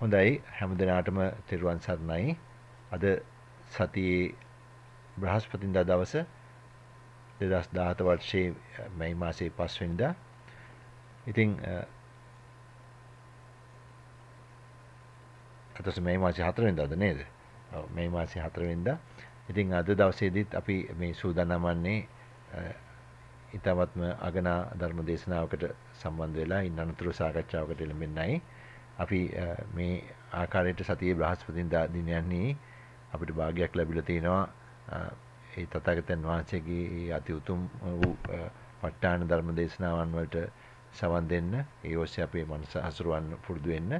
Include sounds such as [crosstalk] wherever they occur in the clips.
හොඳයි හැම දිනාටම තෙරුවන් සරණයි. අද සතියේ බ්‍රහස්පතින්දා දවස 2017 වර්ෂයේ මැයි මාසයේ 5 වෙනිදා. ඉතින් අතස මැයි මාසයේ 4 වෙනිදාද නේද? ඔව් මැයි මාසයේ 4 වෙනිදා. ඉතින් අද දවසේදීත් අපි මේ සූදානම් වන්නේ ඊටවත්ම අගනා ධර්ම දේශනාවකට සම්බන්ධ වෙලා ඉන්න අනතුරු සාකච්ඡාවකට එළඹෙන්නයි. අපි මේ ආකාරයට සතියේ බ්‍රහස්පතින්දා දිනයන්හි අපිට භාගයක් ලැබිලා තිනවා ඒ තථාගතයන් වහන්සේගේ අති උතුම් වූ ප ဋ ාණ ධර්ම දේශනාවන් වලට සවන් දෙන්න ඒ ඔස්සේ අපේ මනස හසුරවන්න පුරුදු වෙන්න.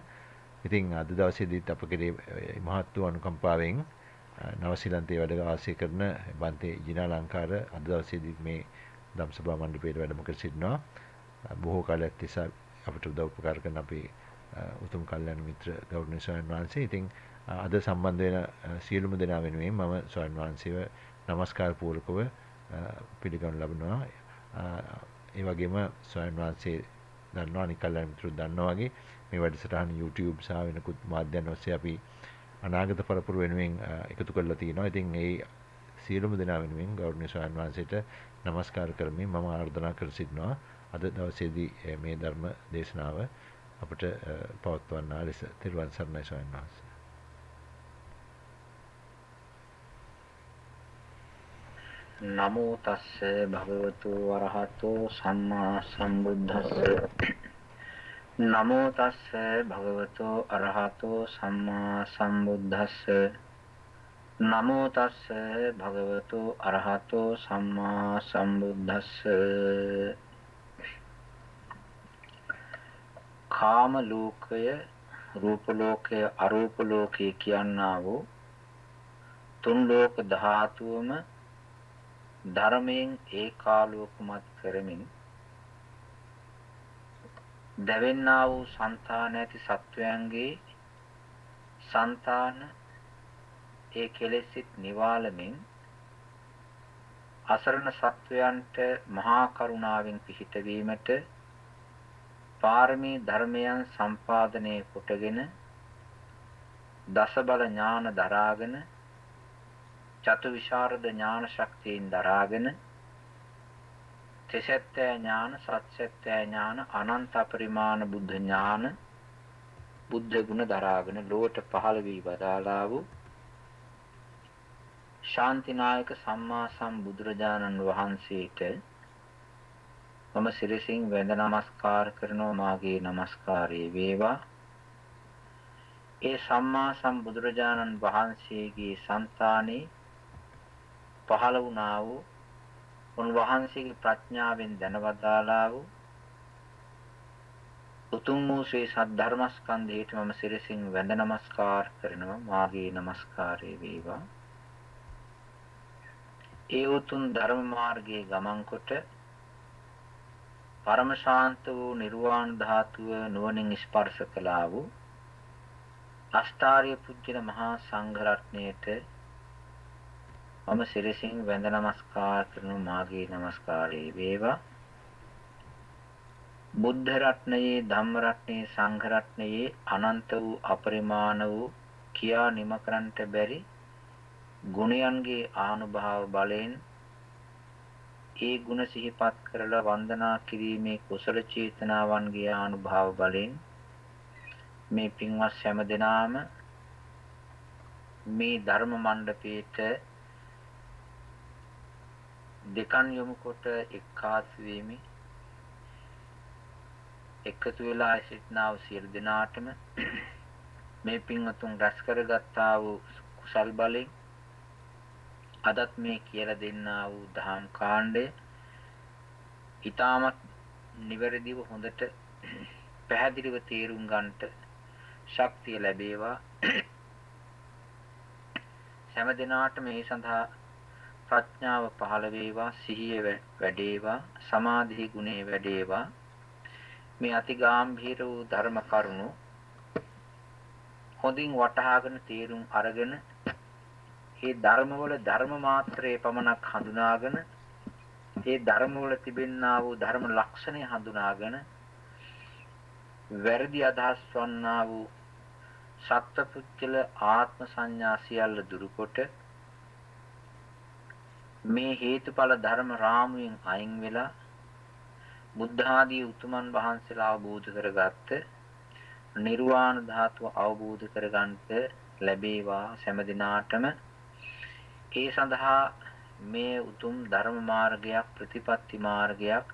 ඉතින් අද දවසේදීත් අප කෙරේ මහත් වූ අනුකම්පාවෙන් නවසීලන්තයේ වැඩ වාසය කරන බන්තේ ජිනාලංකාර අද දවසේදීත් මේ ධම්සභා මණ්ඩපයේ වැඩම කර සිටිනවා. බොහෝ කාලයක් තිස්සේ අපට උදව් උපකාර කරන අපේ උතුම් කල්ලන් මිත්‍ර ගෞරවනීය ස්වාමීන් වහන්සේ. ඉතින් අද සම්බන්ධ වෙන සියලුම දෙනා වෙනුවෙන් මම ස්වාමීන් වහන්සේව নমස්කාර පූර්වකව පිළිගනු ලබනවා. ඒ වගේම ස්වාමීන් වහන්සේ දන්නවා නිකල්ලන් මිත්‍රු දන්නවා වගේ මේ වැඩසටහන YouTube සහ වෙනකුත් මාධ්‍යයන් ඔස්සේ අපි අනාගත පරපුර වෙනුවෙන් එකතු කරලා තියෙනවා. ඉතින් ඒ සියලුම දෙනා වෙනුවෙන් ගෞරවනීය ස්වාමීන් වහන්සේට নমස්කාර කරමින් මම ආර්දනා කර සිටිනවා. අද දවසේදී මේ ධර්ම දේශනාව අපට පවත්වන්නා ලෙස තිරුවන් සරණයි ස්වාමීන් වහන්සේ. නමෝ තස්ස භගවතු වරහතෝ සම්මා සම්බුද්දස්ස. නමෝ තස්ස භගවතු අරහතෝ සම්මා සම්බුද්දස්ස. නමෝ තස්ස භගවතු අරහතෝ සම්මා සම්බුද්දස්ස. කාම ලෝකය, රූප ලෝකය, අරූප ලෝකය කියනා වූ තුන් ලෝක ධාතුවම ධර්මයෙන් ඒකාලෝකමත් කරමින් දැවෙන්නා වූ సంతාන ඇති සත්වයන්ගේ సంతාන ඒ කෙලෙසිට නිවාලමින් අසරණ සත්වයන්ට මහා කරුණාවෙන් පිහිට වීමට පාරමී ධර්මයන් සම්පාදනය කොටගෙන දස බල ඥාන දරාගෙන චතු විශාරද ඥාන ශක්තියෙන් දරාගෙන ත්‍රිසත්‍ය ඥාන සත්‍යත්‍ය ඥාන අනන්ත පරිමාණ බුද්ධ ඥාන බුද්ධ ගුණ දරාගෙන ලෝට පහළ වී වදාලා වූ ශාන්තිනායක සම්මා සම්බුදුරජාණන් වහන්සේට මම සිරසින් වැඳ නමස්කාර කරනවා මාගේ নমස්කාරය වේවා. ඒ සම්මා සම්බුදුරජාණන් වහන්සේගේ సంతානේ පහළ වුණා වූ උන්වහන්සේගේ ප්‍රඥාවෙන් දැනවදාලා වූ උතුම් වූ ශ්‍රී සද්ධර්මස්කන්ධයට මම සිරසින් වැඳ නමස්කාර කරනවා මාගේ নমස්කාරය වේවා. ඒ උතුම් ධර්ම මාර්ගයේ ගමන් කොට පරම ශාන්ත වූ නිර්වාණ ධාතුව නුවණින් ස්පර්ශ කළා වූ අෂ්ටාර්ය පුජ්‍යල මහා සංඝ රත්නයේට මම සිරසින් වැඳ නමස්කාර කරනු මාගේ নমස්කාරය වේවා. බුද්ධ රත්නයේ ධම්ම රත්නයේ සංඝ රත්නයේ අනන්ත වූ අපරිමාණ වූ කියා නිම කරන්නට බැරි ගුණයන්ගේ ආනුභාව බලයෙන් ඒ ಗುಣ සිහිපත් කරලා වන්දනා කිරීමේ කුසල චේතනාවන්ගේ අනුභව බලෙන් මේ පින්වත් හැම දෙනාම මේ ධර්ම මණ්ඩපයේට දෙකන් යොමු කොට එක්කාසු වීමේ. එකතු වෙලා සිටනා වූ සියලු දෙනාටම මේ පින්වතුන් රැස් කරගත්තා වූ කුසල් බලෙන් අදත් මේ කියලා දෙන්නා වූ දහම් කාණ්ඩය ඊටමත් නිවැරදිව හොඳට පැහැදිලිව තේරුම් ගන්නට ශක්තිය ලැබේවා. හැම දිනාට මේ සඳහා ප්‍රඥාව පහළ වේවා සිහිය වැඩේවා සමාධි ගුණේ වැඩේවා. මේ අතිගාම්භීර වූ ධර්ම කරුණු හොඳින් වටහාගෙන තේරුම් අරගෙන ඒ ධර්මවල ධර්ම මාත්‍රයේ පමණක් හඳුනාගෙන ඒ ධර්මවල තිබෙන්නා වූ ධර්ම ලක්ෂණය හඳුනාගෙන වැරදි අදහස් වන්නා වූ සත්පුච්චල ආත්ම සංඥා සියල්ල දුරුකොට මේ හේතුඵල ධර්ම රාමුවෙන් අයින් වෙලා බුද්ධ ආදී උතුමන් වහන්සේලා අවබෝධ කරගත්ත නිර්වාණ ධාතුව අවබෝධ කරගන්නට ලැබේවා. සෑම දිනාටම ඒ සඳහා මේ උතුම් ධර්ම මාර්ගයක් ප්‍රතිපත්ති මාර්ගයක්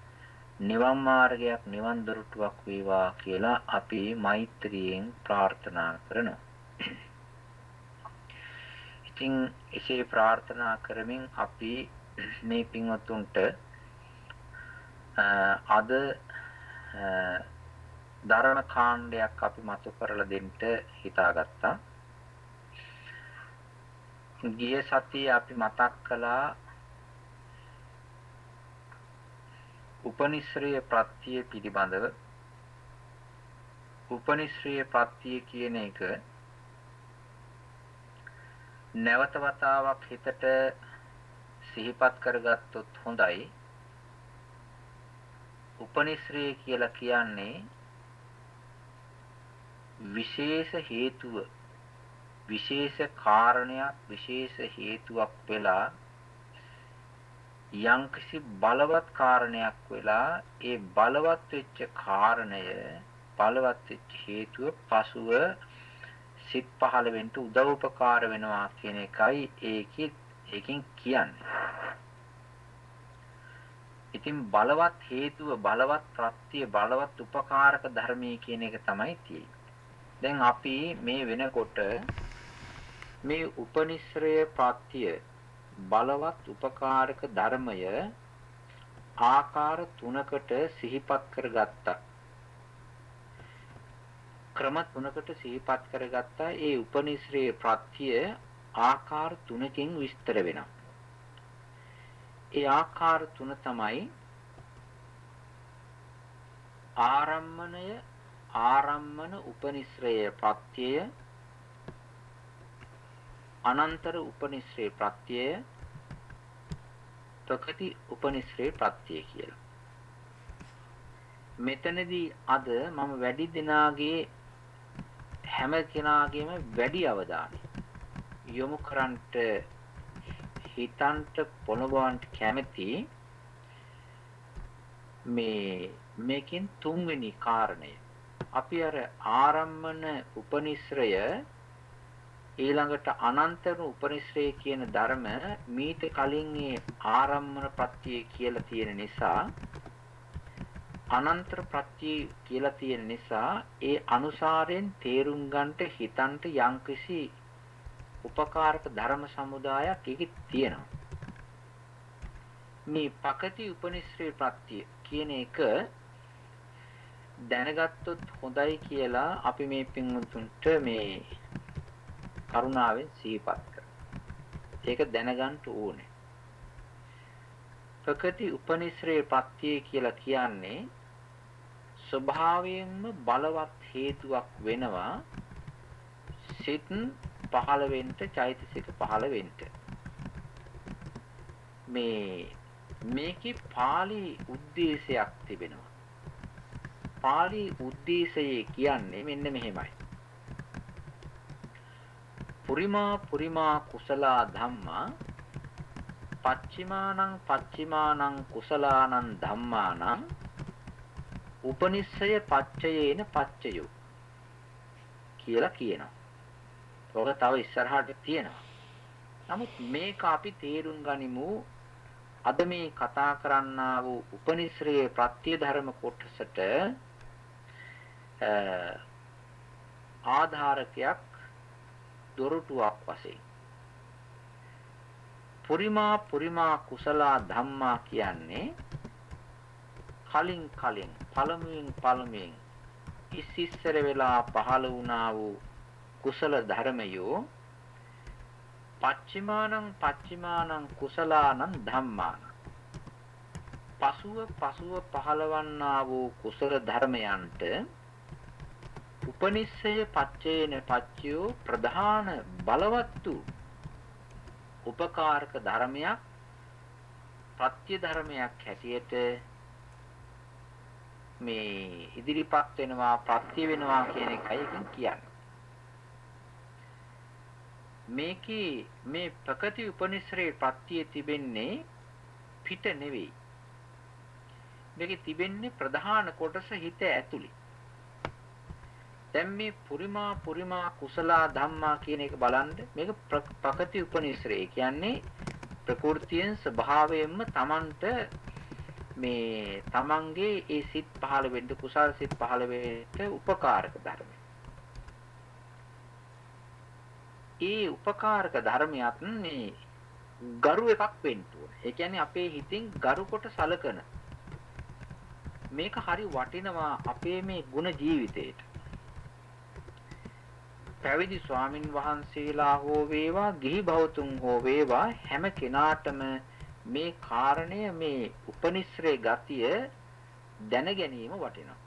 නිවන් මාර්ගයක් නිවන් දොරටුවක් වේවා කියලා අපි මෛත්‍රියෙන් ප්‍රාර්ථනා කරනවා. ඉතින් එසේ ප්‍රාර්ථනා කරමින් අපි මේ පින්වත්තුන්ට අද ධර්ම කාණ්ඩයක් අපි මතු කරලා දෙන්න හිතාගත්තා. ගිය සතියේ අපි මතක් කළා උපනිශ්‍රය ප්‍රත්‍ය පිළිබඳව. උපනිශ්‍රය ප්‍රත්‍ය කියන එක නැවත වතාවක් හිතට සිහිපත් කරගත්තොත් හොඳයි. උපනිශ්‍රය කියලා කියන්නේ විශේෂ හේතුව විශේෂ කාරණයක් විශේෂ හේතුවක් වෙලා යම්කිසි බලවත් කාරණයක් වෙලා ඒ බලවත් වෙච්ච කාරණය බලවත් වෙච්ච හේතුව පසුව සිත් පහළ වෙන්න උදව් උපකාර වෙනවා කියන එකයි ඒකෙ ඒකෙන් කියන්නේ. ඉතින් බලවත් හේතුව බලවත් ප්‍රත්‍ය බලවත් උපකාරක ධර්මයේ කියන එක තමයි තියෙන්නේ. දැන් අපි මේ වෙනකොට මේ උපනිශ්‍රය ප්‍රත්‍ය බලවත් උපකාරක ධර්මය ආකාර තුනකට සිහිපත් කරගත්තා. ක්‍රම තුනකට සිහිපත් කරගත්තා. ඒ උපනිශ්‍රේ ප්‍රත්‍ය ආකාර තුනකින් විස්තර වෙනවා. ඒ ආකාර තුන තමයි ආරම්මණය ආරම්මන උපනිශ්‍රය ප්‍රත්‍යය අනන්තර උපනිශ්‍රේ ප්‍රත්‍යය ප්‍රකති උපනිශ්‍රේ ප්‍රත්‍යය කියලා. මෙතනදී අද මම වැඩි දිනාගේ හැම කෙනාගේම වැඩි අවධානය යොමු කරන්නට හිතන්ට පොළඹවන්න කැමති මේ මේකෙන් තුන්වෙනි කාරණය අපි අර ආරම්මන උපනිශ්‍රය ඊළඟට අනන්තර උපනිශ්‍රේ කියන ධර්ම මීට කලින් ඒ ආරම්මන ප්‍රත්‍ය කියලා තියෙන නිසා අනන්තර ප්‍රත්‍ය කියලා තියෙන නිසා ඒ අනුසාරයෙන් තේරුම් ගන්නට හිතන්ට යම්කිසි උපකාරක ධර්ම සමුදායක් ඒකේ තියෙනවා. මේ පකති උපනිශ්‍රේ ප්‍රත්‍ය කියන එක දැනගත්තොත් හොඳයි කියලා අපි මේ පින්වුතුන්ට මේ කරුණාවෙන් සිහිපත් කර. ඒක දැනගන්න ඕනේ. ප්‍රකටි උපනිශ්‍රේ පත්‍ය කියලා කියන්නේ ස්වභාවයෙන්ම බලවත් හේතුවක් වෙනවා සිත් පහළ වෙන්න චෛතසික පහළ වෙන්න මේ මේකේ pāli ಉದ್ದೇಶයක් තිබෙනවා pāli ಉದ್ದೇಶය කියන්නේ මෙන්න මෙහෙමයි පුරිමා පුරිමා කුසලා ධම්මා පච්චිමානං පච්චිමානං කුසලානං ධම්මානං උපනිස්සය පච්චයේන පච්චයෝ කියලා කියනවා. ඔක තව ඉස්සරහට තියෙනවා. නමුත් මේක අපි තේරුම් ගනිමු අද මේ කතා කරන්නා වූ උපනිශ්‍රයේ ප්‍රත්‍ය ධර්ම කොටසට ආධාරකයක් දොරටුවක් වශයෙන්. පුරිමා පුරිමා කුසලා ධම්මා කියන්නේ කලින් කලින් පළමුවෙන් පළමුවෙන් ඉස්සිස්සර වෙලා පහළ වුණා වූ කුසල ධර්මයෝ පච්චිමානං පච්චිමානං කුසලානං ධම්මාන. පසුව පසුව පහළවන්නා වූ කුසල ධර්මයන්ට උපනිස්සය පච්චේන පච්චයෝ ප්‍රධාන බලවත් වූ උපකාරක ධර්මයක් පත්‍ය ධර්මයක් හැටියට මේ ඉදිරිපත් වෙනවා ප්‍රත්‍ය වෙනවා කියන එකයි එකෙන් කියන්නේ. මේකේ මේ ප්‍රකති උපනිශ්‍රේ ප්‍රත්‍යය තිබෙන්නේ පිට නෙවෙයි. මේකේ තිබෙන්නේ ප්‍රධාන කොටස හිත ඇතුලේ. දැන් මේ පුරිමා පුරිමා කුසලා ධම්මා කියන එක බලන්න මේක ප්‍රකති උපනිශ්‍රේ කියන්නේ ප්‍රകൃතියෙන් ස්වභාවයෙන්ම Tamanට මේ Tamanගේ ඒ සිත් පහළ වෙන්න කුසල් සිත් පහළ වෙන්න උපකාරක ධර්ම. ඒ උපකාරක ධර්මයක් මේ ගරු එකක් වෙන්න ඕන. ඒ කියන්නේ අපේ හිතින් ගරු කොට සලකන මේක හරි වටිනවා අපේ මේ ಗುಣ ජීවිතේට. පැවිදි ස්වාමින් වහන්සේලා හෝ වේවා, ගිහි භවතුන් හෝ වේවා හැම කෙනාටම මේ කාරණය මේ උපනිශ්‍රේ ගතිය දැන ගැනීම වටිනවා.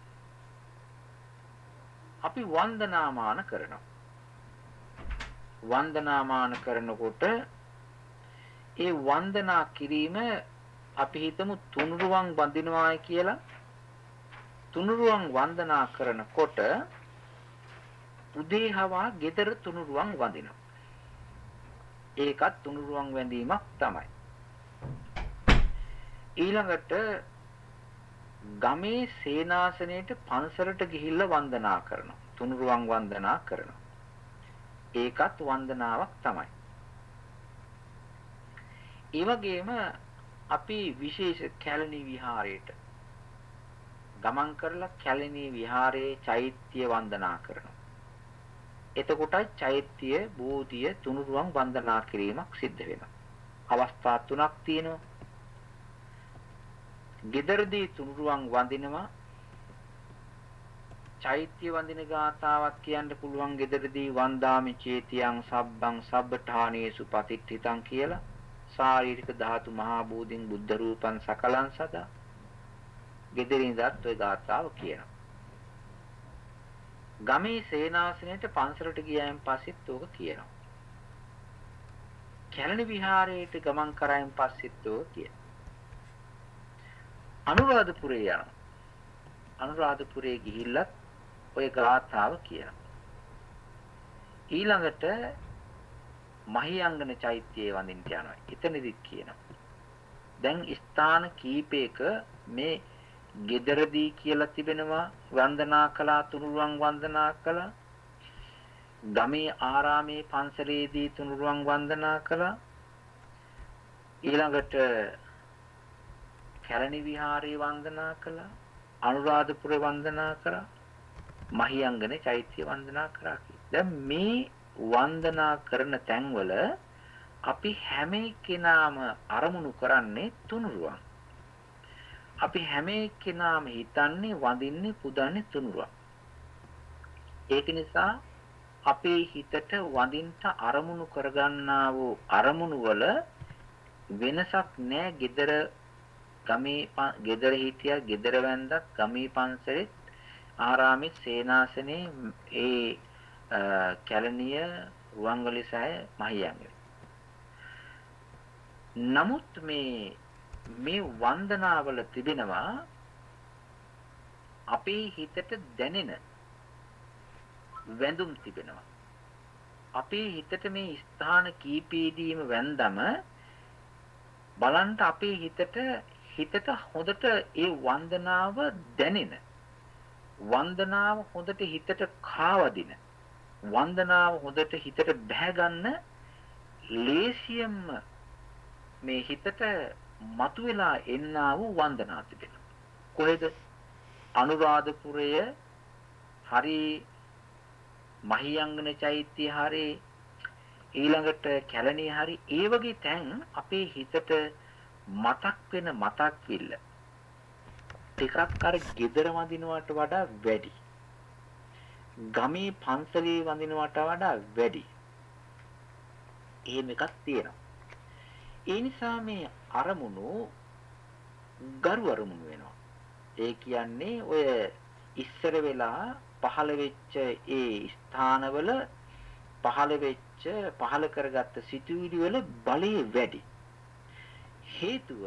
අපි වන්දනාමාන කරනවා. වන්දනාමාන කරනකොට ඒ වන්දනා කිරීම අපි හිතමු තුනුරුවන් වඳිනවායි කියලා තුනුරුවන් වන්දනා කරනකොට උදේ හවා gedara තුනුරුවන් වඳිනවා. ඒකත් තුනුරුවන් වැඳීමක් තමයි. ඊළඟට ගමේ සේනාසනයේට පන්සලට ගිහිල්ලා වන්දනා කරනවා. තුනුරුවන් වන්දනා කරනවා. ඒකත් වන්දනාවක් තමයි. ඒ වගේම අපි විශේෂ කැලණි විහාරයට ගමන් කරලා කැලණි විහාරයේ චෛත්‍ය වන්දනා කරනවා. එතකොටයි චෛත්‍ය බෝධිය තුනුරුවන් වන්දනා කිරීමක් සිද්ධ වෙනවා. අවස්ථා තුනක් තියෙනවා. ගෙදරදී තුනුරුවන් වඳිනවා චෛත්‍ය වඳින ගාතාවක් කියන්න පුළුවන් ගෙදරදී වන්දාමි චේතියං සබ්බං සබ්බඨානේසු පතිට්ඨිතං කියලා ශාරීරික ධාතු මහා බෝධින් බුද්ධ රූපං සකලං සදා ගෙදරින්දත් ওই ගාතාව කියනවා ගමේ සේනාසනයට පන්සලට ගියායින් පස්සෙත් ඕක කියනවා කැලණි විහාරයට ගමන් කරායින් පස්සෙත් ඕක කියනවා අනුරාධපුරේ යනවා. අනුරාධපුරේ ගිහිල්ලත් ඔය ගාථාව කියනවා. ඊළඟට මහියංගන චෛත්‍යයේ වඳින්න යනවා. එතනදිත් කියනවා. දැන් ස්ථාන කීපයක මේ gederදී කියලා තිබෙනවා වන්දනා කළා තුනුරුවන් වන්දනා කළා. ගමේ ආරාමේ පන්සලේදී තුනුරුවන් වන්දනා කළා. ඊළඟට කැලණි විහාරයේ වන්දනා කළා. අනුරාධපුර වන්දනා කරා මහියංගනේ චෛත්‍ය වන්දනා කරා දැන් මේ වන්දනා කරන තැන්වල අපි හැම කෙනාම අරමුණු කරන්නේ තුනුරුවන්. අපි හැම කෙනාම හිතන්නේ වඳින්නේ පුදන්නේ තුනුරුවන් ඒක නිසා අපේ හිතට වඳින්ට අරමුණු කරගන්නා වූ අරමුණු වල වෙනසක් නැහැ. gedara ගමේ ගෙදර හිටියා ගෙදර වැන්දත් ගමේ පන්සලෙත් ආරාමෙත් සේනාසනේ ඒ කැලණිය රුවන්වැලිසෑය මහියංගල නමුත් මේ මේ වන්දනාවල තිබෙනවා අපේ හිතට දැනෙන වැඳුම් තිබෙනවා. අපේ හිතට මේ ස්ථාන කීපෙදීම වැන්දම බලන්න අපේ හිතට හිතට හොඳට ඒ වන්දනාව දැනෙන වන්දනාව හොඳට හිතට කාවදින වන්දනාව හොඳට හිතට බැහැ ලේසියෙන්ම මේ හිතට මතුවලා එන්නා වූ වන්දනා තිබෙනවා කොහෙද අනුරාධපුරය හරි මහියංගන චෛත්‍ය හරි ඊළඟට කැලණිය හරි ඒ වගේ තැන් අපේ හිතට මතක් වෙන මතක් විල්ල ටිකක් අර gedara වඳිනවට වඩා වැඩි. ගමේ පන්සලේ වඳිනවට වඩා වැඩි. එහෙම එකක් තියෙනවා. ඒ නිසා මේ අරමුණු ගරු අරමුණු වෙනවා. ඒ කියන්නේ ඔය ඉස්සර වෙලා පහළ වෙච්ච ඒ ස්ථානවල පහළ වෙච්ච පහළ කරගත්ත සිතුවිලි වල බලය වැඩි. හේතුව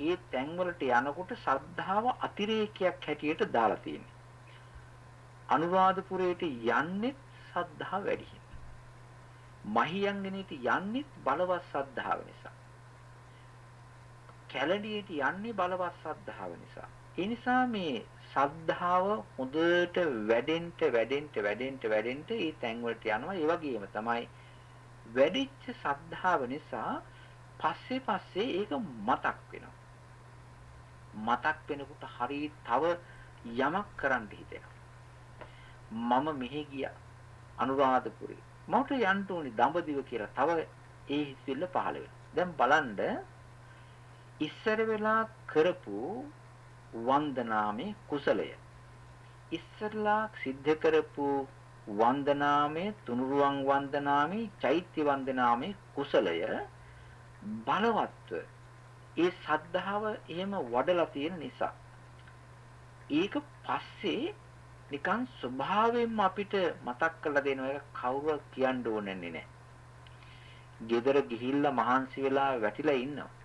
ඒ තැන්වලට යනකොට ශ්‍රද්ධාව අතිරේකයක් හැටියට දාලා තියෙනවා. අනුරාධපුරයට යන්නේ ශ්‍රද්ධාව වැඩි මහියංගනෙට යන්නේත් බලවත් සද්ධාව නිසා. කැලණියට යන්නේ බලවත් සද්ධාව නිසා. ඒ නිසා මේ සද්ධාව හොඳට වැඩෙන්න වැඩෙන්න වැඩෙන්න වැඩෙන්න ඒ තැන් වලට යනවා. ඒ වගේම තමයි වැඩිච්ච සද්ධාව නිසා පස්සේ පස්සේ ඒක මතක් වෙනවා. මතක් වෙනකොට හරි තව යමක් කරන්න හිතෙනවා. මම මෙහි ගියා අනුරාධපුරේ. මට යන්න ඕනි දඹදිව කියලා තව ඒ හිතවිල්ල පහළ වෙනවා. දැන් බලන්න ඉස්සර වෙලා කරපු වන්දනාමේ කුසලය ඉස්සරලා සිද්ධ කරපු වන්දනාමේ තුනුරුවන් වන්දනාමේ චෛත්‍ය වන්දනාමේ කුසලය බලවත්ව ඒ සද්ධාව එහෙම වඩලා තියෙන නිසා ඒක පස්සේ නිකන් ස්වභාවයෙන්ම අපිට මතක් කරලා දෙන එක කවුරුත් කියන්න ඕනේ නැහැ. ගෙදර ගිහිල්ලා මහන්සි වෙලා වැටිලා ඉන්නවා.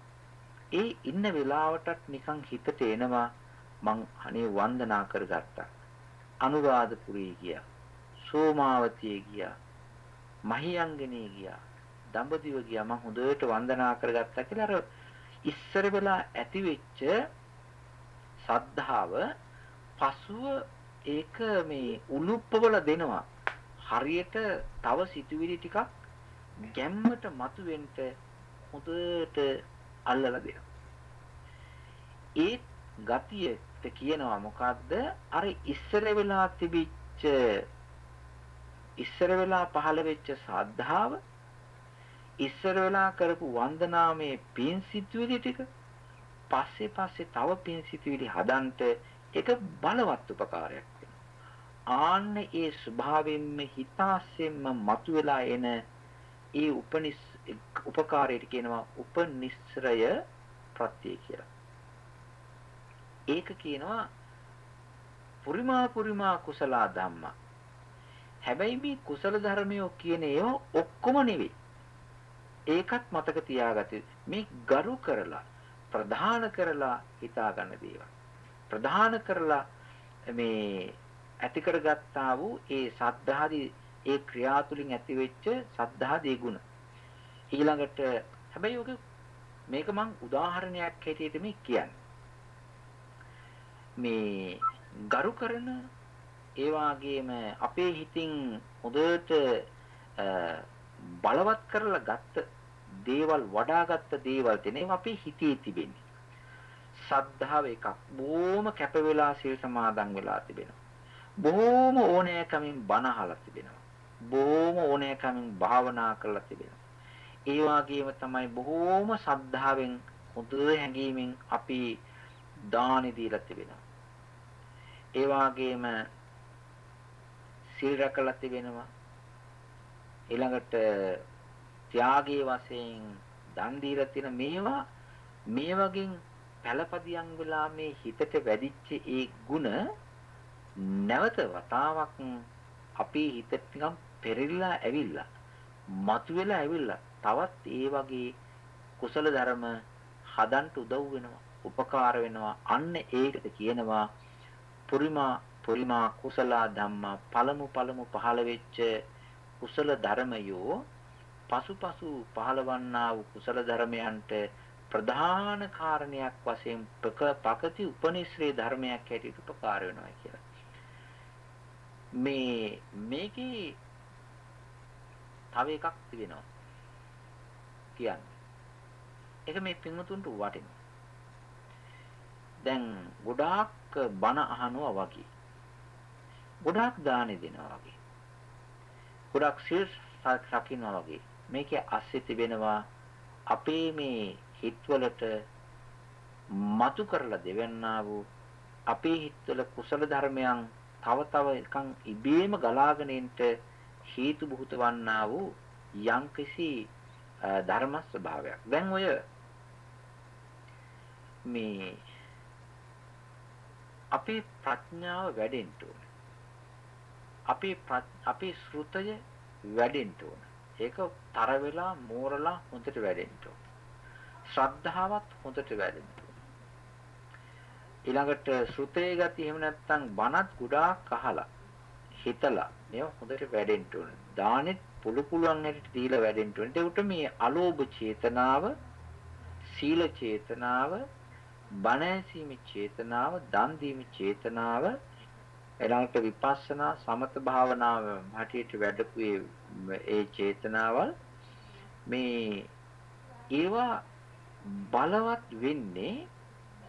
ඒ ඉන්න වෙලාවටත් නිකන් හිතට එනවා මං අනේ වන්දනා කරගත්තා. අනුරාධපුරේ ගියා. සෝමාවතියේ ගියා. මහියංගනේ ගියා. දඹදිව ගියා. මං හොඳට වන්දනා කරගත්තා කියලා අර ඉස්සර වෙලා ඇති වෙච්ච සද්ධාව පසුව ඒක මේ උලුප්පවල දෙනවා. හරියට තව සිතුවිලි ටිකක් ගැම්මට මතුවෙන්න හොඳට අල්ලලා දෙනවා. ඒ ගතියට කියනවා මොකද්ද? අර ඉස්සර වෙලා තිබිච්ච ඉස්සර වෙලා පහළ වෙච්ච සද්ධාව ඉස්සර වෙලා කරපු වන්දනාමේ පින් සිතුවිලි ටික පස්සේ පස්සේ තව පින් සිතුවිලි හදන්ට ඒක බලවත් උපකාරයක් ආන්න ඒ ස්වභාවයෙන්ම හිතාසෙන්ම මතුවලා එන ඒ උපනිස් උපකාරයට කියනවා උපනිස්සරය ප්‍රත්‍ය කියලා. ඒක කියනවා පුරිමා පුරිමා කුසල ධම්මා. හැබැයි මේ කුසල ධර්මයෝ කියන ඒවා ඔක්කොම නෙවෙයි. ඒකත් මතක තියාගත මේ ගරු කරලා ප්‍රධාන කරලා හිතා ගන්න දේවල්. ප්‍රධාන කරලා මේ ඇති කරගත්තා වූ ඒ සද්ධාදී ඒ ක්‍රියා තුලින් ඇති වෙච්ච සද්ධාදී ගුණ. ඊළඟට හැබැයි ඔක මේක මං උදාහරණයක් හැටියට මේ කියන්නේ. මේ ගරු කරන ඒ වාගේම අපේ හිතින් හොඳට බලවත් කරලා ගත්ත දේවල් වඩාගත්ත දේවල් තනේ අපේ හිතේ තිබෙන්නේ. සද්ධාව එකක් බොහොම කැප වෙලා සිල් සමාදන් වෙලා තිබෙනවා. බොහොම ඕනෑකමින් බණ අහලා තිබෙනවා. බොහොම ඕනෑකමින් භාවනා කරලා තිබෙනවා. ඒ වගේම තමයි බොහොම සද්ධාවෙන් හොඳ හැඟීමෙන් අපි දානි දීලා තිබෙනවා. ඒ වගේම සිල් රැකලා තිබෙනවා. ඊළඟට ත්‍යාගයේ වශයෙන් දන් දීලා තියෙන මේවා මේ වගේ පළපදියම් වෙලා මේ හිතට වැඩිච්ච ඒ ಗುಣ නැවත වතාවක් අපේ හිතට නිකන් පෙරලිලා ඇවිල්ලා මතුවෙලා ඇවිල්ලා තවත් ඒ වගේ කුසල ධර්ම හදන්න උදව් වෙනවා උපකාර වෙනවා අන්න ඒකට කියනවා පුරිමා පුරිමා කුසල ධම්මා පළමු පළමු පහළ වෙච්ච කුසල ධර්මයෝ පසුපසු පහළවන්නා වූ කුසල ධර්මයන්ට ප්‍රධාන කාරණයක් වශයෙන් පකති උපනිශ්‍රේ ධර්මයක් හැටියට උපකාර වෙනවා කියලා. මේ මේකේ තව එකක් තිබෙනවා. කියන්නේ. ඒක මේ පින්වතුන්ට වටිනවා. දැන් ගොඩාක් බණ අහනවා වගේ. ගොඩාක් දානෙ දෙනවා වගේ. ගොඩාක් සිල් රකින්නවා වගේ. මේකේ අස්සේ තිබෙනවා අපේ මේ හිතවලට මතු කරලා දෙවන්නා වූ අපේ හිතවල කුසල ධර්මයන් තව තව එකන් ඉබේම ගලාගෙන එන්න හේතු බුත වන්නා වූ යම්කිසි ධර්ම ස්වභාවයක්. දැන් ඔය මේ අපේ ප්‍රඥාව වැඩෙන්න ඕනේ. අපේ අපේ ශ්‍රුතය වැඩෙන්න ඕනේ. ඒක තර වෙලා මෝරලා හොඳට වැඩෙන්න ඕනේ. ශ්‍රද්ධාවත් හොඳට වැඩෙන්න ඕනේ. ඊළඟට ශ්‍රුතේ ගති එහෙම නැත්නම් බණත් ගොඩාක් අහලා හිතලා මේවා හොඳට වැඩෙන්න ඕනේ. දානෙත් පුළු පුළුවන් හැටියට දීලා වැඩෙන්න ඕනේ. ඒකට මේ අලෝභ චේතනාව, සීල චේතනාව, බණ ඇසීමේ චේතනාව, දන් දීමේ චේතනාව, ඊළඟට විපස්සනා සමත භාවනාව හැටියට වැඩපු ඒ චේතනාවල් මේ ඒවා බලවත් වෙන්නේ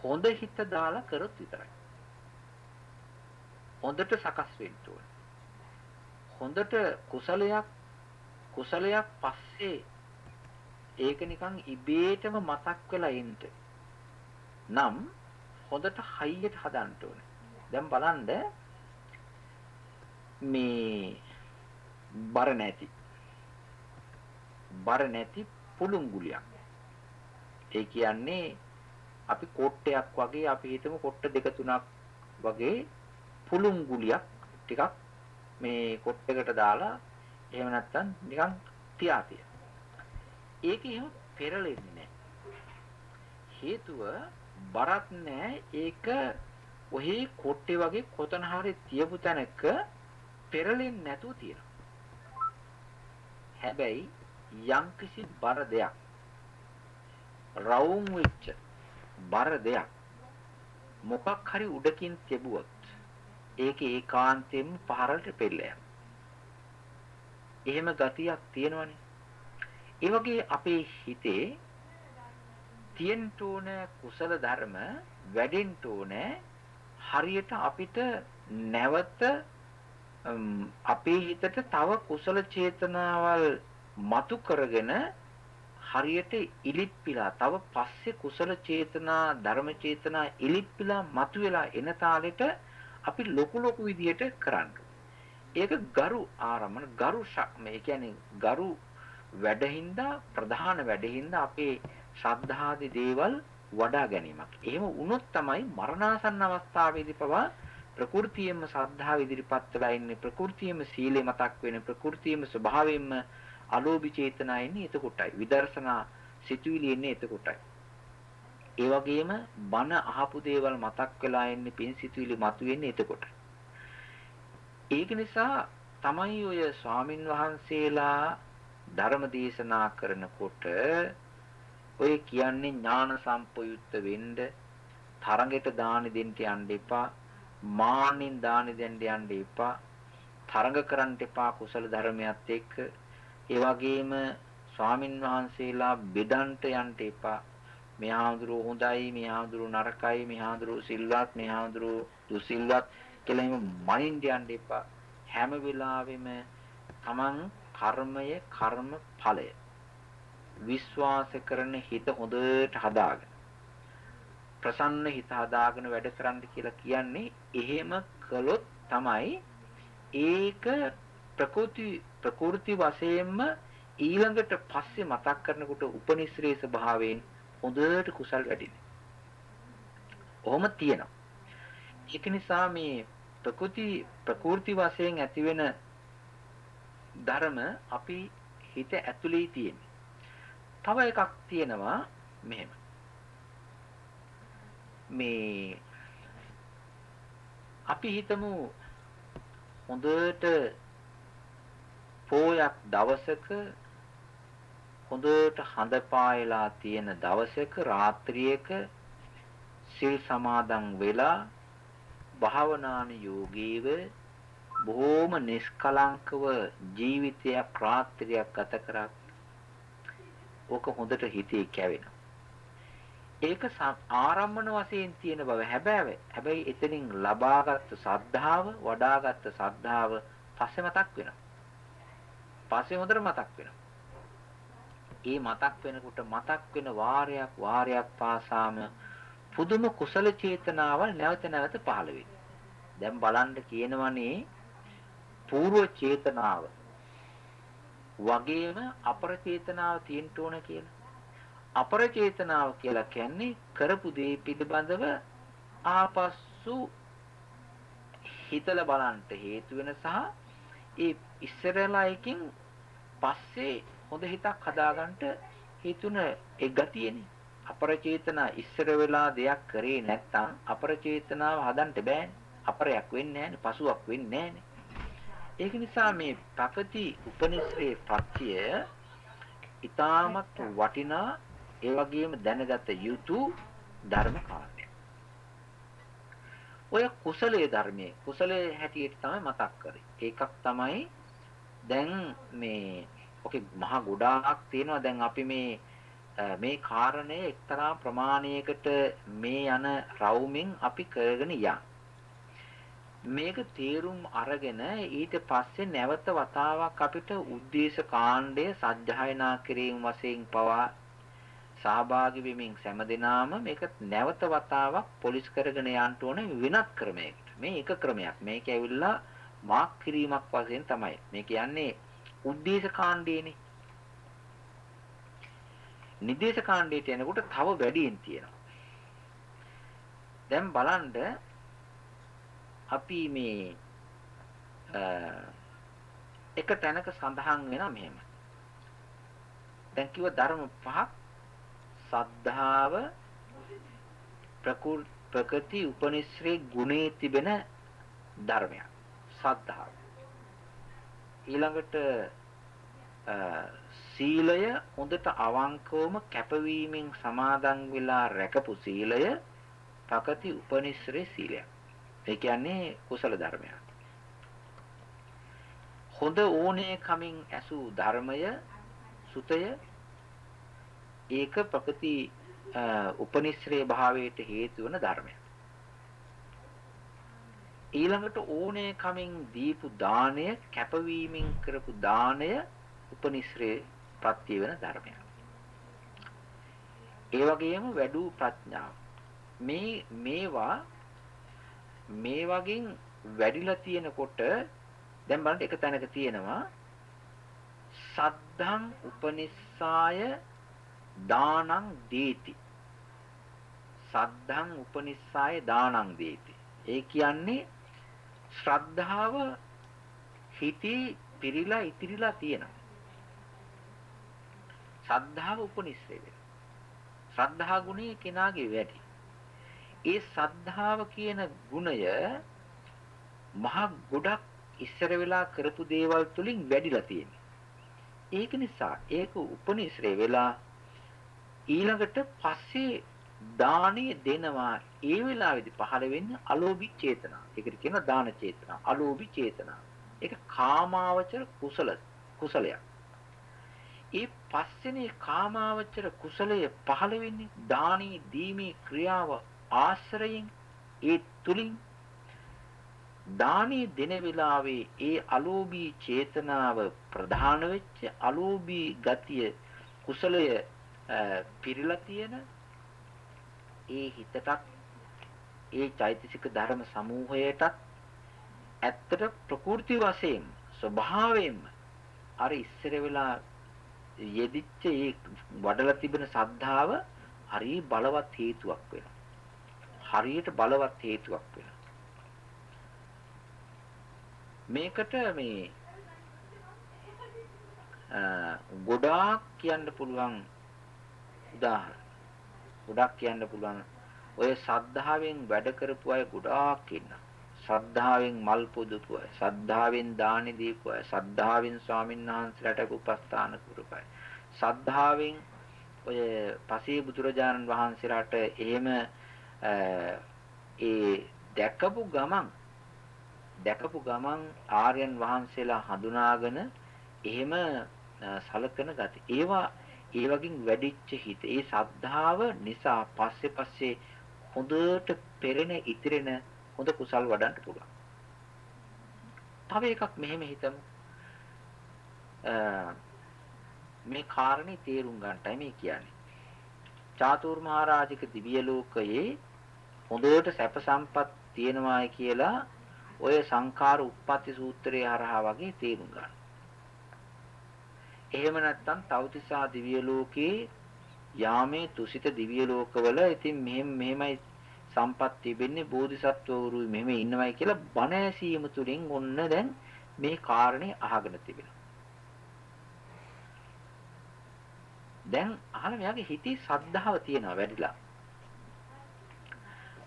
හොඳ හිත දාලා කරොත් විතරයි. හොඳට සකස් වෙන්න ඕනේ. හොඳට කුසලයක් කුසලයක් පස්සේ ඒක නිකන් ඉබේටම මතක් වෙලා ඉන්න. නම් හොඳට හයියට හදන්න ඕනේ. දැන් බලන්න මේ බර නැති බර නැති පුළුංගුලියක්. ඒ කියන්නේ අපි කොට්ටයක් වගේ අපි හිතමු කොට්ට දෙක තුනක් වගේ පුළුංගුලියක් ටිකක් මේ කොට්ටයකට දාලා එහෙම නැත්නම් නිකන් තියාතිය. ඒක එහෙම පෙරලෙන්නේ නැහැ. හේතුව බරත් නැහැ ඒක ඔහි කොට්ටේ වගේ කොතන හරි තියපු තැනක පෙරලෙන්නේ නැතුව තියෙනවා. හැබැයි යම්කිසි බර දෙයක් රවුම් වෙච්ච බර දෙයක් මොකක් හරි උඩකින් තිබුවොත් ඒක ඒකාන්තයෙන්ම පහරට පෙළ එහෙම ගතියක් තියෙනවනේ. ඒ වගේ අපේ හිතේ තියෙන්න ඕන කුසල ධර්ම වැඩෙන්න ඕන හරියට අපිට නැවත අපේ හිතට තව කුසල චේතනාවල් මතු කරගෙන හරියට ඉලිප්පිලා තව පස්සේ කුසල චේතනා ධර්ම චේතනා ඉලිප්පිලා මතුවලා එන තාලෙට අපි ලොකු ලොකු විදියට කරන්න. ඒක ගරු ආරම්මන ගරු මේ කියන්නේ ගරු වැඩහින්දා ප්‍රධාන වැඩහින්දා අපේ ශ්‍රද්ධාදී දේවල් වඩා ගැනීමක්. එහෙම වුණොත් තමයි මරණාසන්න අවස්ථාවේදී පවා ප්‍රകൃතියෙම ශ්‍රද්ධාව ඉදිරිපත් වෙලා ඉන්නේ ප්‍රകൃතියෙම සීලය මතක් වෙන ප්‍රകൃතියෙම ස්වභාවයෙන්ම අලෝභ චේතනා එන්නේ එතකොටයි. විදර්ශනා සිතුවිලි එන්නේ එතකොටයි. ඒ වගේම බන අහපු දේවල් මතක් වෙලා එන්නේ පින් සිතුවිලි මතුවෙන්නේ එතකොටයි. ඒක නිසා තමයි ඔය ස්වාමින් වහන්සේලා ධර්ම දේශනා කරනකොට ඔය කියන්නේ ඥාන සම්පයුක්ත වෙන්න තරඟට දානි දෙන්න යන්න එපා මාන්නින් දානි දෙන්න යන්න එපා තරඟ කරන්න එපා කුසල ධර්මයක් එක්ක ඒ වගේම ස්වාමින් වහන්සේලා බෙදන්ට යන්න එපා. මෙහාඳුරු හොඳයි, මෙහාඳුරු නරකයි, මෙහාඳුරු සිල්වත්, මෙහාඳුරු දුසිල්වත් කියලා එහෙම මනින්න යන්න එපා. හැම වෙලාවෙම Taman කර්මය, කර්ම ඵලය විශ්වාස කරන හිත හොඳට හදාගෙන ප්‍රසන්න හිත හදාගෙන වැඩ කරන්න කියලා කියන්නේ එහෙම කළොත් තමයි ඒක ප්‍රකෘති ප්‍රකෘති වශයෙන්ම ඊළඟට පස්සේ මතක් කරනකොට උපනිශ්‍රේ ස්වභාවයෙන් හොඳට කුසල් වැඩිනේ. ඔහොම තියෙනවා. ඒක නිසා මේ ප්‍රකෘති ප්‍රකෘති වශයෙන් ඇතිවෙන ධර්ම අපි හිත ඇතුලේ තියෙන්නේ. තව එකක් තියෙනවා මෙහෙම. මේ අපි හිතමු හොඳට පෝයක් දවසක හොඳට හඳ පායලා තියෙන දවසක රාත්‍රියක සිල් සමාදන් වෙලා භාවනාන යෝගීව බොහෝම නිෂ්කලංකව ජීවිතයක් රාත්‍රියක් ගත කරා ඕක හොඳට හිතේ කැවෙනවා ඒක ආරම්මන වශයෙන් තියෙන බව හැබැයි හැබැයි එතනින් ලබාගත් සද්ධාව වඩාගත් සද්ධාව පස්සේ මතක් වෙනවා පස්සේ හොඳට මතක් වෙනවා. ඒ මතක් වෙනකොට මතක් වෙන වාරයක් වාරයක් පාසාම පුදුම කුසල චේතනාවල් නැවත නැවත පහළ වෙනවා. දැන් බලන්න කියනවනේ పూర్ව චේතනාව වගේම අපර චේතනාව තියෙන්න ඕන කියලා. අපර චේතනාව කියලා කියන්නේ කරපු දේ පිළිබඳව ආපස්සු හිතලා බලන්න හේතු වෙන සහ ඒ ඉස්සරලා එකකින් පස්සේ හොඳ හිතක් හදාගන්න හේතුන ඒ ගතියනේ. අපරචේතන ඉස්සර වෙලා දෙයක් කරේ නැත්නම් අපරචේතනාව හදන්න බෑනේ. අපරයක් වෙන්නේ නැහැනේ, පසුවක් වෙන්නේ නැහැනේ. ඒක නිසා මේ ප්‍රකති උපනිශ්‍රේ ප්‍රත්‍යය ඊටමත් වටිනා ඒ වගේම දැනගත යුතු ධර්ම කාරණයක්. ඔය කුසලයේ ධර්මයේ කුසලයේ හැටියට තමයි මතක් කරේ. ඒකක් තමයි දැන් මේ ඔකේ මහා ගොඩාක් තියෙනවා දැන් අපි මේ මේ කාරණය එක්තරා ප්‍රමාණයකට මේ යන රවුමින් අපි කරගෙන යන්. මේක තේරුම් අරගෙන ඊට පස්සේ නැවත වතාවක් අපිට උද්දේශ කාණ්ඩය සජ්ජායනා කිරීම වශයෙන් පවා සහභාගී වෙමින් සෑමදෙනාම මේක නැවත වතාවක් පොලිස් කරගෙන යන්න ඕනේ වෙනත් ක්‍රමයකට. මේ එක ක්‍රමයක්. මේක ඇවිල්ලා මාක් කිරීමක් වශයෙන් තමයි. මේ කියන්නේ උද්දේශ කාණ්ඩයනේ. නිදේශ කාණ්ඩයට එනකොට තව වැඩියෙන් තියෙනවා. දැන් බලන්න අපි මේ එක තැනක සඳහන් වෙනා මෙහෙම. දැන් කිව්ව ධර්ම පහක් සද්ධාව ප්‍රකෘති උපනිශ්‍රේ ගුණේ තිබෙන ධර්මයක්. සද්ධාව. ඊළඟට සීලය හොඳට අවංකවම කැපවීමෙන් සමාදන් වෙලා රැකපු සීලය ප්‍රකති උපනිශ්‍රේ සීලයක්. ඒ කියන්නේ කුසල ධර්මයක්. හොඳ ඕනේ කමින් ඇසූ ධර්මය සුතය ඒක ප්‍රකති උපනිශ්‍රේ භාවයට හේතු වන ධර්මයක්. ඊළඟට ඕනේ කමින් දීපු දාණය කැපවීමෙන් කරපු දාණය උපනිශ්‍රේ ප්‍රත්‍ය වෙන ධර්මයක්. ඒ වගේම වැඩූ ප්‍රඥාව. මේ මේවා මේ වගේ වැඩිලා තියෙනකොට දැන් බලන්න එක තැනක තියෙනවා. සද්ධං උපනිස්සාය දානං දීති. සද්ධං උපනිස්සාය දානං දීති. ඒ කියන්නේ ශ්‍රද්ධාව හිතේ පිරීලා ඉතිරිලා තියෙනවා. ශ්‍රද්ධාව උපනිස්සේ වෙනවා. ශ්‍රද්ධා ගුණය කෙනාගේ වැඩි. ඒ සද්ධාව කියන ගුණය මහ ගොඩක් ඉස්සර වෙලා කරපු දේවල් තුලින් වැඩිලා තියෙනවා. ඒක නිසා ඒක උපනිශ්‍රේ වෙලා ඊළඟට පස්සේ දාණය දෙනවා ඒ වෙලාවේදී පහළ වෙන්නේ අලෝභි චේතනා. ඒකට කියනවා දාන චේතනා. අලෝභි චේතනා. ඒක කාමාවචර කුසල කුසලයක්. ඒ පස්සේනේ කාමාවචර කුසලය පහළ වෙන්නේ දානී දීමේ ක්‍රියාව ආශ්‍රයෙන් ඒ තුලින් දානීය දෙන වෙලාවේ ඒ අලෝභී චේතනාව ප්‍රධාන වෙච්ච අලෝභී ගතිය කුසලය පිරීලා තියෙන ඒ හිතටත් ඒ චෛතසික ධර්ම සමූහයටත් ඇත්තට ප්‍රකෘති වශයෙන් ස්වභාවයෙන්ම අර ඉස්සර වෙලා යෙදිච්ච ඒ වඩලා තිබෙන සද්ධාව හරි බලවත් හේතුවක් වෙනවා. හරියට බලවත් හේතුවක් වෙනවා. මේකට මේ ගොඩාක් කියන්න පුළුවන් උදාහරණ. ගොඩක් කියන්න පුළුවන් ඔය සද්ධාවෙන් වැඩ කරපු අය ගොඩාක් ඉන්නවා. සද්ධාවෙන් මල් පොදපු අය, සද්ධාවෙන් දානි දීපු අය, සද්ධාවෙන් ස්වාමීන් වහන්සේලාට උපස්ථාන කරපු අය. සද්ධාවෙන් ඔය පසේ බුදුරජාණන් වහන්සේලාට එහෙම ඒ දැකපු ගමන් දැකපු ගමන් ආර්යයන් වහන්සේලා හඳුනාගෙන එහෙම සලකන ගති. ඒවා ඒ වගේ වැඩිච්ච හිත. ඒ සද්ධාව නිසා පස්සේ පස්සේ හොඳට පෙරෙන ඉතිරෙන හොඳ කුසල් වඩන්න පුළුවන්. තව එකක් මෙහෙම හිතමු. මේ කාරණේ තේරුම් ගන්නටයි මේ කියන්නේ. චාතුර් මහරජික දිව්‍ය ලෝකයේ හොඳට සැප සම්පත් තියෙනවායි කියලා ඔය සංඛාර උප්පත්ති සූත්‍රයේ හරහා වගේ තේරුම් ගන්න. එහෙම නැත්නම් තවතිසා දිව්‍ය ලෝකේ යාමේ තුසිත දිව්‍ය ලෝකවල ඉතින් මෙහෙම මෙහෙමයි සම්පත් තිබෙන්නේ බෝධිසත්වවරු මෙහෙම ඉන්නවයි කියලා බණ ඇසීම තුළින් ඔන්න දැන් මේ කාරණේ අහගෙන තිබෙනවා. දැන් අහලා මෙයාගේ හිතේ සද්ධාව තියෙනවා වැඩිලා.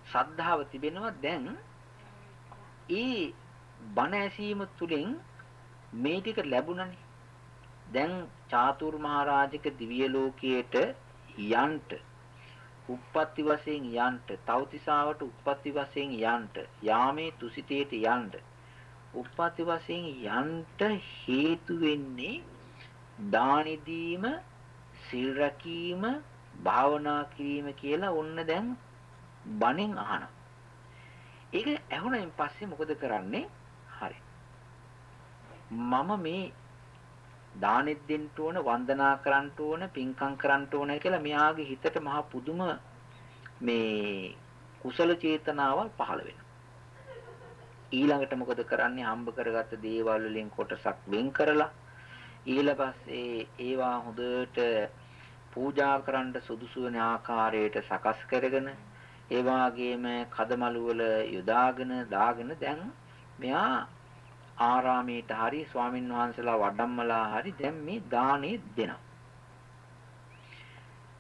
සද්ධාව තිබෙනවා දැන් ඒ බණ ඇසීම තුළින් මේ ටික ලැබුණනේ. දැන් චාතුර් මහරජක දිව්‍ය ලෝකයට යන්ට උප්පත්ති වශයෙන් යන්ට තවතිසාවට උප්පත්ති වශයෙන් යන්ට යාමේ තුසිතේට යන්ට උප්පත්ති වශයෙන් යන්ට හේතු වෙන්නේ දානෙදීම සිල් රැකීම භාවනා කිරීම කියලා ඔන්න දැන් බණෙන් අහනවා. ඒක ඇහුණයින් පස්සේ මොකද කරන්නේ? හරි. මම මේ දානෙත් දෙන්න ඕන, වන්දනා කරන්න ඕන, පින්කම් කරන්න ඕන කියලා මෙයාගේ හිතට මහා පුදුම මේ කුසල චේතනාවල් පහළ වෙනවා. ඊළඟට මොකද කරන්නේ? හම්බ කරගත්ත දේවල් වලින් කොටසක් වෙන් කරලා ඊළ පස්සේ ඒවා හොඳට පූජා කරන්න සුදුසු වෙන ආකාරයට සකස් කරගෙන ඒ වාගේම කදමලු වල යොදාගෙන දාගෙන දැන් මෙයා ආරාමයට හරි ස්වාමින් වහන්සේලා වඩම්මලා හරි දැන් මේ දානේ දෙනවා.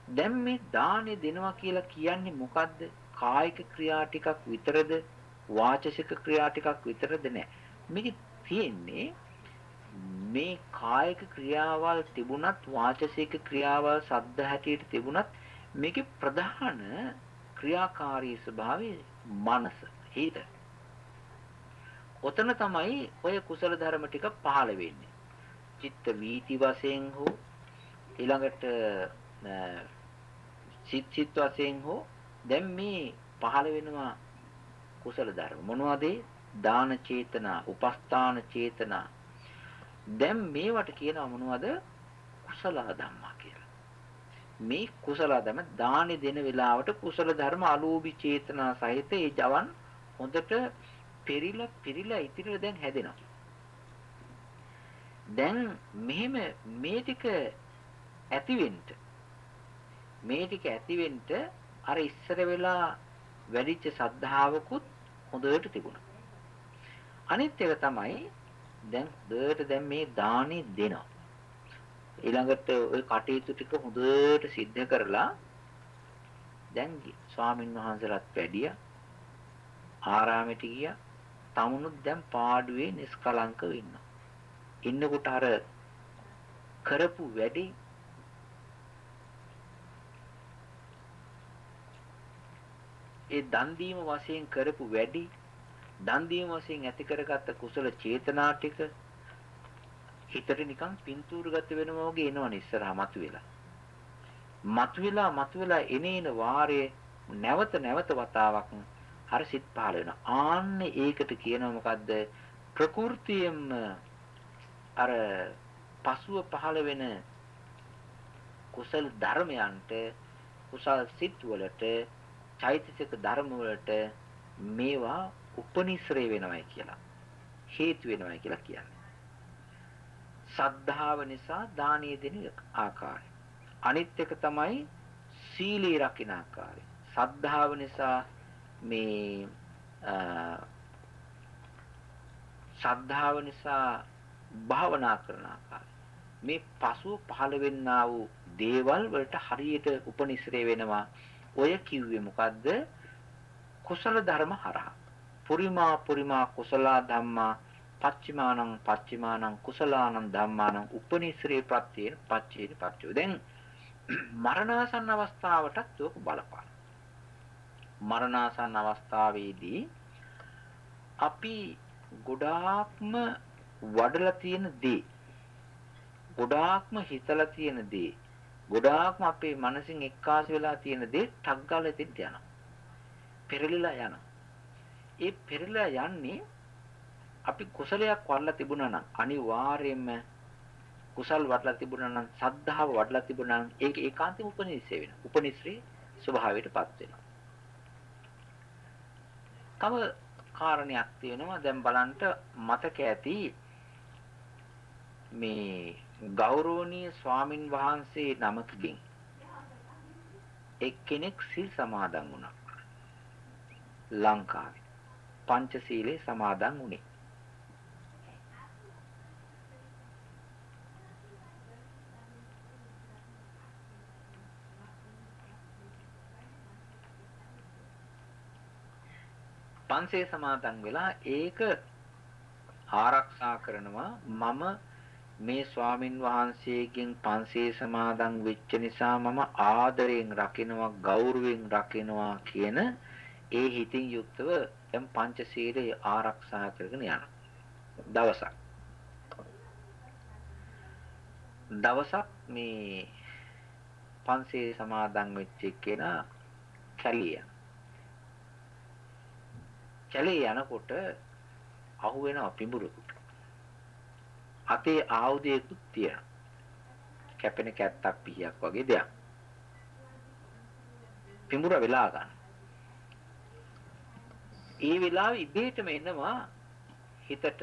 දැන් මේ දානේ දෙනවා කියලා කියන්නේ මොකද්ද? කායික ක්‍රියා ටිකක් විතරද? වාචසික ක්‍රියා ටිකක් විතරද නෑ. මේක තියෙන්නේ මේ කායික ක්‍රියාවල් තිබුණත් වාචසික ක්‍රියාවල් සද්ද හැටියට තිබුණත් මේකේ ප්‍රධාන ක්‍රියාකාරී ස්වභාවය මනස හිත. ඔතන තමයි ඔය කුසල ධර්ම ටික පහළ වෙන්නේ. චිත්ත වීති වශයෙන් හෝ ඊළඟට සිත් සිත් වශයෙන් හෝ දැන් මේ පහළ වෙනවා කුසල ධර්ම. මොනවද දාන චේතනා උපස්ථාන චේතනා. දැන් මේවට කියනවා මොනවද? කුසල ධම්මා. කියලා මේ කුසල ධර්ම දානි දෙන වෙලාවට කුසල ධර්ම අලෝභි චේතනා සහිත ඒ ජවන් හොඳට පෙරිලා පෙරිලා ඉතිරිලා දැන් හැදෙනවා. දැන් මෙහෙම මේ ටික ඇතිවෙන්න මේ ටික ඇතිවෙන්න අර ඉස්සර වෙලා වැඩිච්ච සද්ධාවකුත් හොඳට තිබුණා. අනිත් එක තමයි දැන් හොඳට දැන් මේ දානි දෙනවා. ඊළඟට ওই කටයුතු ටික හොඳට සිද්ධ කරලා දැන් ස්වාමින් වහන්සේලාත් වැඩියා ආරාමෙට ගියා තමුණුත් දැන් පාඩුවේ නිස්කලංකව ඉන්නවා. ඉන්නකොට අර කරපු වැඩි ඒ දන් දීම වශයෙන් කරපු වැඩි දන් දීම වශයෙන් ඇති කරගත්ත කුසල චේතනා ටික හිතට නිකන් පින්තූරු ගත වෙනවා වගේ එනවනේ ඉස්සරහා මතුවෙලා. මතුවෙලා මතුවෙලා එනේන වාරයේ නැවත නැවත වතාවක් අර සිත් පහළ වෙනවා. ආන්න ඒකට කියනවා මොකද්ද? ප්‍රകൃතියෙම අර පසුව පහළ වෙන කුසල ධර්මයන්ට කුසල් සිත් වලට චෛතසික ධර්ම වලට මේවා උපනිශ්‍රේ වෙනවයි කියලා. හේතු වෙනවයි කියලා කියන්නේ. සද්ධාව නිසා දානීය දෙන ආකාරය. අනිත් එක තමයි සීලී රකින්න ආකාරය. සද්ධාව නිසා මේ ශ්‍රද්ධාව නිසා භාවනා කරන ආකාරය මේ පසුව පහළ වෙන්නා වූ දේවල් වලට හරියට උපනිශ්‍රේ වෙනවා ඔය කිව්වේ මොකද්ද කුසල ධර්ම හරහා පුරිමා පුරිමා කුසල ධම්මා පච්චිමානං පච්චිමානං කුසලානං ධම්මානං උපනිශ්‍රේ ප්‍රත්‍යයෙන් පච්චේන පච්චෝ. දැන් [clears throat] මරණාසන්න අවස්ථාවටත් ඔක බලපාන මරණාසන්න අවස්ථාවේදී අපි ගොඩාක්ම වඩලා තියෙන දේ ගොඩාක්ම හිතලා තියෙන දේ ගොඩාක්ම අපේ මනසින් එක්කාසු වෙලා තියෙන දේ ටක් ගාලා එතෙන්ට යනවා. පෙරලිලා යනවා. ඒ පෙරලිලා යන්නේ අපි කුසලයක් වඩලා තිබුණා නම් අනිවාර්යයෙන්ම කුසල් වඩලා තිබුණා නම් සද්ධාව වඩලා තිබුණා නම් ඒක ඒකාන්තයෙන් උපනිශ්‍රේ වෙනවා. උපනිශ්‍රේ ස්වභාවයටපත් වෙනවා. තව කාරණයක් තියෙනවා. දැන් බලන්න මතක ඇති මේ ගෞරවනීය ස්වාමින් වහන්සේ නමකකින් එක්කෙනෙක් සිල් සමාදන් වුණා. ලංකාවේ. පංචශීලයේ සමාදන් වුණේ. පන්සේ සමාදන් වෙලා ඒක ආරක්ෂා කරනවා මම මේ ස්වාමින් වහන්සේගෙන් පන්සේ සමාදන් වෙච්ච නිසා මම ආදරයෙන් රකින්නවා ගෞරවයෙන් රකින්නවා කියන ඒ හිතින් යුක්තව දැන් පංචශීලය ආරක්ෂා කරගෙන යනවා. දවසක් දවසක් මේ පන්සේ සමාදන් වෙච්ච කෙනා කැලිය. කැලිය යනකොට අහු වෙනවා පිඹුරකට. අතේ ආයුධයකුත් තියෙනවා. කැපෙන කැත්තක් පිහියක් වගේ දෙයක්. පිඹුර වෙලා ගන්න. ඒ වෙලාවේ ඉබේටම එනවා හිතට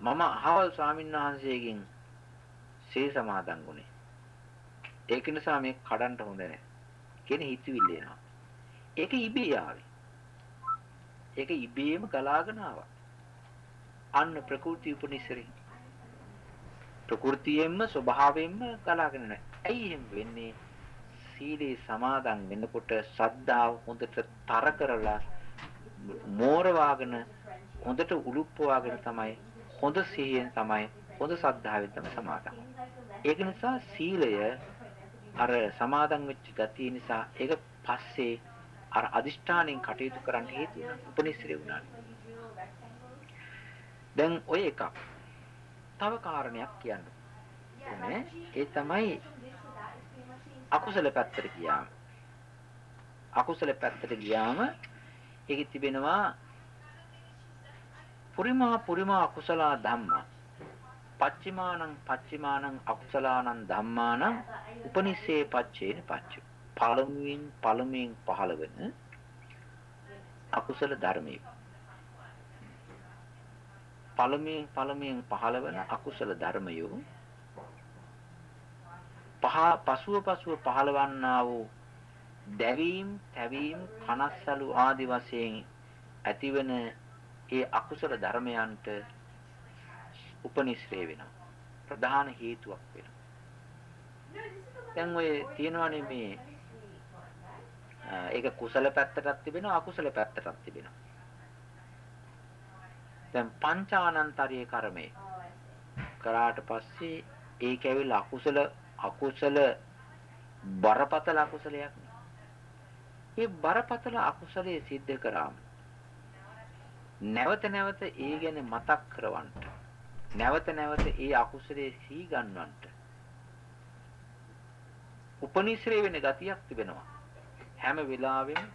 මම අහවල් ස්වාමීන් වහන්සේගෙන් සේ සමාදන් වුණේ. ඒක නිසා මේ කඩන්න හොඳ නැහැ. කියන හිතවිල්ල එනවා. ඒක ඉබේ ආවේ. ඒක ඉබේම ගලාගෙන ආවා. අන්න ප්‍රകൃති උපනිශ්‍රේ. ප්‍රകൃතියෙන්ම ස්වභාවයෙන්ම ගලාගෙන නැහැ. ඇයි එහෙම වෙන්නේ? සීලේ සමාදන් වෙනකොට ශ්‍රද්ධාව හොඳට තර කරලා මෝරවාගෙන හොඳට උලුප්පවාගෙන තමයි හොඳ සිහියෙන් තමයි හොඳ ශ්‍රද්ධාවෙන් තමයි සමාදන්. ඒක නිසා සීලය අර සමාදන් වෙච්ච ගතිය නිසා ඒක පස්සේ අර අදිෂ්ඨානෙන් කටයුතු කරන්න හේතු වෙනවා උපනිශ්‍රේ වුණා. දැන් ඔය එකක්. තව කාරණයක් කියන්න. ඕනේ. ඒ තමයි අකුසල පැත්තට ගියාම. අකුසල පැත්තට ගියාම ඒකෙ තිබෙනවා පුරිමා පුරිමා අකුසල ධම්මා පච්චිමානං පච්චිමානං අකුසලානං ධම්මානං උපනිස්සේ පච්චේන පච්ච පළමුවෙන් පළමුවෙන් පහළ වෙන අකුසල ධර්මයේ පළමුවෙන් පළමුවෙන් පහළ වෙන අකුසල ධර්මයෝ පහ පසුව පසුව පහළවන්නා වූ දැවීම්, තැවීම්, කනස්සලු ආදි වශයෙන් ඇතිවන ඒ අකුසල ධර්මයන්ට උපනිශ්‍රේ වෙනවා. ප්‍රධාන හේතුවක් වෙනවා. දැන් ඔය තියෙනවානේ මේ ඒක කුසල පැත්තටත් තිබෙනවා අකුසල පැත්තටත් තිබෙනවා. දැන් පංචානන්තරීය කර්මය කරාට පස්සේ ඒක ඇවිල්ලා අකුසල අකුසල බරපතල අකුසලයක් මේ බරපතල අකුසලයේ සිද්ධ කරාම නැවත නැවත ඒ ගැන මතක් කරවන්න නැවත නැවත ඒ අකුසලයේ සී ගන්නවන්ට උපනිශ්‍රේ වෙන ගතියක් තිබෙනවා හැම වෙලාවෙම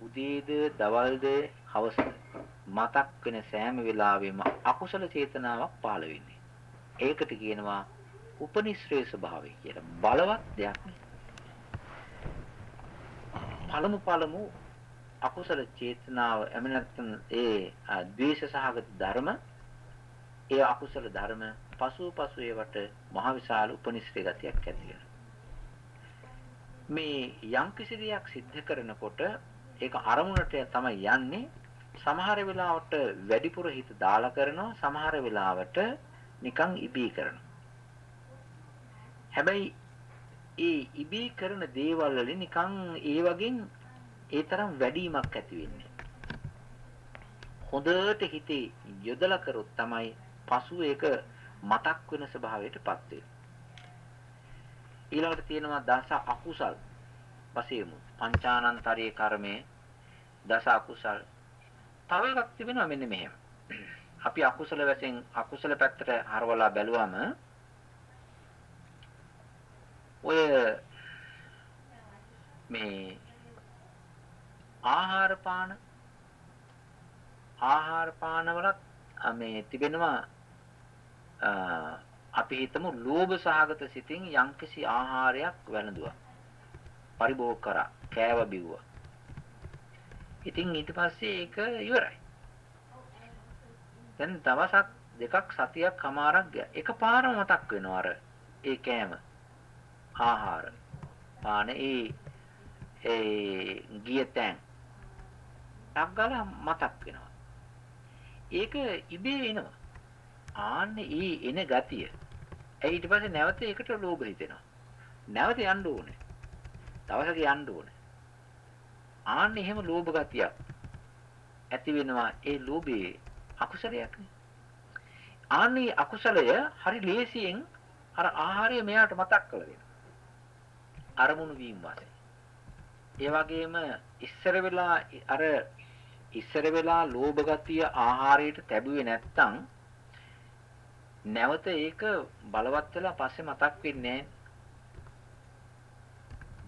උදේද දවල්ද හවසද මතක් වෙන සෑම වෙලාවෙම අකුසල චේතනාවක් පහළ වෙන්නේ. ඒකට කියනවා උපනිශ්‍රේ ස්වභාවය කියලා. බලවත් දෙයක් නේ පළමු පළමු අකුසල චේතනාව එමෙ නැත්නම් ඒ ද්වේෂ සහගත ධර්ම ඒ අකුසල ධර්ම පසු පසු ඒවට මහ විශාල උපනිශ්‍රේ ගතියක් ඇති වෙනවා. මේ යම් කිසි දෙයක් සිද්ධ කරනකොට ඒක අරමුණට තමයි යන්නේ සමහර වෙලාවට වැඩිපුර හිත දාලා කරනවා සමහර වෙලාවට නිකන් ඉබී කරනවා. හැබැයි ඒ ඉබී කරන දේවල් වලින් නිකන් ඒ වගේ ඒ තරම් වැඩිමක් ඇති වෙන්නේ. හොඳට හිතේ යොදලා කරොත් තමයි පසු ඒක මතක් වෙන ස්වභාවයටපත් වෙන්නේ. ඊළඟට තියෙනවා දස අකුසල් වශයෙන් පංචානන්තරයේ කර්මයේ දස අකුසල් තව එකක් තිබෙනවා මෙන්න මෙහෙම. අපි අකුසල වශයෙන් අකුසල පැත්තට හරවලා බැලුවම ඔය මේ ආහාර පාන ආහාර පාන වලත් මේ තිබෙනවා අපි හිතමු ලෝභ සහගත සිතින් යම්කිසි ආහාරයක් වැළඳුවා. පරිභෝග කරා කෑව බිව්වා. ඉතින් ඊට පස්සේ ඒක ඉවරයි. දැන් දවසක් දෙකක් සතියක් කමාරක් ගියා. එකපාරම මතක් වෙනවා අර ඒ කෑම ආහාර. පාන ඒ ඒ ගිය තැන්. ටක්ගල මතක් වෙනවා. ඒක ඉබේ එනවා. ආන්න ඒ එන ගතිය. ඒ ඊට පස්සේ නැවත ඒකට ලෝභ හිතෙනවා නැවත යන්න ඕනේ දවසක යන්න ඕනේ ආන්න එහෙම ලෝභ ගතියක් ඇති වෙනවා ඒ ලෝභයේ අකුසලයක් නේ. ආන්නේ අකුසලය හරි ලේසියෙන් අර ආහාරය මෙයාට මතක් කරලා දෙනවා. අරමුණු වීම වාසේ. ඒ වගේම ඉස්සර වෙලා අර ඉස්සර වෙලා ලෝභ ගතිය ආහාරයට තැබුවේ නැත්තම් නැවත ඒක බලවත් වෙලා පස්සේ මතක් වෙන්නේ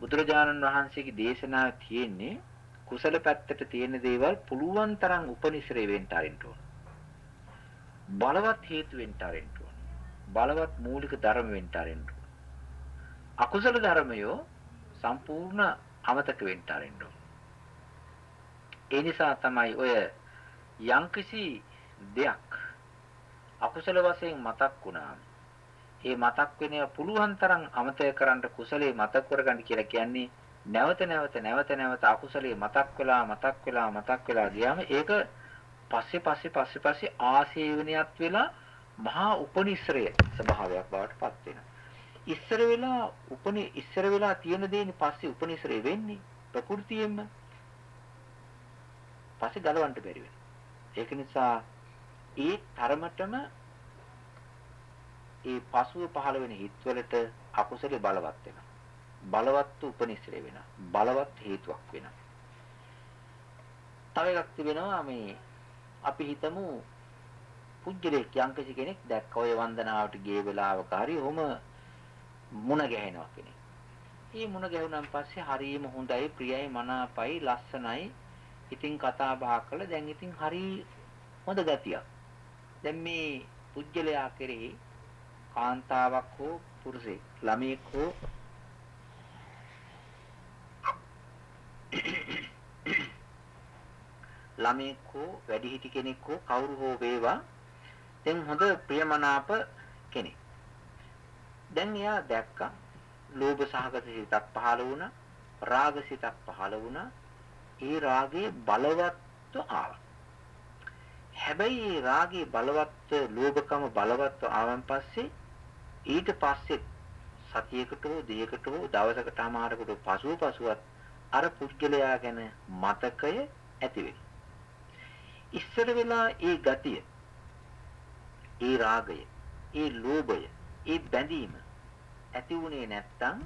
බුදුරජාණන් වහන්සේගේ දේශනාව තියෙන්නේ කුසල පැත්තට තියෙන දේවල් පුළුවන් තරම් උපනිශ්‍රේ වෙන්න අරින්න ඕන. බලවත් හේතු වෙන්න අරින්න ඕන. බලවත් මූලික ධර්ම වෙන්න අරින්න ඕන. අකුසල ධර්මයෝ සම්පූර්ණ අමතක වෙන්න අරින්න ඕන. ඒ නිසා තමයි ඔය යම්කිසි දෙයක් අකුසල වශයෙන් මතක් වුණාම ඒ මතක් වෙන පුළුවන් තරම් අමතක කරන්න කුසලයේ මතක් කරගන්න කියලා කියන්නේ නැවත නැවත නැවත නැවත අකුසලයේ මතක් වෙලා මතක් වෙලා මතක් වෙලා ගියාම ඒක පස්සේ පස්සේ පස්සේ පස්සේ ආසේවනියත් වෙලා මහා උපනිශ්‍රය ස්වභාවයක් බවට පත් වෙනවා. ඉස්සර වෙලා උපනි ඉස්සර වෙලා තියෙන දේනේ පස්සේ උපනිශ්‍රය වෙන්නේ ප්‍රകൃතියෙන්ම. පස්සේ ගලවන්න බැරි වෙනවා. ඒක නිසා ඒ තරමටම ඒ පසුව පහළ වෙන හිත්වලට අකුසලේ බලවත් වෙනවා. බලවත් උපනිශ්‍රේ වෙනවා. බලවත් හේතුවක් වෙනවා. තව එකක් තිබෙනවා මේ අපි හිතමු පුජ්‍යලෙක් යම්කිසි කෙනෙක් දැක්ක ඔය වන්දනාවට ගිය වෙලාවක හරි ඔහම මුණ ගැහෙනවා කෙනෙක්. මේ මුණ ගැහුණාන් පස්සේ හරියම හොඳයි ප්‍රියයි මනාපයි ලස්සනයි. ඉතින් කතා බහ කළා දැන් ඉතින් හරි හොඳ ගතියක්. දැන් මේ පුජ්‍යලයා කෙරෙහි කාන්තාවක් හෝ පුරුෂයෙක් ළමයෙක් හෝ ළමයෙක් හෝ වැඩිහිටි කෙනෙක් හෝ කවුරු හෝ වේවා දැන් හොඳ ප්‍රියමනාප කෙනෙක්. දැන් එයා දැක්කා ලෝභ සහගත සිතක් පහළ වුණා, රාග සිතක් පහළ වුණා. ඒ රාගේ බලවත්ව ආවා. හැබැයි ඒ රාගේ බලවත් ලෝභකම බලවත්ව ආවන් පස්සේ ඊට පස්සේ සතියකට හෝ දෙයකට හෝ දවසකට අමාරකට පසුව පසුවත් අර පුද්ගලයා ගැන මතකය ඇති වෙයි. ඉස්සර වෙලා ඒ ගතිය, ඒ රාගය, ඒ ලෝභය, ඒ බැඳීම ඇති වුණේ නැත්තම්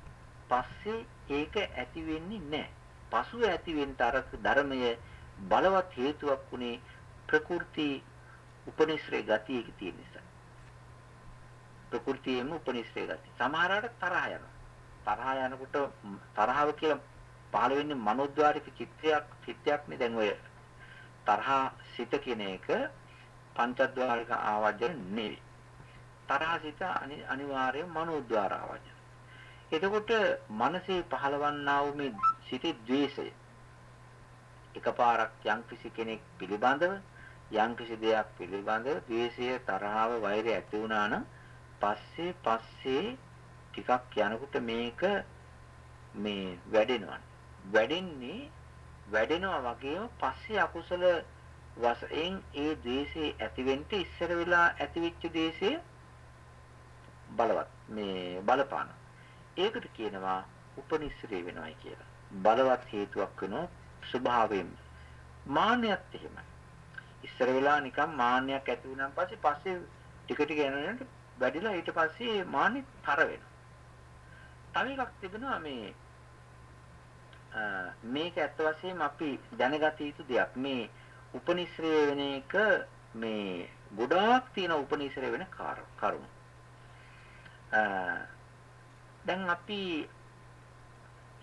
පස්සේ ඒක ඇති වෙන්නේ නැහැ. පසුව ඇති වෙන්න අර ධර්මය බලවත් හේතුවක් උනේ ප්‍රකෘති උපනිශ්‍රේ ගතියක තියෙන නිසා. ප්‍රകൃතියෙම උපනිශ්‍රේ ගතිය. සමහරවට තරහ යනවා. තරහ යනකොට තරහව කියලා පහළ වෙන්නේ මනෝද්වාරික චිත්‍රයක් චිත්තයක් නේ දැන් ඔය තරහ සිත කියන එක පංචද්වාරික ආවජන නෙවෙයි. තරහ සිත අනිවාර්යයෙන් මනෝද්වාර ආවජන. එතකොට මනසේ පහළවන්නා වූ මේ සිතේ द्वේෂය එකපාරක් යම්කිසි කෙනෙක් පිළිබඳව යම්කිසි දෙයක් පිළිබඳව द्वේෂය තරහව වෛරය ඇති වුණා නම් පස්සේ පස්සේ ටිකක් යනකොට මේක මේ වැඩෙනවා. වැඩෙන්නේ වැඩෙනවා වගේම පස්සේ අකුසල වශයෙන් ඒ ද්වේෂය ඇතිවෙන්න ඉස්සර වෙලා ඇතිවෙච්ච ද්වේෂය බලවත් මේ බලපාන. ඒකට කියනවා උපනිශ්‍රේ වෙනවයි කියලා. බලවත් හේතුවක් වෙනවා ස්වභාවයෙන්ම. මාන්නයත් එහෙමයි. ඉස්සර වෙලා නිකන් මාන්නයක් ඇති වුණාන් පස්සේ පස්සේ ටික ටික යනකොට වැඩිලා ඊට පස්සේ මාන්නෙ තර වෙනවා. තව එකක් තිබෙනවා මේ මේක ඇත්ත වශයෙන්ම අපි දැනගත යුතු දෙයක්. මේ උපනිශ්‍රය වෙන එක මේ ගොඩාක් තියෙන උපනිශ්‍රය වෙන කරුණු. දැන් අපි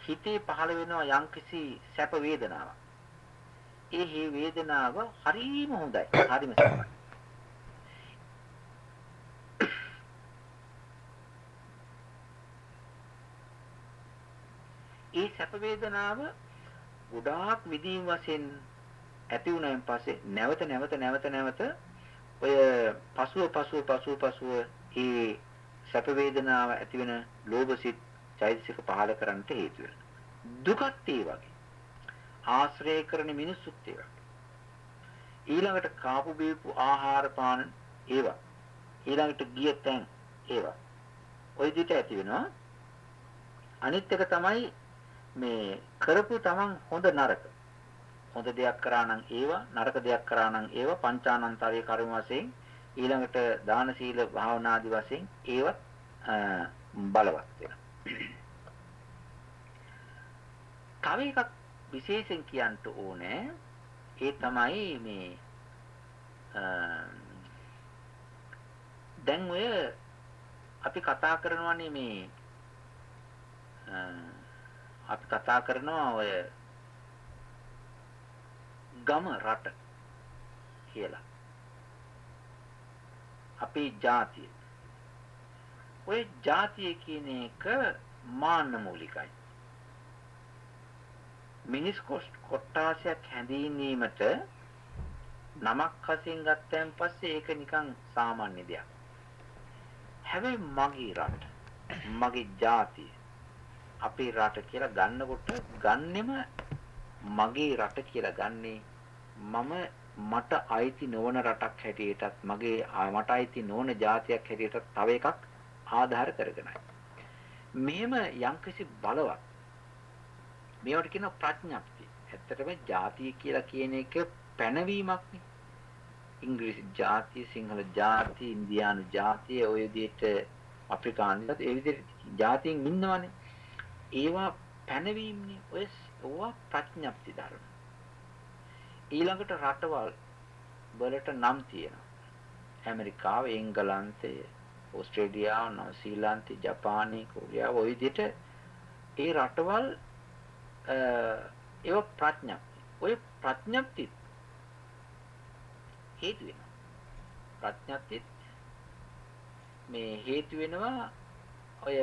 හිතේ පහළ වෙනවා යම්කිසි සැප වේදනාවක්. ඒ වේදනාව හරිම හොඳයි. හරිම සැපයි. ඒ සැප වේදනාව ගොඩාක් විදීම් වශයෙන් ඇති වුණාන් පස්සේ නැවත නැවත නැවත නැවත ඔය පසුව පසුව පසුව පසුව ඒ සැප වේදනාව ඇති වෙන ලෝභසිත චෛතසික පහල කරන්නට හේතු වෙනවා. දුකත් ඒ වගේ. ආශ්‍රය කරන මිනිස්සුත් ඒ වගේ. ඊළඟට කාපු බීපු ආහාර පාන ඒවා. ඊළඟට ගිය තැන් ඒවා. ওই විදිහට ඇති වෙනවා. අනිත් එක තමයි මේ කරපු තමන් හොඳ නරක හොඳ දෙයක් කරා නම් ඒව නරක දෙයක් කරා නම් ඒව පංචානන්තරයේ කර්ම වශයෙන් ඊළඟට දාන සීල භාවනාදි වශයෙන් ඒවත් බලවත් වෙනවා. තව එකක් විශේෂයෙන් කියන්න ඕනේ ඒ තමයි මේ දැන් ඔය අපි කතා කරනවානේ මේ අපි කතා කරනවා ඔය ගම රට කියලා. අපේ ජාතිය. ඔය ජාතිය කියන එක මාන්න මූලිකයි. මිනිස් කොට්ටාසයක් හැඳින්වීමට නමක් වශයෙන් ගත්තයන් පස්සේ ඒක නිකන් සාමාන්‍ය දෙයක්. හැබැයි මගේ රට මගේ ජාතිය අපේ රට කියලා ගන්නකොට ගන්නෙම මගේ රට කියලා ගන්නේ මම මට අයිති නොවන රටක් හැටියටත් මගේ මට අයිති නොවන ජාතියක් හැටියටත් තව එකක් ආධාර කරගෙනයි. මෙහෙම යම්කිසි බලවත් මේවට කියන ප්‍රඥප්තිය. ඇත්තටම ජාතිය කියලා කියන එක පැනවීමක් නේ. ඉංග්‍රීසි ජාතිය, සිංහල ජාතිය, ඉන්දියානු ජාතිය ඔය විදිහට අප්‍රිකානුත් ඒ විදිහට ජාතීන් ඉන්නවනේ. ඒවා පැනවීමනේ ඔය ඕවා ප්‍රඥප්ති ධර්ම. ඊළඟට රටවල් වලට නම් තියෙනවා. ඇමරිකාව, එංගලන්තය, ඕස්ට්‍රේලියාව, නවසීලන්තය, ජපානය, කොරියාව ඔය විදිහට ඒ රටවල් ඒව ප්‍රඥප්ති. ඔය ප්‍රඥප්ති හේතු වෙනවා. ප්‍රඥප්ති මේ හේතු වෙනවා ඔය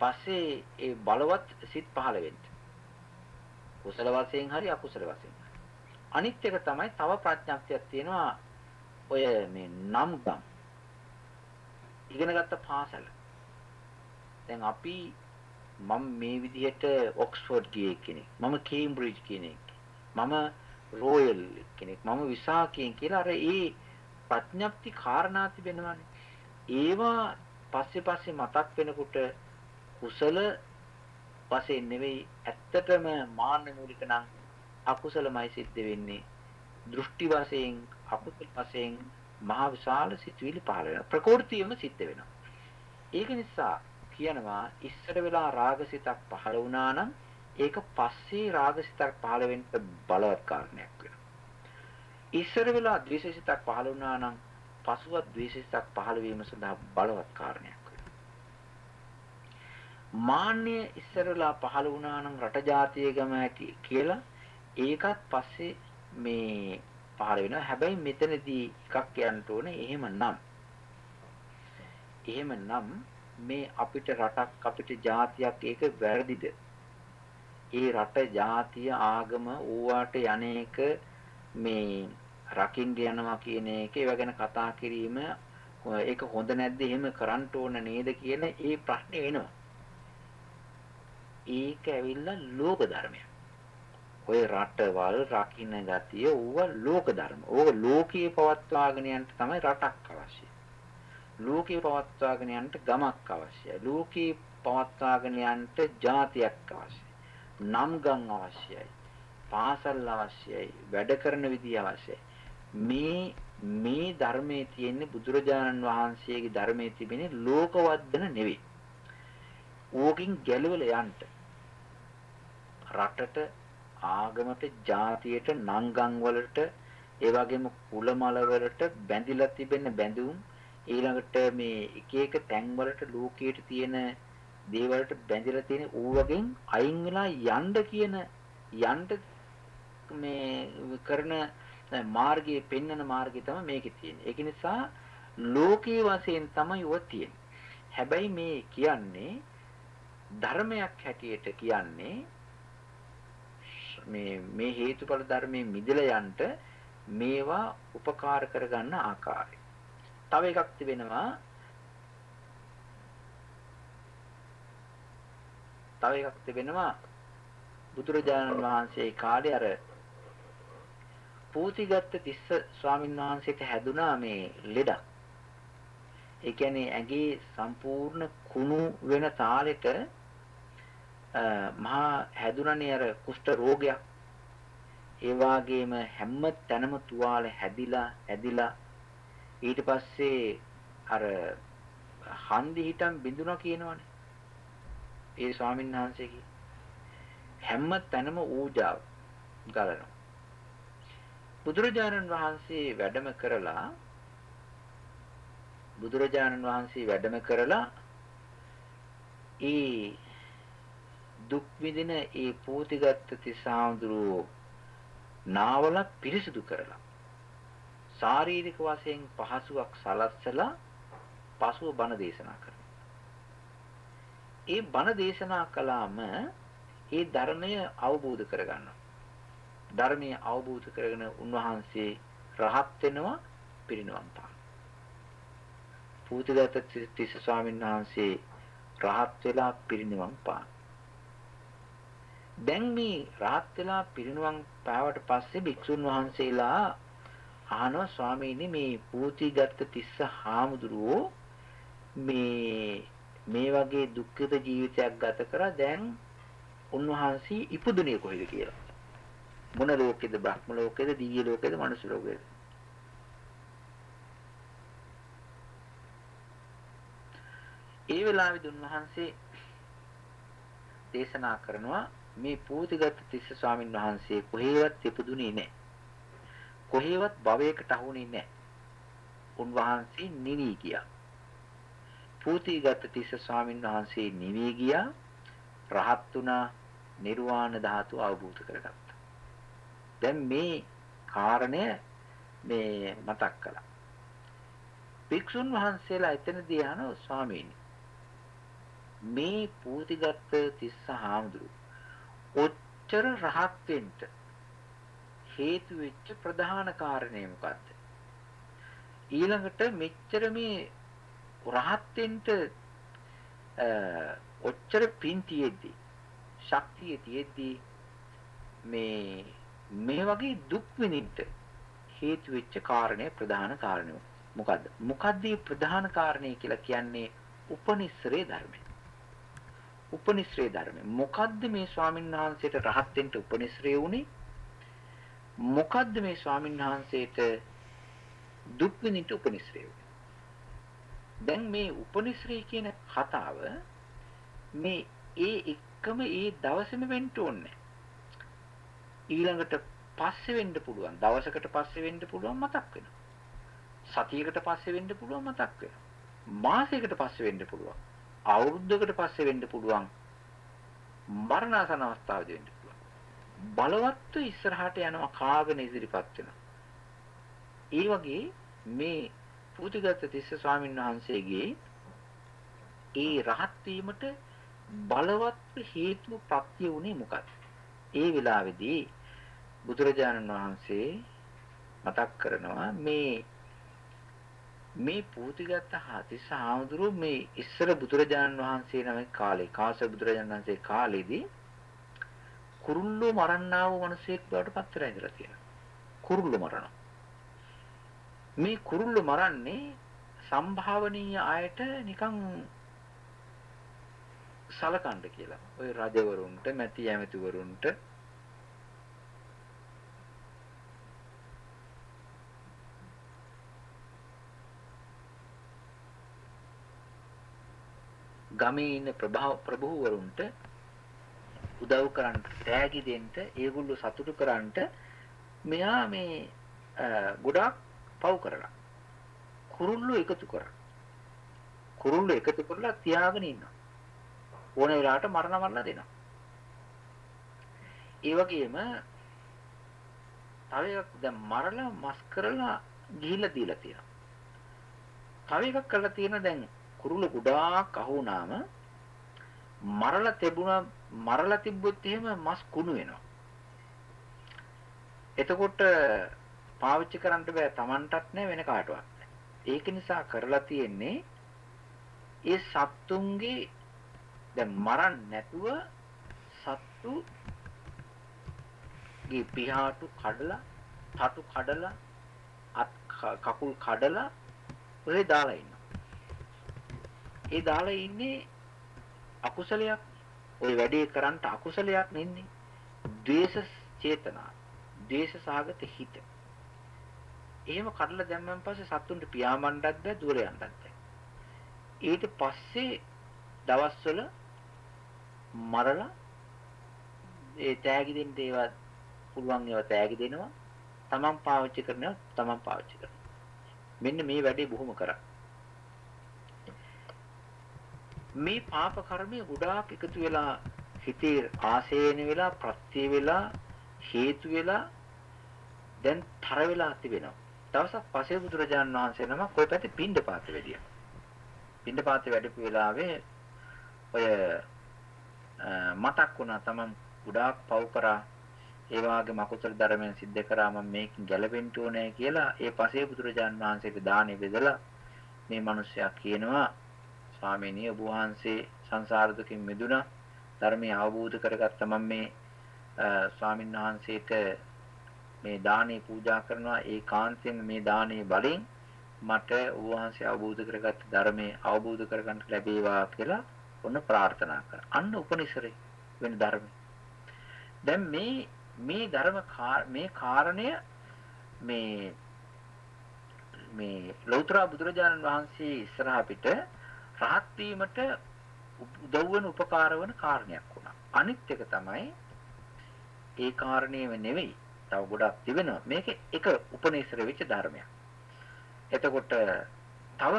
පස්සේ ඒ බලවත් සිත් පහළ වෙන්න. කුසල වශයෙන් හරි අකුසල වශයෙන්. අනිත් එක තමයි තව ප්‍රඥාක්තියක් තියෙනවා ඔය මේ නම් ගම්. ඉගෙනගත්ත පාසල. දැන් අපි මම මේ විදිහට ඔක්ස්ෆර්ඩ් ගියේ කෙනෙක්. මම කේම්බ්‍රිජ් කෙනෙක්. මම රෝයල් කෙනෙක්. මම විසාකයෙන් කියලා අර ඒ ප්‍රඥප්ති කාරණා තිබෙනවානේ. ඒවා පස්සේ පස්සේ මතක් වෙනකොට කුසල වශයෙන් නෙවෙයි ඇත්තටම මාන්න මූලික නම් අකුසලමයි සිද්ධ වෙන්නේ දෘෂ්ටි වශයෙන් අකුසල වශයෙන් මහ විශාල සිතුවිලි පහළ වෙනවා ප්‍රකෘතියම සිද්ධ වෙනවා ඒක නිසා කියනවා ඉස්සර වෙලා රාගසිතක් පහළ වුණා නම් ඒක පස්සේ රාගසිතක් පහළ වෙන්න බලවත් කාරණයක් වෙනවා ඉස්සර වෙලා ද්වේෂසිතක් පහළ වුණා නම් පසුව ද්වේෂසිතක් පහළ වීම සඳහා බලවත් කාරණයක් මාන්නය ඉස්සරලා පහළ වුණා නම් රට ජාතිය ගම ඇති කියලා ඒකත් පස්සේ මේ පහළ වෙනවා. හැබැයි මෙතනදී එකක් කියන්න ඕනේ එහෙමනම්. එහෙමනම් මේ අපිට රටක් අපිට ජාතියක් ඒක වැරදිද? ඒ රට ජාතිය ආගම ඌවාට යන්නේක මේ රකින්න යනවා කියන එක ඒව ගැන කතා කිරීම ඒක හොඳ නැද්ද එහෙම කරන්න ඕන නේද කියන ඒ ප්‍රශ්නේ එනවා. ඒක ඇවිල්ලා ලෝක ධර්මයක්. ඔය රටවල් රකින්න ගතිය ඌව ලෝක ධර්ම. ඕක ලෝකයේ පවත්වාගෙන යන්න තමයි රටක් අවශ්‍යයි. ලෝකයේ පවත්වාගෙන යන්න ගමක් අවශ්‍යයි. ලෝකයේ පවත්වාගෙන යන්න ජාතියක් අවශ්‍යයි. නම් ගම් අවශ්‍යයි. පාසල් අවශ්‍යයි. වැඩ කරන විදිය අවශ්‍යයි. මේ මේ ධර්මයේ තියෙන්නේ බුදුරජාණන් වහන්සේගේ ධර්මයේ තිබෙන ලෝකවද්දන නෙවෙයි. ඕකින් ගැලවලා යන්න රටට ආගමට ජාතියට නංගන් වලට ඒ වගේම කුලමල වලට බැඳිලා තිබෙන බැඳුම් ඊළඟට මේ එක එක තැන් වලට ලෝකයට තියෙන දේවල්ට බැඳිලා තියෙන ඌවගෙන් අයින් වෙලා යන්න කියන යන්න මේ කරන මාර්ගයේ පෙන්වන මාර්ගය තමයි මේකේ තියෙන්නේ. ඒක නිසා ලෝකයේ වශයෙන් තමයි ඔය තියෙන්නේ. හැබැයි මේ කියන්නේ ධර්මයක් හැටියට කියන්නේ මේ මේ හේතුඵල ධර්මයෙන් මිදලා යන්න මේවා උපකාර කරගන්න ආකාරය. තව එකක් තිබෙනවා. තව එකක් තිබෙනවා. බුදුරජාණන් වහන්සේ කාලේ අර පූතිගත්ත තිස්ස ස්වාමීන් වහන්සේට හැදුනා මේ ලෙඩක්. ඒ කියන්නේ ඇඟේ සම්පූර්ණ කුණු වෙන තාලෙට මහා හැදුනනේ අර කුෂ්ඨ රෝගයක්. ඒ වාගේම හැම තැනම තුවාල හැදිලා ඇදිලා ඊට පස්සේ අර හන්දි හිටන් බිඳුනා කියනවනේ. ඒ ස්වාමීන් වහන්සේගේ හැම තැනම ඌජාව ගලනවා. බුදුරජාණන් වහන්සේ වැඩම කරලා බුදුරජාණන් වහන්සේ වැඩම කරලා ඒ දුක් විඳින ඒ පූතිගත් තිසාඳුරෝ නාවලක් පිරිසිදු කරලා ශාරීරික වශයෙන් පහසුවක් සලස්සලා පසුව බණ දේශනා කරනවා. ඒ බණ දේශනා කළාම ඒ ධර්මය අවබෝධ කරගන්නවා. ධර්මය අවබෝධ කරගෙන උන්වහන්සේ රහත් වෙනවා පිරිනවම් පාන. පූතිගත තිස්ස ස්වාමීන් වහන්සේ රහත් වෙලා පිරිනිවන් පාන. දැන් මේ රහත් වෙලා පිරිනිවන් පෑවට පස්සේ භික්ෂුන් වහන්සේලා අහනවා ස්වාමීනි මේ පූතිගත තිස්ස හාමුදුරුවෝ මේ මේ වගේ දුක්ඛිත ජීවිතයක් ගත කරා දැන් උන්වහන්සේ ඉපදුනේ කොහෙද කියලා. මොන ලෝකෙද බ්‍රහ්ම ලෝකෙද දිව්‍ය ලෝකෙද මනුස්ස ලෝකෙද? ඒ වෙලාවේදී උන්වහන්සේ දේශනා කරනවා මේ පූතිගත් තිස්ස ස්වාමින් වහන්සේ කොහේවත් ඉපදුනේ නැහැ. කොහේවත් භවයකට අහුනේ නැහැ. උන්වහන්සේ නිවි ගියා. පූතිගත් තිස්ස ස්වාමින් වහන්සේ නිවි ගියා. රහත් වුණා. නිර්වාණ ධාතුව අවබෝධ කරගත්තා. දැන් මේ කාරණය මේ මතක් කළා. භික්ෂුන් වහන්සේලා එතනදී අහනවා ස්වාමීනි මේ පූතිගත් තිස්ස හාමුදුරු ඔච්චර රහත් වෙන්න හේතු වෙච්ච ප්‍රධාන කාරණේ මොකද්ද? ඊළඟට මෙච්චර මේ රහත් වෙන්න ඔච්චර පින් තියෙද්දි ශක්තිය තියෙද්දි මේ මේ වගේ දුක් විඳින්න හේතු වෙච්ච කාරණේ ප්‍රධාන කාරණේ මොකද්ද? මොකද්ද මේ ප්‍රධාන කාරණේ කියලා කියන්නේ උපනිශ්‍රේ ධර්මය. උපනිශ්‍රේ ධර්මය. මොකද්ද මේ ස්වාමීන් වහන්සේට රහත් වෙන්න උපනිශ්‍රේ වුනේ? මොකද්ද මේ ස්වාමීන් වහන්සේට දුක් විඳින්න උපනිශ්‍රේ වුනේ? දැන් මේ උපනිශ්‍රේ කියන කතාව මේ ඒ එක්කම ඒ දවසේම වෙන්න ඕනේ. ඊළඟට පස්සේ වෙන්න පුළුවන්. දවසකට පස්සේ වෙන්න පුළුවන් මතක් වෙනවා. සතියකට පස්සේ වෙන්න පුළුවන් මතක් වෙනවා. මාසයකට පස්සේ වෙන්න පුළුවන්. අවුරුද්දකට පස්සේ වෙන්න පුළුවන් මරණාසන අවස්ථාවේදී වෙන්න පුළුවන් බලවත්ව ඉස්සරහට යනවා කාගෙන ඉදිරිපත් වෙනවා. ඒ වගේ මේ පුතිගත තිස්ස ස්වාමීන් වහන්සේගේ ඒ රහත් වීමට බලවත් හේතු ප්‍රත්‍ය උනේ මොකක්ද? ඒ වෙලාවේදී බුදුරජාණන් වහන්සේ මතක් කරනවා මේ මේ පූතිගත් හතිස්ස හාමුදුරුව මේ ඉස්සර බුදුරජාණන් වහන්සේ නමේ කාලේ කාශ්‍යප බුදුරජාණන් වහන්සේ කාලේදී කුරුල්ලෝ මරන්නා වූ මිනිසෙක් බවට පත් වෙලා ඉඳලා තියෙනවා. කුරුල්ලෝ මරනවා. මේ කුරුල්ලෝ මරන්නේ සම්භාවනීය අයට නිකන් සලකන්න කියලා. ওই රජවරුන්ට, මැති ඇමතිවරුන්ට ගමේ ඉන්න ප්‍රභූවරුන්ට උදව් කරන්න, තෑගි දෙන්න, ඒගොල්ලෝ සතුටු කරන්න මෙයා මේ ගොඩාක් පව් කරලා කුරුල්ලෝ එකතු කරා. කුරුල්ලෝ එකතු කරලා තියාගෙන ඉන්නවා. ඕන වෙලාවට මරණ මරලා දෙනවා. ඒ වගේම තව එකක් දැන් මරලා මස් කරලා ගිහිල්ලා දීලා තියෙනවා. තව එකක් කරලා තියෙන දැන් කුරුළු ගොඩාක් අහු වුණාම මරලා තිබුණා මරලා තිබ්බොත් එහෙම මස් කුණු වෙනවා. එතකොට පාවිච්චි කරන්න බෑ Tamanටත් නෑ වෙන කාටවත්. ඒක නිසා කරලා තියෙන්නේ ඒ සත්තුන්ගේ දැන් මරන්න නැතුව සත්තු ගේ පිහාටු කඩලා, තටු කඩලා, අත් කකුල් කඩලා ඔය දාලා ඉන්න. ඒ දාලා ඉන්නේ අකුසලයක්. ওই වැඩේ කරන්ට අකුසලයක් නෙන්නේ. ද්වේෂ චේතනා. ද්වේෂ සහගත හිත. එහෙම කඩලා දැම්මන් පස්සේ සතුන්ට පියාඹන්නත් බෑ දුර යන්නත් බෑ. ඊට පස්සේ දවස්වල මරලා ඒ තෑගි දෙන්න ඒවා පුළුවන් ඒවා තෑගි දෙනවා. තමන් පාවිච්චි කරනවා තමන් පාවිච්චි කරනවා. මෙන්න මේ වැඩේ බොහොම කරා. මේ පාප කර්මය ගොඩාක් එකතු වෙලා හිතේ ආසේන වෙලා ප්‍රත්‍ය වෙලා හේතු වෙලා දැන් තර වෙලා තිබෙනවා. දවසක් පසේ බුදුරජාන් වහන්සේ නම කොයි පැත්තේ පින්ඩපාත වැඩියා. පින්ඩපාත වැඩපු වෙලාවේ ඔය මතක් වුණා තමන් ගොඩාක් පව් කරා ඒ වාගේ මකුසල ධර්මයන් සිද්ධ කරා මම මේකෙන් ගැලවෙන්න ඕනේ කියලා ඒ පසේ බුදුරජාන් වහන්සේට දානෙ බෙදලා මේ මිනිස්සයා කියනවා ස්වාමීනි ඔබ වහන්සේ සංසාර දුකින් මිදුණා ධර්මය අවබෝධ කරගත්ත මම මේ ස්වාමීන් වහන්සේට මේ දානේ පූජා කරනවා ඒකාන්තයෙන් මේ දානේ බලෙන් මට ඔබ වහන්සේ අවබෝධ කරගත්ත ධර්මයේ අවබෝධ කරගන්න ලැබේවා කියලා ඔන්න ප්‍රාර්ථනා කරා. අන්න උපනිශ්‍රේ වෙන ධර්ම. දැන් මේ මේ ධර්ම මේ කාරණය මේ මේ ලෞතර බුදුරජාණන් වහන්සේ ඉස්සරහ පිට රහත් වීමට උදව් වෙන උපකාර වෙන කාරණයක් වුණා. අනිත් එක තමයි ඒ කාරණේම නෙවෙයි. තව ගොඩක් තිබෙනවා. මේක එක උපනේසර වෙච්ච ධර්මයක්. එතකොට තව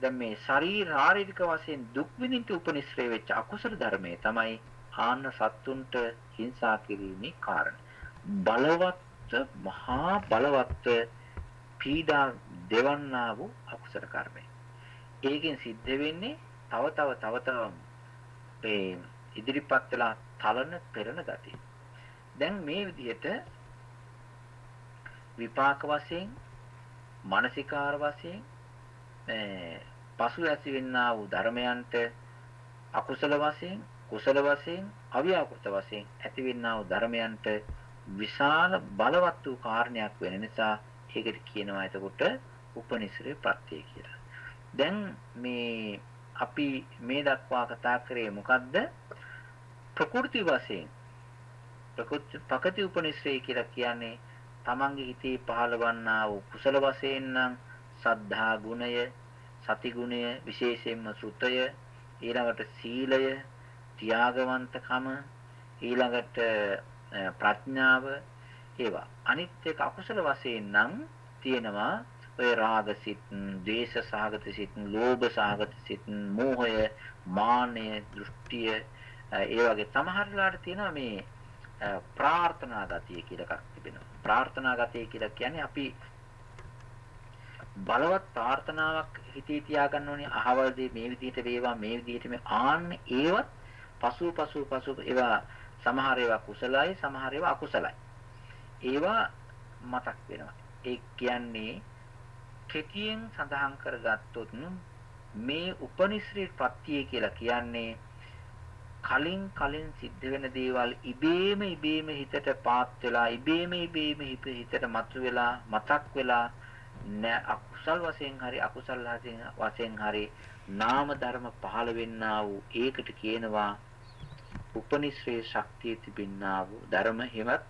දැන් මේ ශරීර ආරාධික වශයෙන් දුක් විඳින්න උපනිශ්‍රේ වෙච්ච අකුසල ධර්මයේ තමයි ආන්න සත්තුන්ට හිංසා කිරීමේ කාරණය. බලවත් මහා බලවත් පීඩා දෙවන්නා වූ අකුසල කර්මය. ඒකෙන් සිද්ධ වෙන්නේ තව තව තව තව මේ ඉදිරිපත් වෙලා තලන පෙරන ගතිය. දැන් මේ විදිහට විපාක වශයෙන් මානසිකාර වශයෙන් පසු ඇතිවෙනා වූ ධර්මයන්ට අකුසල වශයෙන් කුසල වශයෙන් අව්‍යාකෘත වශයෙන් ඇතිවෙනා වූ ධර්මයන්ට විශාල බලවත් වූ කාරණයක් වෙන නිසා ඒකට කියනවා එතකොට උපනිශ්‍රේ ප්‍රත්‍ය කියලා. දැන් මේ අපි මේ දක්වා කතා කරේ මොකද්ද? ප්‍රකෘති වශයෙන් ප්‍රකෘති පකති උපනිශ්‍රේ කියලා කියන්නේ තමන්ගේ හිතේ පහළවන්නා වූ කුසල වශයෙන් නම් සද්ධා ගුණය, සති ගුණය, විශේෂයෙන්ම සුතය, ඊළඟට සීලය, ත්‍යාගවන්තකම, ඊළඟට ප්‍රඥාව ඒවා. අනිත් එක අකුසල වශයෙන් නම් තියෙනවා ඔය රාග සිත්, ද්වේෂ සහගත සිත්, ලෝභ සහගත සිත්, මෝහය, මාන්නය, දෘෂ්ටිය ඒ වගේ සමහර වෙලාවට තියෙනවා මේ ප්‍රාර්ථනා ගතිය කියලා එකක් තිබෙනවා. ප්‍රාර්ථනා ගතිය කියලා කියන්නේ අපි බලවත් ප්‍රාර්ථනාවක් හිතේ තියාගන්න ඕනේ අහවල් දේ මේ විදිහට වේවා මේ විදිහට මේ ආන්න ඒවත් පසු පසු පසු ඒවා සමහර ඒවා කුසලයි සමහර ඒවා අකුසලයි. ඒවා මතක් වෙනවා. ඒ කියන්නේ කෙටියෙන් සඳහන් කරගත්තොත් මේ උපනිශ්‍රේ ප්‍රත්‍ය කියලා කියන්නේ කලින් කලින් සිද්ධ වෙන දේවල් ඉබේම ඉබේම හිතට පාත් වෙලා ඉබේම ඉබේම හිතට මතුවෙලා මතක් වෙලා අකුසල් වශයෙන් හරි අකුසල් වශයෙන් හරි නාම ධර්ම පහළ වෙන්නා වූ ඒකට කියනවා උපනිශ්‍රේ ශක්තිය තිබෙන්නා වූ ධර්ම හිමත්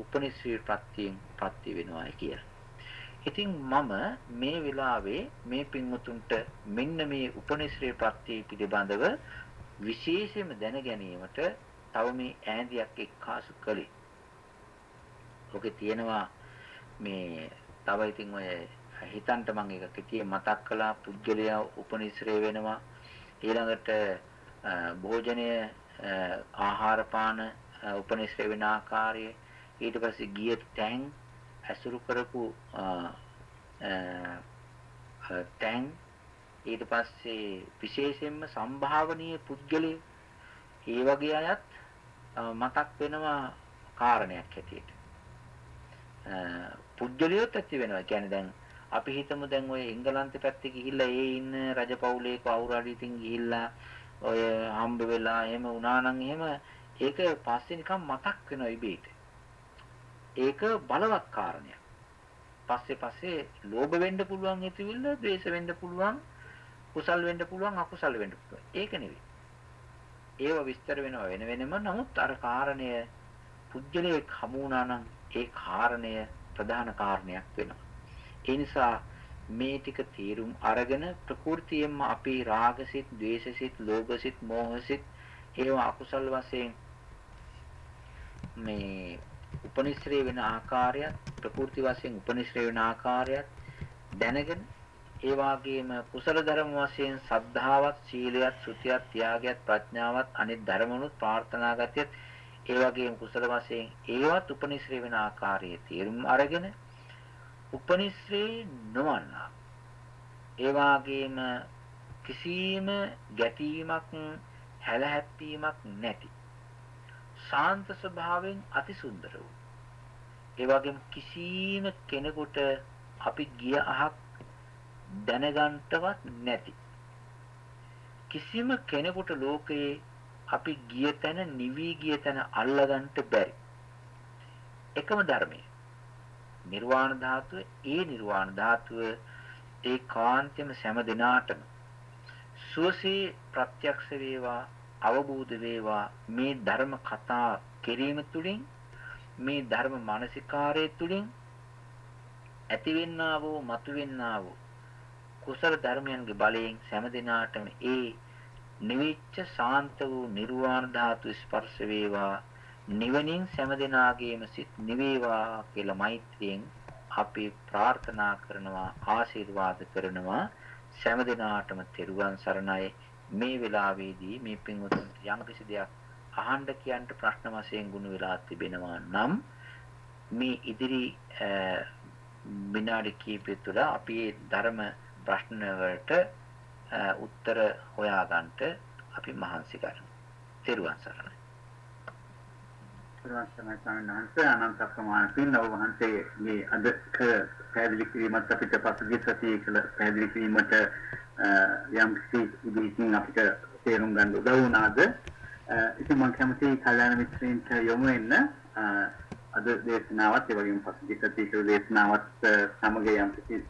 උපනිශ්‍රේ ප්‍රත්‍යයෙන් ප්‍රත්‍ය වෙනවා කියලා. ඉතින් මම මේ වෙලාවේ මේ පින්වතුන්ට මෙන්න මේ උපනිශ්‍රේ ප්‍රත්‍ය පිළිබඳව විශේෂයෙන්ම දැන ගැනීමට තව මේ ඈඳියක් එක්කාසු කළේ. ඔකේ තියෙනවා මේ තව ඉතින් ඔය හිතන්ට මම ඒක කෙටි මතක් කළා. පුද්ගලයා උපනිශ්‍රේ වෙනවා. ඊළඟට භෝජනය ආහාර පාන උපනිශ්‍රේ වෙන ආකාරය. ඊට පස්සේ ගිය තැන් ඇසුරු කරපු තැන් ඊට පස්සේ විශේෂයෙන්ම සම්භාවනීය පුද්ගලයෝ ඒ වගේ අයත් මතක් වෙනවා කාරණයක් හැටියට. පුද්ගලියොත් ඇති වෙනවා. කියන්නේ දැන් අපි හිතමු දැන් ඔය එංගලන්තේ පැත්තේ ගිහිල්ලා ඒ ඉන්න රජපෞලේ කවුරු හරි ඉතින් ගිහිල්ලා ඔය හම්බ වෙලා එහෙම වුණා නම් එහෙම ඒක පස්සේ නිකන් මතක් වෙනවා ඉබේට. ඒක බලවත් කාරණයක්. පස්සේ පස්සේ ලෝභ වෙන්න පුළුවන් හිතවිල්ල, ද්වේෂ වෙන්න පුළුවන්, කුසල් වෙන්න පුළුවන්, අකුසල් වෙන්න පුළුවන්. ඒක නෙවෙයි. ඒව විස්තර වෙනවා වෙන වෙනම. නමුත් අර කාරණය පුජ්‍යලයක් හමු වුණා නම් ඒ කාරණය ප්‍රධාන කාරණයක් වෙනවා. ඒ නිසා මේ ටික තීරුම් අරගෙන ප්‍රകൃතියෙන්ම අපේ රාගසිත, ද්වේෂසිත, ලෝභසිත, මෝහසිත ඒවා අකුසල් වශයෙන් මේ උපනිශ්‍රේ වෙන ආකාරයත් ප්‍රകൃති වශයෙන් උපනිශ්‍රේ වෙන ආකාරයත් දැනගෙන ඒ වාගේම කුසල ධර්ම වශයෙන් සද්ධාවත්, සීලයත්, සුතියත්, ත්‍යාගයත්, ප්‍රඥාවත්, අනිත් ධර්මනුත් ප්‍රාර්ථනා ගතියත් ඒ වගේම කුසල වශයෙන් ඒවත් උපනිශ්‍රේ වෙන ආකාරයේ තේරුම් අරගෙන උපනිශ්‍රේ නොවන්නා. ඒ වාගේම කිසිම ගැටීමක් හැලහැප්පීමක් නැති ශාන්ත ස්වභාවයෙන් අතිසුන්දර වූ. ඒ වගේම කිසිම කෙනෙකුට අපි ගිය අහක් දැනගන්නවත් නැති. කිසිම කෙනෙකුට ලෝකයේ අපි ගිය තැන නිවි ගිය තැන අල්ලගන්න බැරි. එකම ධර්මය. නිර්වාණ ධාතුව ඒ නිර්වාණ ධාතුව ඒ කාන්තෙම සෑම දිනාටම සුවසේ ප්‍රත්‍යක්ෂ වේවා. අවබෝධ වේවා. මේ ධර්ම කතා කිරීම තුළින් මේ ධර්ම මානසිකාරය තුළින් ඇතිවෙන්නා වූ මතුවෙන්නා වූ කුසල ධර්මයන්ගේ බලයෙන් සෑම දිනාටම ඒ නිවිච්ච ශාන්ත වූ නිර්වාණ ධාතු ස්පර්ශ වේවා. නිවනින් සෑම දිනාගේම සිත් නිවේවා කියලා මෛත්‍රියෙන් අපි ප්‍රාර්ථනා කරනවා ආශිර්වාද කරනවා. සෑම දිනාටම තෙරුවන් සරණයි. මේ වෙලාවේදී මේ පින්වතුන්ට යම් කිසි දෙයක් අහන්න කියන්න ප්‍රශ්න වශයෙන් ගුණ වෙලා තිබෙනවා නම් මේ ඉදිරි විනාඩි කිහිපය තුළ අපි ධර්ම ප්‍රශ්න වලට උත්තර හොයාගන්න අපි මහන්සි කරමු. තෙරුවන් සරණයි. තෙරුවන් සරණයි සාමණේරයන්ස අනන්ත ප්‍රමාණ පින් ඔබ වහන්සේ මේ අද පැහැදිලි කිරීමත් අපිට පසුගිය සතියේ කළ පැහැදිලි කිරීමට යම් කිසි ඉදිරිකින් අපිට තේරුම් ගන්න උදව් වුණාද? ඉතින් මම කැමතියි කල්‍යාණ මිත්‍රයින්ට යොමු වෙන්න. අද දේශනාවත් ඒ වගේම පසුගිය සතියේ කළ දේශනාවත් සමග යම් කිසි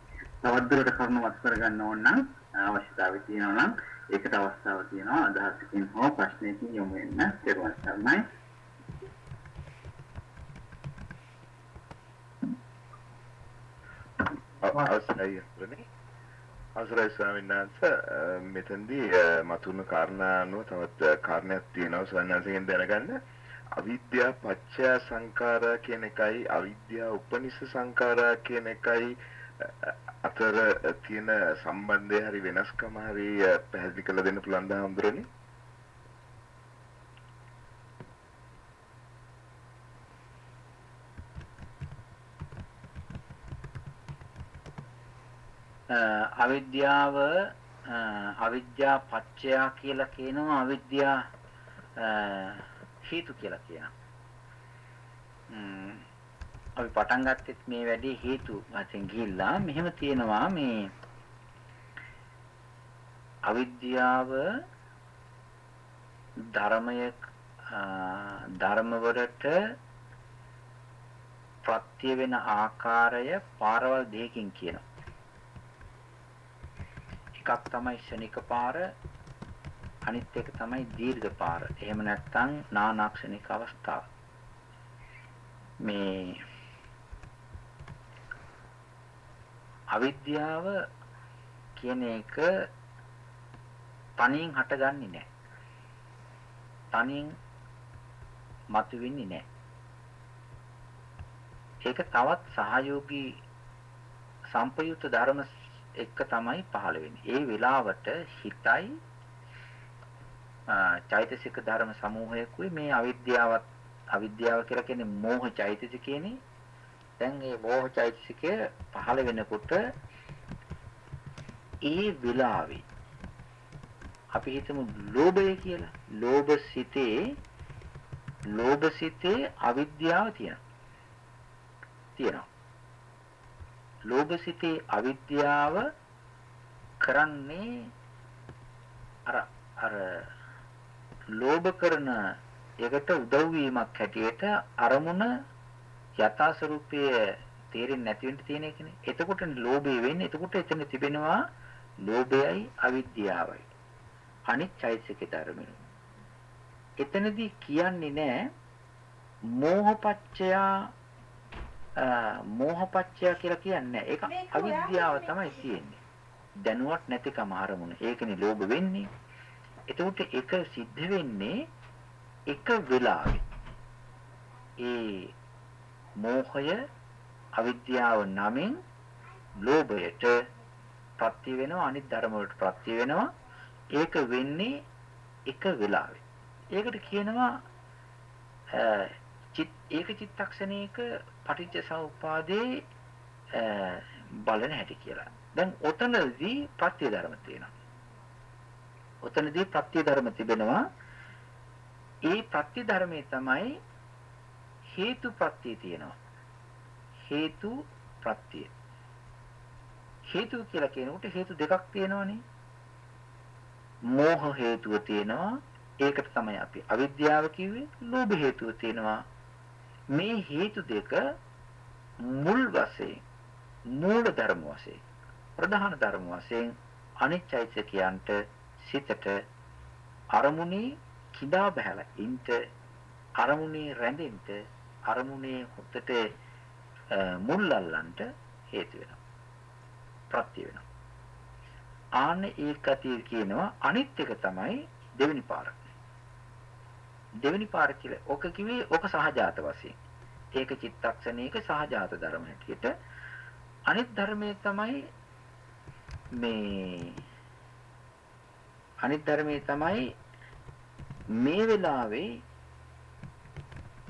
තවදුරට කරුණු වත් කරගන්න ඕන නම් අවශ්‍යතාවය තියෙනවා නම් ඒකට අවස්ථාව තියෙනවා. අදහසකින් හෝ ප්‍රශ්නයකින් යොමු වෙන්න තෙරුවන් සරණයි. අවසරයි රනේ අවසරයි ස්වාමීන් වහන්සේ මෙතෙන්දී මතුණු කාරණා අනුව තවත් කාරණයක් තියෙනවා ස්වාමීන් වහන්සේගෙන් දැනගන්න අවිද්‍යා පත්‍ය සංඛාරා කියන එකයි අවිද්‍යා උපනිෂ සංඛාරා කියන එකයි අතර තියෙන සම්බන්ධය හරි වෙනස්කම හරි පැහැදිලි කරලා දෙන්න පුළුවන් ද හඳුරන්නේ? අවිද්‍යාව අවිද්‍යා පත්‍ය කියලා කියනවා අවිද්‍යා හේතු කියලා කියනවා. අපි පටන් ගත්තෙත් මේ වැඩේ හේතු වශයෙන් ගිහිල්ලා මෙහෙම තියෙනවා මේ අවිද්‍යාව ධර්මය ධර්ම වලට ප්‍රත්‍ය වෙන ආකාරය පාරවල් දෙකකින් කියනවා. එකක් තමයි ශනික පාර අනිත් එක තමයි දීර්ඝ පාර. එහෙම නැත්නම් නානාක්ෂණික අවස්ථාව. මේ අවිද්‍යාව කියන එක තනියෙන් හටගන්නේ නැහැ. තනියෙන් මතුවෙන්නේ නැහැ. ඒක තවත් සහයෝගී සම්පයුක්ත ධර්ම එක්ක තමයි පහළ වෙන්නේ. ඒ වෙලාවට හිතයි චෛතසික ධර්ම සමූහයකුයි මේ අවිද්‍යාවත් අවිද්‍යාව කියලා කියන්නේ මෝහ චෛතසිකේනේ දැන් මේ මෝහ චෛතසිකය පහළ වෙනකොට ඒ විලාවේ අපි හිතමු ලෝභය කියලා. ලෝභ සිතේ ලෝභ සිතේ අවිද්‍යාව තියෙනවා. තියෙනවා. ලෝභ සිතේ අවිද්‍යාව කරන්නේ අර අර ලෝභ කරන එකට උදව් වීමක් හැටියට අරමුණ යථා ස්වરૂපයේ තේරෙන්නේ නැති වෙන්න තියෙන එකනේ. එතකොට ලෝභය වෙන්නේ. එතකොට එතන තිබෙනවා ලෝභයයි අවිද්‍යාවයි. අනිත් චෛතසික ධර්මෙ. එතනදී කියන්නේ නෑ මෝහපච්චයා මෝහපච්චය කියලා කියන්නේ ඒක අවිද්‍යාව තමයි තියෙන්නේ. දැනුවත් නැතිකම අරමුණ. ඒකනේ ලෝභ වෙන්නේ. එතකොට ඒක සිද්ධ වෙන්නේ එක වෙලාවෙ. ඒ මෝහය අවිද්‍යාව නමින් ලෝභයට ප්‍රත්‍ය වෙනවා අනිත් ධර්ම වලට ප්‍රත්‍ය වෙනවා. ඒක වෙන්නේ එක වෙලාවෙ. ඒකට කියනවා චිත් ඒක චිත්තක්ෂණයක පටිච්ච සමුප්පාදේ බලන හැටි කියලා. දැන් ඔතනදී ප්‍රත්‍ය ධර්ම තියෙනවා. ඔතනදී ප්‍රත්‍ය ධර්ම තිබෙනවා. ඒ ප්‍රත්‍ය ධර්මයේ තමයි හේතු ප්‍රත්‍ය තියෙනවා. හේතු ප්‍රත්‍ය. හේතු කියලා කියනකොට හේතු දෙකක් තියෙනවනේ. මෝහ හේතුව තියෙනවා. ඒකට තමයි අපි අවිද්‍යාව කිව්වේ. ලෝභ හේතුව තියෙනවා. මේ හේතු දෙක මුල් වශයෙන් මූල ධර්ම වශයෙන් ප්‍රධාන ධර්ම වශයෙන් අනිච්චයිචකයන්ට සිතට අරමුණේ කිදා බහැලා ඉන්ට අරමුණේ රැඳෙන්න අරමුණේ හොතට මුල් අල්ලන්ට හේතු වෙනවා. ප්‍රත්‍ය වෙනවා. ආන්න ඒකතිය කියනවා අනිත් එක තමයි දෙවෙනි පාර. දෙවෙනි පාර කියලා ඔක කිව්වේ ඔක සහජාත වශයෙන් ඒක චිත්තක්ෂණයක සහජාත ධර්ම හැටියට අනිත් ධර්මයේ තමයි මේ අනිත් ධර්මයේ තමයි මේ වෙලාවේ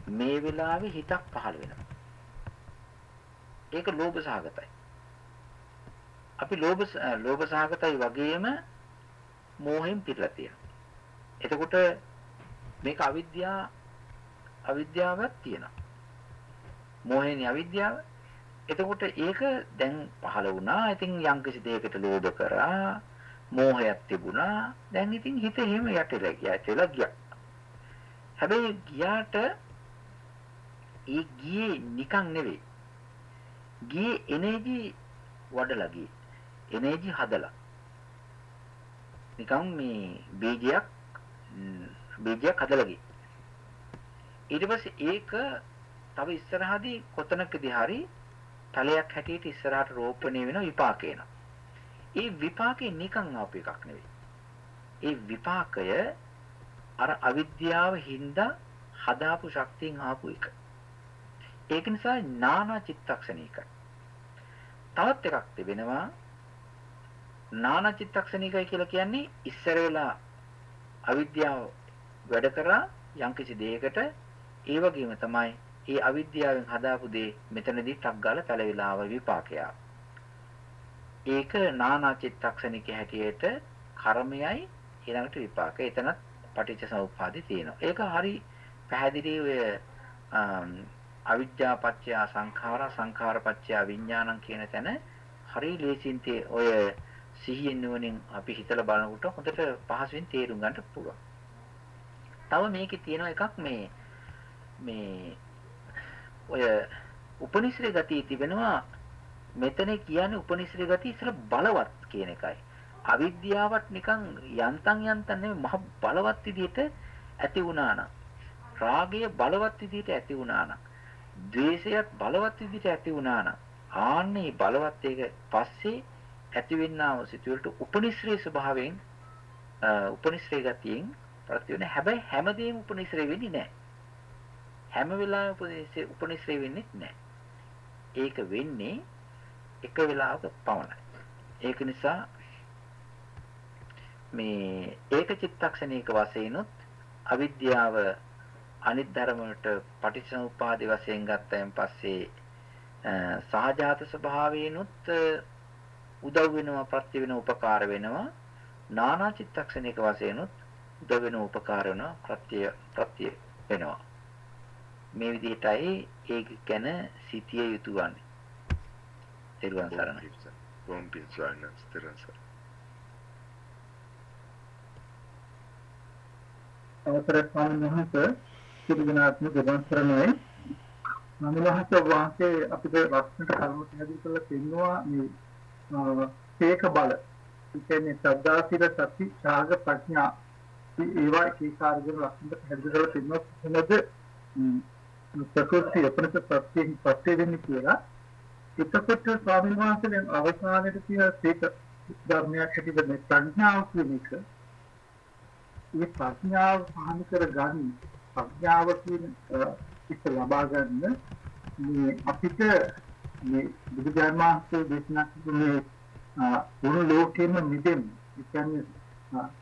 මේ වෙලාවේ හිතක් පහළ වෙනවා. ඒක ලෝභ සහගතයි. අපි ලෝභ ලෝභ සහගතයි වගේම මෝහයෙන් පිරලා තියෙනවා. එතකොට මේක අවිද්‍යාව අවිද්‍යාවක් තියෙනවා. මෝහයෙන් අවිද්‍යාව. එතකොට ඒක දැන් පහළ වුණා. ඉතින් යම්කිසි දෙයකට ලෝභ කරා, මෝහයක් තිබුණා. දැන් ඉතින් හිත එහෙම යටලා ගියා. යටලා ගියා. හැබැයි ගියාට ඒ ගියේ නිකන් නෙවෙයි. ගියේ එනර්ජි වඩලා ගියේ. එනර්ජි හදලා. නිකන් මේ බීජයක් බීජයක් හදලා ගියේ. ඊට පස්සේ ඒක තව ඉස්සරහදී කොතනකදී හරි තලයක් හැටියට ඉස්සරහට රෝපණය වෙන විපාකේන. ඒ විපාකේ නිකන් ආපු එකක් නෙවෙයි. ඒ විපාකය අර අවිද්‍යාව හින්දා හදාපු ශක්තියෙන් ආපු එක. ඒක නිසා නානා චිත්තක්ෂණිකයි. තවත් එකක් තිබෙනවා නානා චිත්තක්ෂණිකයි කියලා කියන්නේ ඉස්සර වෙලා අවිද්‍යාව වැඩ කරා යම්කිසි දෙයකට ඒ වගේම තමයි ඒ අවිද්‍යාවෙන් හදාපු දේ මෙතනදී ටක් ගාලා පැලවිලා ආව විපාකය. ඒක නානා චිත්තක්ෂණික හැටියට කර්මයයි ඊළඟට විපාකය. එතනත් පටිච්ච සමුප්පාදේ තියෙනවා. ඒක හරි පැහැදිලි ඔය අවිද්‍යා පත්‍ය සංඛාර සංඛාර පත්‍ය විඥානං කියන තැන හරි ලේසියෙන් ඔය සිහියෙන් නුවණින් අපි හිතලා බලනකොට හොඳට පහසුවෙන් තේරුම් ගන්න පුළුවන්. තව මේකේ තියෙන එකක් මේ මේ ඔය උපනිශ්‍රේ ගතිය තිබෙනවා මෙතන කියන්නේ උපනිශ්‍රේ ගතිය ඉස්සර බලවත් කියන එකයි. අවිද්‍යාවත් නිකන් යන්තම් යන්තම් නෙමෙයි මහ බලවත් විදිහට ඇති වුණා නම් රාගය බලවත් විදිහට ඇති වුණා නම් ද්වේෂයත් බලවත් විදිහට ඇති වුණා නම් ආන්නේ බලවත් එක පස්සේ ඇතිවෙනා වූ සිතුවිල්ලට උපනිශ්‍රේ ස්වභාවයෙන් උපනිශ්‍රේ ගතියෙන් ප්‍රතිවෙන හැබැයි හැමදේම උපනිශ්‍රේ වෙන්නේ නැහැ. හැම වෙලාවෙම උපනිශ්‍රේ උපනිශ්‍රේ වෙන්නේ නැහැ. ඒක වෙන්නේ එක වෙලාවක පමණයි. ඒක නිසා මේ ඒක චිත්තක්ෂණයක වශයෙන්ුත් අවිද්‍යාව අනිත් ධර්ම වලට පටිච්චසමුපාදේ වශයෙන් ගත්තයින් පස්සේ සහජාත ස්වභාවයෙන්ුත් උදව් වෙනවා ප්‍රත්‍ය වෙනවා උපකාර වෙනවා නානා චිත්තක්ෂණයක වශයෙන්ුත් උදව් වෙනවා උපකාර වෙනවා ප්‍රත්‍ය ප්‍රත්‍ය වෙනවා මේ විදිහටයි ඒක ගැන සිටිය යුතු වන්නේ. තෙරුවන් සරණයි. බොම් පින්සයන් තෙරුවන් සරණයි. අවසර ස්වාමීන් වහන්සේ සිදුවනාත්ම දෙවන් සරණයි. නමුලහස වාසේ අපිට ලක්ෂණට කරුණු පැහැදිලි කරලා පෙන්නවා මේ තේක බල. කියන්නේ සද්ධාසිර සති ශාග ප්‍රඥා ඒවා ඒකාර්ගන ලක්ෂණට පැහැදිලි කරලා පෙන්වනවා කොහොමද ප්‍රකෘති උපනිෂ ප්‍රත්‍යයෙන් ප්‍රත්‍ය වෙන්නේ කියලා. එතකොට ස්වාමීන් වහන්සේ දැන් අවසානයේ තියෙන සීක ධර්මයක් හැටියට මේ ප්‍රඥාව කියන එක මේ ප්‍රඥාව පහළ කරගන්න ප්‍රඥාව කියන එක ලබා ගන්න මේ අපිට මේ බුදුරජාණන් වහන්සේ දේශනා කරන මේ වුණු ලෝකෙම මිදෙන්න ඒ කියන්නේ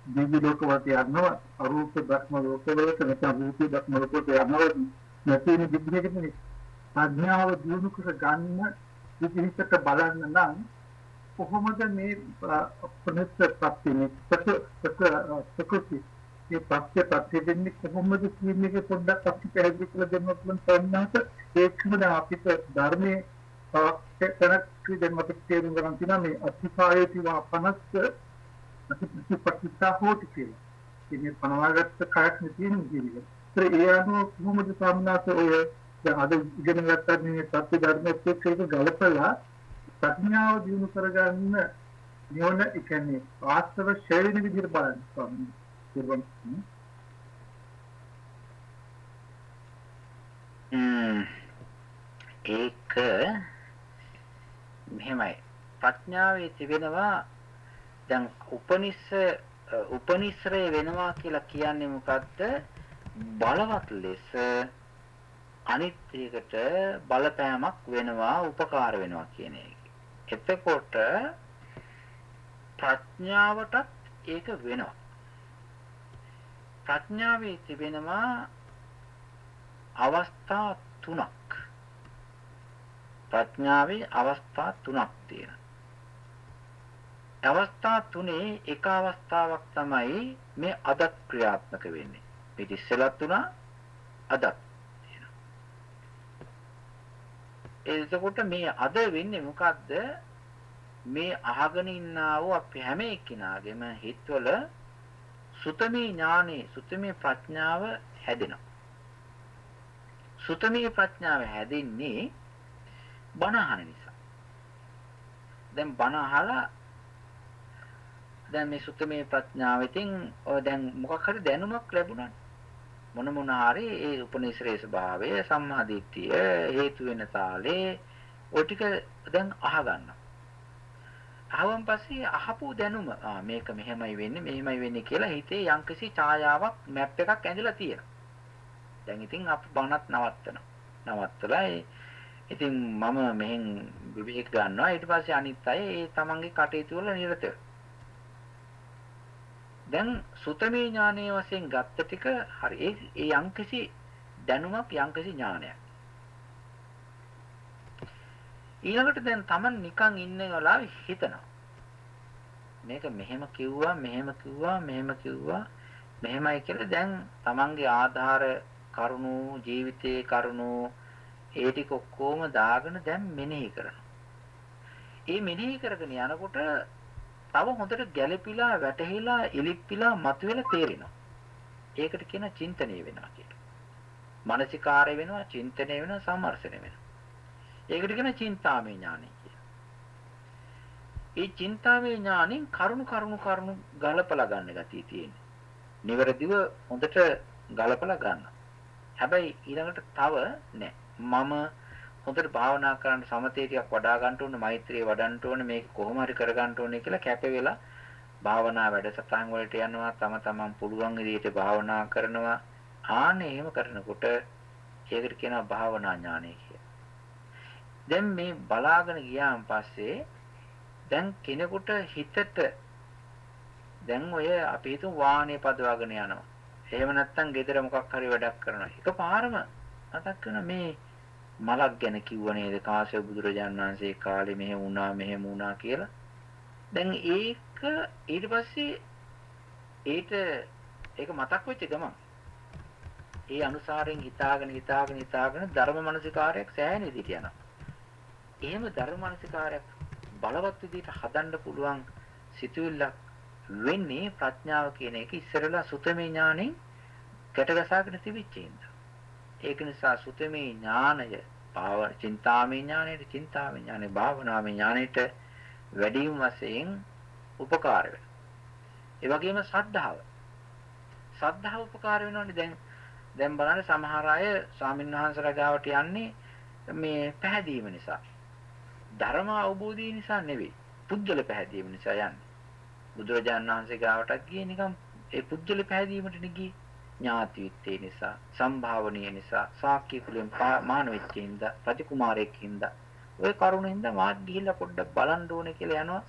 දිව්‍ය ලෝකවලට යනවා අරූප භක්ම ලෝකවලට නැත්නම් රූප භක්ම ලෝකවලට යනවා. නැතින විදිහකට ප්‍රඥාව දියුණු කර ගන්න විදිහට බලන්න නම් කොහොමද මේ ප්‍රනිත්පත්ති ප්‍රකෘති මේ පත්‍ය පත්‍ය දෙන්නේ කොහොමද කියන එක පොඩ්ඩක් අපි පැහැදිලි කරලා දෙන්නත් මම තවන්නත් ඒකම දැන් අපිට ධර්මයේ තවත් කෙනෙක් දෙන්නට තේරුම් ගන්න තියෙනවා. මේ අතිපායති වා 50 ප්‍රතිපත්තිතා හෝටි කියලා. ඉතින් පනවාගත්ත කයක් නෙතින ජීවිතය. ඒත් ඒ අනුව කොහොමද සාමනාස ඔය දැන් අද ඉගෙන ගත්තා මේ සත්‍ය ධර්මයේත් ඒක ගලපලා ප්‍රඥාව දිනු කරගන්න නිවන ඒ කියන්නේ වාස්තව ශෛලින විදිහට බලන්න ස්වාමීන් ඒක මෙහෙමයි ප්‍රඥාවේ තිබෙනවා දැන් උපනිස්ස උපනිශ්‍රය වෙනවා කියලා කියන්නේ මොකද්ද බලවත් ලෙස අනිත් එකට බලපෑමක් වෙනවා උපකාර වෙනවා කියන එක. එතකොට ප්‍රඥාවටත් ඒක වෙනවා. ප්‍රඥාවේ තිබෙනවා අවස්ථා තුනක්. ප්‍රඥාවේ අවස්ථා තුනක් තියෙනවා. අවස්ථා තුනේ එක අවස්ථාවක් තමයි මේ අදත් ක්‍රියාත්මක වෙන්නේ. මේ ඉස්සෙලත් තුනා අදත් එතකොට මේ අද වෙන්නේ මොකද්ද? මේ අහගෙන ඉන්නා වූ අපි හැම එක්කිනාගේම හිතවල සුතමේ ඥානෙ, සුතමේ ප්‍රඥාව හැදෙනවා. සුතමේ ප්‍රඥාව හැදෙන්නේ බණ අහන නිසා. දැන් බණ අහලා දැන් මේ සුතමේ ප්‍රඥාවෙන් ඔය දැන් මොකක් හරි දැනුමක් ලැබුණා. මොන මොන හරි ඒ උපනිශ්‍රේ ස්වභාවය සම්මාදිට්ඨිය හේතු වෙන තාලේ ඔය ටික දැන් අහගන්නවා. අහවන් පස්සේ අහපු දැනුම ආ මේක මෙහෙමයි වෙන්නේ මෙහෙමයි වෙන්නේ කියලා හිතේ යම්කිසි ඡායාවක් මැප් එකක් ඇඳලා තියෙනවා. දැන් ඉතින් අප බණත් නවත්තනවා. නවත්තලා ඉතින් මම මෙහෙන් විවේක ගන්නවා ඊට පස්සේ අනිත් අය ඒ තමන්ගේ කටයුතු වල නිරත වෙනවා. දැන් සුතමේ ඥානයේ වශයෙන් ගත්ත ටික හරි. ඒ ඒ යම්කිසි දැනුමක් යම්කිසි ඥානයක්. ඊළඟට දැන් Taman නිකන් ඉන්න වෙලාවෙ හිතනවා. මේක මෙහෙම කිව්වා මෙහෙම කිව්වා මෙහෙම කිව්වා මෙහෙමයි කියලා දැන් Tamanගේ ආධාර කරුණු ජීවිතයේ කරුණු ඒ ටික ඔක්කොම දාගෙන දැන් මෙනෙහි කරනවා. ඒ මෙනෙහි කරගෙන යනකොට තව හොඳට ගැළපිලා වැටහිලා ඉලිප්පිලා මතුවෙලා තේරෙනවා. ඒකට කියන චින්තනය වෙනවා කියලා. මානසිකාරය වෙනවා, චින්තනය වෙනවා, සම්මර්ෂණය වෙනවා. ඒකට කියන චින්තාමය ඥානය කියලා. ඒ චින්තාමය ඥානෙන් කරුණු කරුණු කරුණු ගලපලා ගන්න ගතිය තියෙන්නේ. නිවැරදිව හොඳට ගලපලා ගන්න. හැබැයි ඊළඟට තව නෑ. මම හොඳට භාවනා කරන්න සමතේ ටිකක් වඩා ගන්න ඕනේ මෛත්‍රිය වඩන්න ඕනේ මේක කොහොම හරි කර ගන්න ඕනේ කියලා කැප වෙලා භාවනා වැඩසටහන් වලට යනවා තම තමන් පුළුවන් විදිහට භාවනා කරනවා ආන්නේ එහෙම කරනකොට ඒකට කියනවා භාවනා ඥානය කියලා. දැන් මේ බලාගෙන ගියාන් පස්සේ දැන් කෙනෙකුට හිතට දැන් ඔය අපි හිතමු වාහනේ පදවගෙන යනවා. එහෙම නැත්නම් ගෙදර මොකක් හරි වැඩක් කරනවා. එකපාරම මතක් වෙන මේ මලක් ගැන කිව්ව නේද කාශ්‍යප බුදුරජාණන් වහන්සේ කාලේ මෙහෙම වුණා මෙහෙම වුණා කියලා. දැන් ඒක ඊට පස්සේ ඒට ඒක මතක් වෙච්ච ගමන් ඒ අනුසාරයෙන් හිතාගෙන හිතාගෙන හිතාගෙන ධර්ම මනසිකාරයක් සෑහෙන විදිහට යනවා. එහෙම ධර්ම මනසිකාරයක් බලවත් විදිහට හදන්න පුළුවන් සිතුවිල්ලක් වෙන්නේ ප්‍රඥාව කියන එක ඉස්සරලා සුතමේ ඥාණයෙන් ගැටගසාගෙන තිබිච්ච ඉඳලා. ඒක නිසා සුතමේ ඥානය භාව චින්තාමේ ඥානයට චින්තාමේ ඥානෙ භාවනාමේ ඥානෙට වැඩිම වශයෙන් උපකාර වෙනවා. ඒ වගේම සද්ධාව. සද්ධාව උපකාර වෙනවනේ දැන් දැන් බලන්න සමහර අය ස්වාමින්වහන්සේලා ගාවට යන්නේ මේ පැහැදීම නිසා. ධර්ම අවබෝධය නිසා නෙවෙයි. පුද්ගල පැහැදීම නිසා යන්නේ. බුදුරජාණන් වහන්සේ ගාවටත් ගියේ නිකන් ඒ පුද්ගල පැහැදීමට නෙගී ඥාතිවිත්තේ නිසා, සම්භාවනීය නිසා, සාක්‍ය කුලෙන් මාන වෙච්ච හින්දා, රජකුමාරයෙක් හින්දා ওই කරුණ හින්දා මාත් ගිහිල්ලා පොඩ්ඩක් බලන්න ඕනේ කියලා යනවා.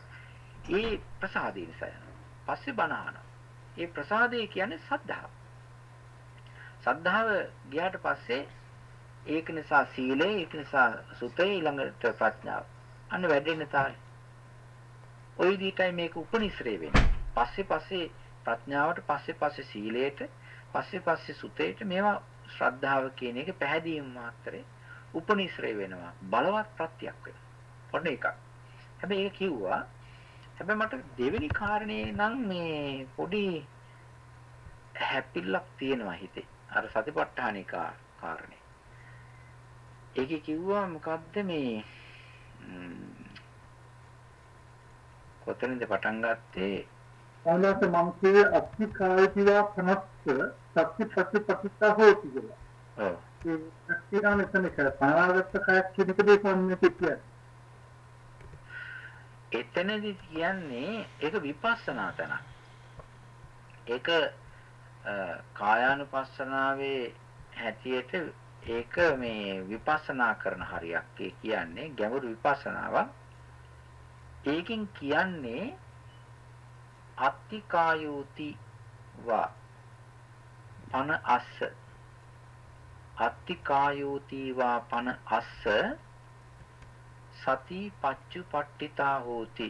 ඒ ප්‍රසාදේ නිසා යනවා. පස්සේ බණ අහනවා. ඒ ප්‍රසාදේ කියන්නේ සද්ධාව. සද්ධාව ගියාට පස්සේ ඒක නිසා සීලය, ඒක නිසා සුතේ ඊළඟට ප්‍රඥාව. අන්න වැඩෙන්න තමයි. ওই විදිහටයි මේක උපනිශ්‍රේ වෙන්නේ. පස්සේ පස්සේ ප්‍රඥාවට පස්සේ පස්සේ සීලයට පස්සේ පස්සේ සුතේට මේවා ශ්‍රද්ධාව කියන එක පැහැදීම මාත්‍රේ උපනිශ්‍රේ වෙනවා. බලවත් ප්‍රත්‍යක් වෙනවා. ඔන්න එකක්. හැබැයි ඒක කිව්වා හැබැයි මට දෙවෙනි කාරණේ නම් මේ පොඩි හැපිල්ලක් තියෙනවා හිතේ. අර සතිපට්ඨානික කාරණේ. ඒකේ කිව්වා මොකද්ද මේ කොතනින්ද පටන් ගත්තේ? අනලස මම කියේ අත්තිකායතිවා 50 සත්‍ය ප්‍රතිස්ථා හොති කියලා. ඔව්. ඒ සත්‍යගාන එතන කර පනාගත්ත කයක් කියන එක දෙකන්නේ පිටිය. එතනදි කියන්නේ ඒක විපස්සනා තැන. ඒක කායානුපස්සනාවේ හැටියට ඒක මේ විපස්සනා කරන හරියක් කියන්නේ ගැඹුරු විපස්සනාවක්. ඒකෙන් කියන්නේ අත්තිකායෝති වා පන අස්ස. අත්තිකායෝති වා පන අස්ස. සති පච්චුපට්ඨිතා හෝති.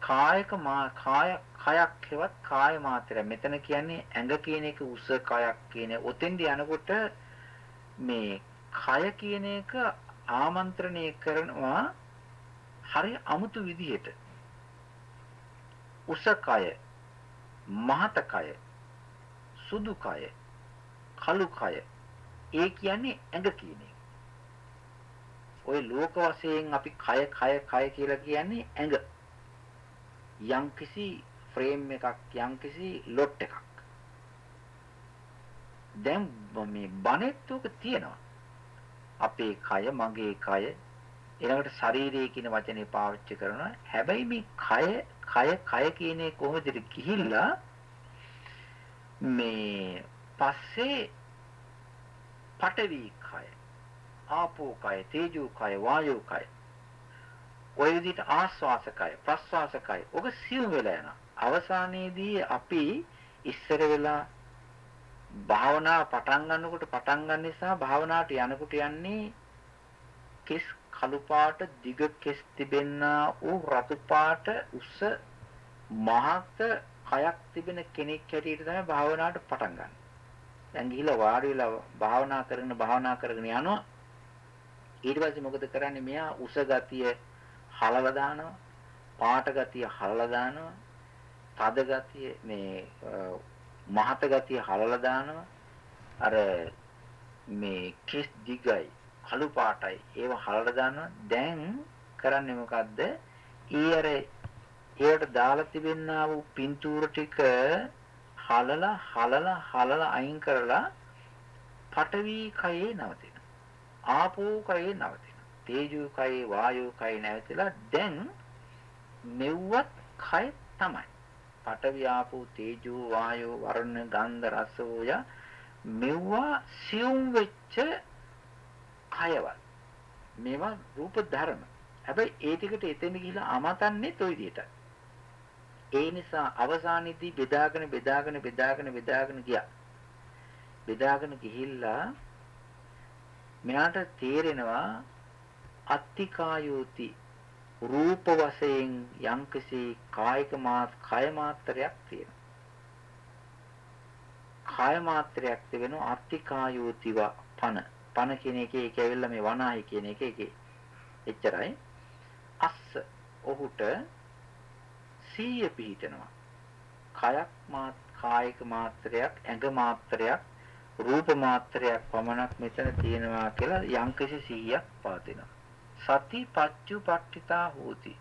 කායක මා කාය කයක් හෙවත් කාය මාත්‍රය. මෙතන කියන්නේ ඇඟ කියන එක උස කයක් කියන ඔතෙන්දී යනකොට මේ කය කියන එක ආමන්ත්‍රණය කරනවා හරි අමුතු විදිහට. උස කය මහත කය. සුදු කය කළු කය ඒ කියන්නේ ඇඟ කියන එක. ওই ලෝක වශයෙන් අපි කය කය කය කියලා කියන්නේ ඇඟ. යම්කිසි ෆ්‍රේම් එකක් යම්කිසි ලොට් එකක්. දැන් මේ බණෙත් උක තියෙනවා. අපේ කය මගේ කය ඊළඟට ශරීරය කියන වචනේ පාවිච්චි කරනවා. හැබැයි මේ කය කය කය කියන්නේ කොහොමද ගිහිල්ලා මේ පස්සේ පඨවි කය ආපෝ කය තේජෝ කය වායෝ කය. ඔය විදිහට ආස්වාස කය ප්‍රස්වාස කය ඔක සියුම් වෙලා යනවා. අවසානයේදී අපි ඉස්සර වෙලා භාවනා පටන් ගන්නකොට පටන් ගන්න නිසා භාවනාවට යනකොට යන්නේ කෙස් කළු පාට දිග කෙස් තිබෙන්නා වූ රතු පාට උස මහත් කයක් තිබෙන කෙනෙක් හැටියට තමයි භාවනාවට පටන් ගන්න. දැන් ගිහිල්ලා වාඩි වෙලා භාවනා කරගෙන භාවනා කරගෙන යනවා. ඊට පස්සේ මොකද කරන්නේ? මෙයා උස ගතිය හලලා දානවා. පාට ගතිය හලලා දානවා. තද ගතිය මේ මහත ගතිය හලලා දානවා. අර මේ කිස් දිගයි කළු පාටයි ඒව හලලා දානවා. දැන් කරන්නේ මොකද්ද? ඊයර ඒවට දාලා තිබෙනා වූ පින්තූර ටික හලලා හලලා හලලා අයින් කරලා පඨවි කයේ නවතින. ආපෝ කයේ නවතින. තේජෝ කයේ වායෝ කයේ නැවතිලා දැන් මෙව්වත් කය තමයි. පඨවි ආපෝ තේජෝ වායෝ වර්ණ ගන්ධ රස ඕය මෙව්වා සියුම් වෙච්ච කයවල්. මේවා රූප ධර්ම. හැබැයි ඒ ටිකට එතෙන් ගිහිලා අමතන්නේ toy විදියට. ඒ නිසා අවසානයේදී බෙදාගෙන බෙදාගෙන බෙදාගෙන බෙදාගෙන ගියා. බෙදාගෙන ගිහිල්ලා මෙයාට තේරෙනවා අත්තිකායෝති රූප වශයෙන් යම්කිසි කායික මාත් කය මාත්‍රයක් තියෙනවා. කාය මාත්‍රයක් තිබෙනවා අත්තිකායෝතිව පන. පන කියන එකේ ඒක ඇවිල්ලා මේ වනාහි කියන එක එකේ. එච්චරයි. අස්ස ඔහුට සීය පිහිටනවා. කයක් මාත් කායික මාත්‍රයක්, ඇඟ මාත්‍රයක්, රූප මාත්‍රයක් පමණක් මෙතන තියෙනවා කියලා යම්කිසි සීයක් පවතිනවා. සති පච්චුපට්ඨිතා හෝති.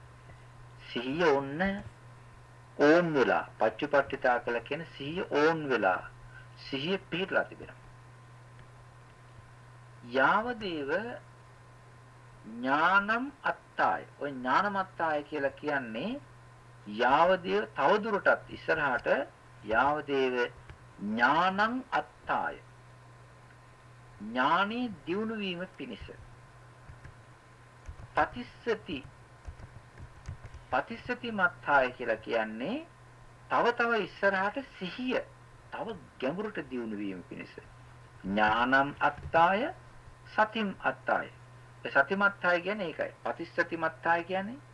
සිහිය ඔන්න ඕන් වෙලා පච්චුපට්ඨිතා කියලා කියන සිහිය ඕන් වෙලා සිහිය පිහිටලා තිබෙනවා. යාවදේව ඥානම් අත්තාය. ඔය ඥානමත්තාය කියලා කියන්නේ යාවදේව තවදුරටත් ඉස්සරහට යාවදේව ඥානං අත්තාය. ඥානේ දියුණු වීම පිණිස. පතිස්සති පතිස්සති මත්තාය කියලා කියන්නේ තව තව ඉස්සරහට සිහිය තව ගැඹුරට දියුණු වීම පිණිස. ඥානම් අත්තාය සතිම් අත්තාය සතිමත්තාය කියන්නේ ඒකයි. පතිස්සති මත්තාය කියන්නේ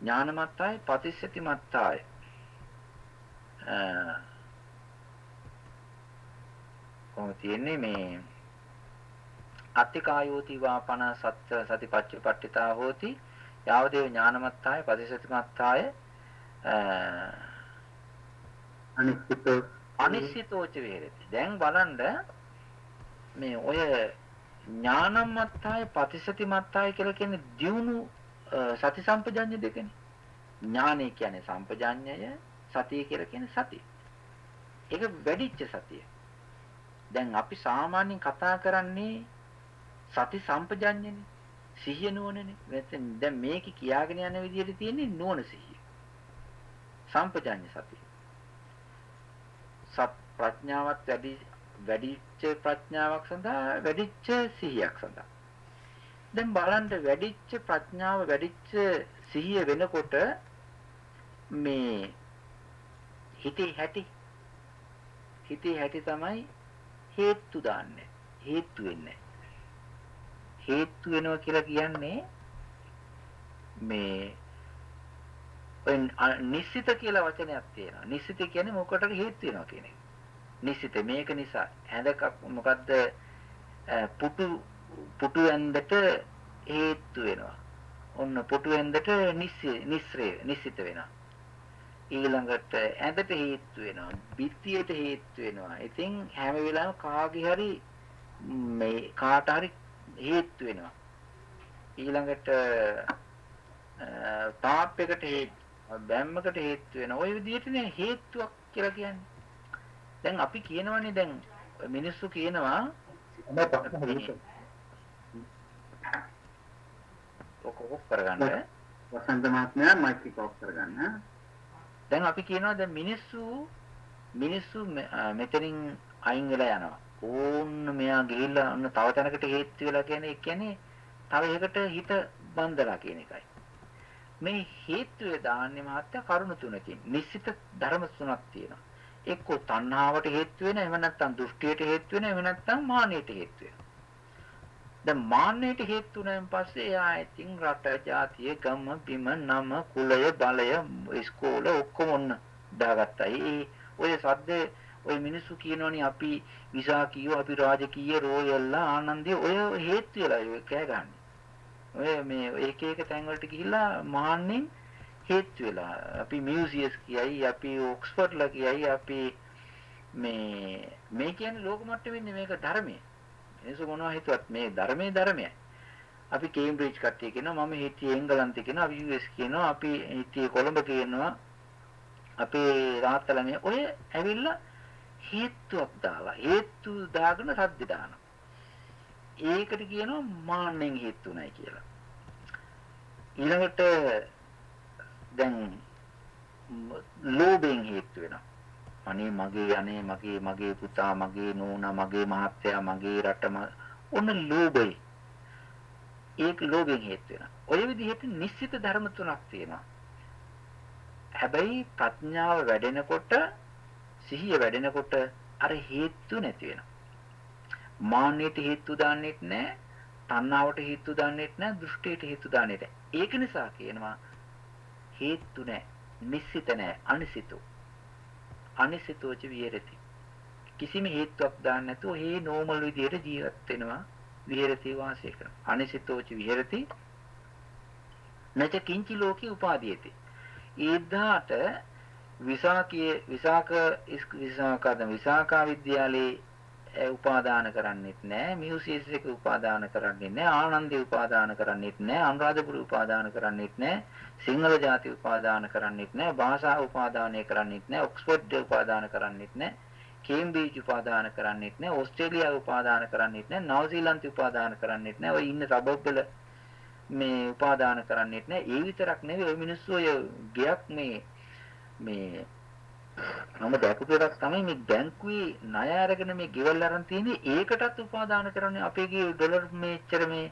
ඥානමත්තාය පතිස්සති මත්තාය කොහොම තියෙන්නේ මේ අත්තිකායෝති වාපන සත්‍ය සතිපච්චපට්ඨිතා හෝති. යාවදේව ඥානමත්තාය පතිසතිමත්තාය අනිශ්චිතෝ අනිශ්චිතෝච වේරති. දැන් බලන්න මේ ඔය ඥානමත්තාය පතිසතිමත්තාය කියලා කියන්නේ දියුණු සති සම්පජඤ්ඤ දෙකනේ. ඥානය කියන්නේ සම්පජඤ්ඤය සතිය කියලා කියන්නේ සතිය. ඒක වැඩිච්ච සතිය. දැන් අපි සාමාන්‍යයෙන් කතා කරන්නේ සති සම්පජඤ්ඤනේ සිහිය නුවණනේ. මෙතෙන් දැන් මේක කියාගෙන යන විදිහට තියෙන්නේ නුවණ සිහිය. සම්පජඤ්ඤ සතිය. සත් ප්‍රඥාවත් වැඩි වැඩිච්ච ප්‍රඥාවක් සඳහා වැඩිච්ච සිහියක් සඳහා. දැන් බලන්න වැඩිච්ච ප්‍රඥාව වැඩිච්ච සිහිය වෙනකොට මේ හිතේ හැටි හිතේ හැටි තමයි හේතු දාන්නේ හේතු වෙන්නේ. හේතු වෙනවා කියලා කියන්නේ මේ ඔය නිශ්චිත කියලා වචනයක් තියෙනවා. නිශ්චිත කියන්නේ මොකටද හේතු වෙනවා කියන එක. නිශ්චිත මේක නිසා. ඇඳක මොකද්ද? පුටු පුටු ඇඳට හේතු වෙනවා. ඔන්න පුටු ඇඳට නිශ්චය නිශ්චිත වෙනවා. ඊළඟට ඇඳට හේතු වෙනවා බිත්තියට හේතු වෙනවා. ඉතින් හැම වෙලාවෙම කාගේ හරි මේ කාට හරි හේතු වෙනවා. ඊළඟට තාප් එකට හේතු බැම්මකට හේතු වෙනවා. ওই විදිහටනේ හේතුවක් කියලා කියන්නේ. දැන් අපි කියනවනේ දැන් මිනිස්සු කියනවා ඔක ඔක් කරගන්න වසන්ත මහත්මයා මයික් ඔෆ් කරගන්න දැන් අපි කියනවා දැන් මිනිස්සු මිනිස්සු මෙතනින් අයින් වෙලා යනවා. ඕන්න මෙයා ගිහිල්ලා ඔන්න තව තැනකට හේතු වෙලා කියන්නේ ඒ කියන්නේ තව එකකට හිත බන්දලා කියන එකයි. මේ හේතුවේ දාන්නේ මහත්ය කරුණ තුනකින්. නිශ්චිත ධර්ම තුනක් තියෙනවා. එක්කෝ තණ්හාවට හේතු වෙන, එහෙම නැත්නම් දෘෂ්ටියට හේතු වෙන, එහෙම නැත්නම් මාන්නයට හේතු වෙන. දැන් මාන්නයට හේතු වුණාන් පස්සේ එයා ඉතින් රට ජාතිය ගම බිම නම කුලය බලය ඉස්කෝල ඔක්කොම ඔන්න දාගත්තා. ඒ ඔය සද්ද ඔය මිනිස්සු කියනෝනේ අපි විසා කියෝ අපි රාජකීය රෝයල්ල ආනන්දේ ඔය හේතු වෙලා ඔය කෑ ගන්න. ඔය මේ එක එක තැන් වලට ගිහිල්ලා මාන්නෙන් හේතු වෙලා අපි මියුසියස් කියයි අපි ඔක්ස්ෆර්ඩ්ලා කියයි අපි මේ මේ කියන්නේ ලෝක මට්ටමේ මේක ධර්මයේ මිනිස්සු මොනවා හිතුවත් මේ ධර්මයේ ධර්මයයි. අපි කේම්බ්‍රිජ් කට්ටිය කියනවා මම හිටියේ එංගලන්තේ කියනවා අපි යූඑස් කියනවා අපි හිටියේ කොළඹ කියනවා අපේ තාත්තලා මේ ඔය ඇවිල්ලා හේතුවක් දාලා හේතු දාගෙන සද්ද දානවා. ඒකට කියනවා මාන්නෙන් හේතු නැහැ කියලා. ඊළඟට දැන් ලෝභයෙන් හේතු වෙනවා. අනේ මගේ අනේ මගේ මගේ පුතා මගේ නෝනා මගේ මහත්තයා මගේ රටම ඔන්න ලෝභය. ඒක ලෝභයෙන් හේතු වෙනවා. ඔය විදිහට නිශ්චිත ධර්ම තුනක් තියෙනවා. හැබැයි ප්‍රඥාව වැඩෙනකොට සිහිය වැඩෙනකොට අර හේතු නැති වෙනවා. මාන්නයට හේතු දාන්නෙත් නැහැ, තණ්හාවට හේතු දාන්නෙත් නැහැ, දෘෂ්ටියට හේතු දාන්නෙත් නැහැ. ඒක නිසා කියනවා හේතු නැහැ, නිශ්චිත නැහැ, අනිසිතෝ. අනිසිතෝච විහෙරති. කිසිම හේතුවක් දාන්න නැතුව හේ නෝමල් විදියට ජීවත් වෙනවා විහෙරති වාසය කරනවා. අනිසිතෝච විහෙරති නච කිංචි ලෝකේ උපාදීයති. ඊදාට විසාකයේ විසාක විසාකද විසාකා විද්‍යාලයේ උපාදාන කරන්නෙත් නෑ මියුසියස් එක උපාදාන කරන්නෙත් නෑ ආනන්දේ උපාදාන කරන්නෙත් නෑ අනුරාධපුර උපාදාන කරන්නෙත් නෑ සිංහල ජාති උපාදාන කරන්නෙත් නෑ භාෂා උපාදානය කරන්නෙත් නෑ ඔක්ස්ෆර්ඩ් උපාදාන කරන්නෙත් නෑ කේම්බ්‍රිජ් උපාදාන කරන්නෙත් නැහැ ඕස්ට්‍රේලියාව උපාදාන කරන්නෙත් නැහැ නවසීලන්ත උපාදාන කරන්නෙත් නැහැ ඔය ඉන්න සබබ් වල මේ උපාදාන කරන්නෙත් නැහැ ඒ විතරක් නෙවෙයි ඔය මිනිස්සු ඔය ගයක් මේ මේ මම දැකපු එකක් තමයි මේ බැංකුවේ ණය අරගෙන මේ ගෙවල් අරන් තියෙන්නේ. ඒකටත් උපාදාන කරන්නේ අපේ ගේ ඩොලර් මේච්චර මේ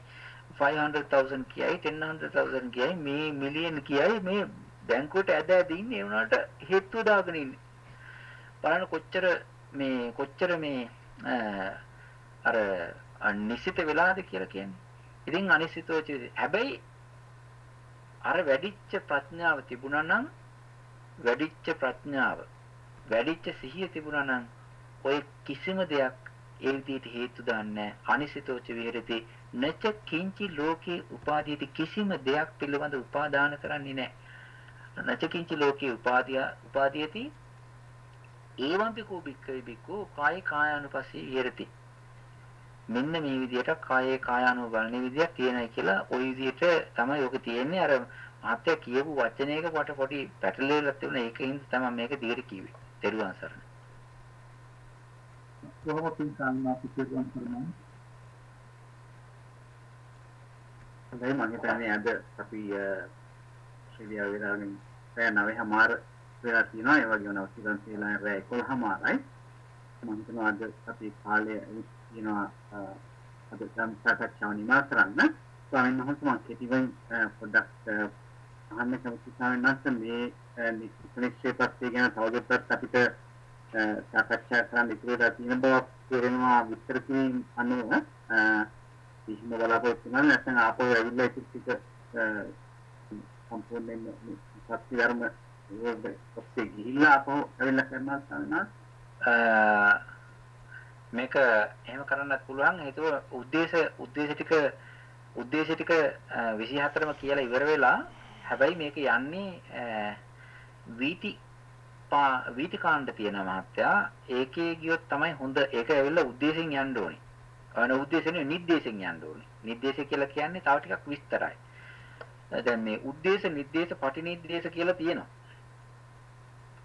500000 කියයි 1000000 කියයි මේ මිලියන් කියයි මේ බැංකුවට ඇද ඇද ඉන්නේ. ඒ වුණාට හේතු දාගෙන ඉන්නේ. බලන්න කොච්චර මේ කොච්චර මේ අර නිසිත වෙලාද කියලා කියන්නේ. ඉතින් අනිසිතෝච හැබැයි අර වැඩිච්ච ප්‍රඥාව තිබුණා නම් වැඩිච්ච ප්‍රඥාව වැඩිච්ච සිහිය තිබුණා නම් ඔය කිසිම දෙයක් ඒ විදිහට හේතු දාන්නේ අනිසිතෝච විහෙරති නච කිංචි ලෝකේ උපාදීති කිසිම දෙයක් පිළිබඳ උපාදාන කරන්නේ නැහැ. නච කිංචි ලෝකේ උපාදිය උපාදීති ඒවම්පි කෝ බික්කේ බික්කෝ කාය කායානුපස්සී විහෙරති. මෙන්න මේ විදිහට කායේ කායානුව බලන විදියක් තියෙනයි කියලා ওই විදිහට තමයි ඔක තියෙන්නේ. අර මහත්ය කියපු වචනයක කොට පොඩි පැටලෙලක් තිබුණා. ඒකින් තමයි මේක දිගට කිව්වේ. දරුවන් සරණ. කොහොම පින්සන්නා පිටුවන් කරනවා. හොඳයි මම හිතන්නේ අද අපි ශ්‍රීවියා විරාගෙන් පැය 9:00මාර වෙලා තියෙනවා ඒ වගේම නවසීලන් ශ්‍රීලංකාවේ රැය 11:00මාරයි. මම හිතනවා අද අපි කාලය කියනවා අද ධම් සාකච්ඡාව නිමා කරන්න ස්වාමීන් වහන්සේ මම කෙටිවෙන් පොඩ්ඩක් අහන්න කැමති ස්වාමීන් මේ නිශ්චිතත්වය ගැන තවදුරටත් අපිට සාකච්ඡා කරන්න ඉතුරු වෙලා තියෙන බව තේරෙනවා විස්තර කිරීම අනුව කිසිම බලාපොරොත්තු නැහැ නැත්නම් ආපහු ඇවිල්ලා ඉතින් ටික සම්පූර්ණයෙන්ම සත්‍ය ධර්ම ඔස්සේ ගිහිල්ලා ආපහු ඇවිල්ලා කරනවා ස්වාමීන් මේක එහෙම කරන්නත් පුළුවන්. හේතුව උද්දේශ උද්දේශ ටික උද්දේශ ටික 24ම කියලා ඉවර වෙලා හැබැයි මේක යන්නේ වීටි වීටි කාණ්ඩ තියෙන මහත්තයා ඒකේ ගියොත් තමයි හොඳ ඒක ඇවිල්ලා ಉದ್ದೇಶයෙන් යන්න ඕනේ. අන ಉದ್ದೇಶනේ නිर्देशයෙන් යන්න ඕනේ. නිर्देश කියලා කියන්නේ තව ටිකක් විස්තරයි. දැන් මේ ಉದ್ದೇಶ නිर्देश පටිනිर्देश කියලා තියෙනවා.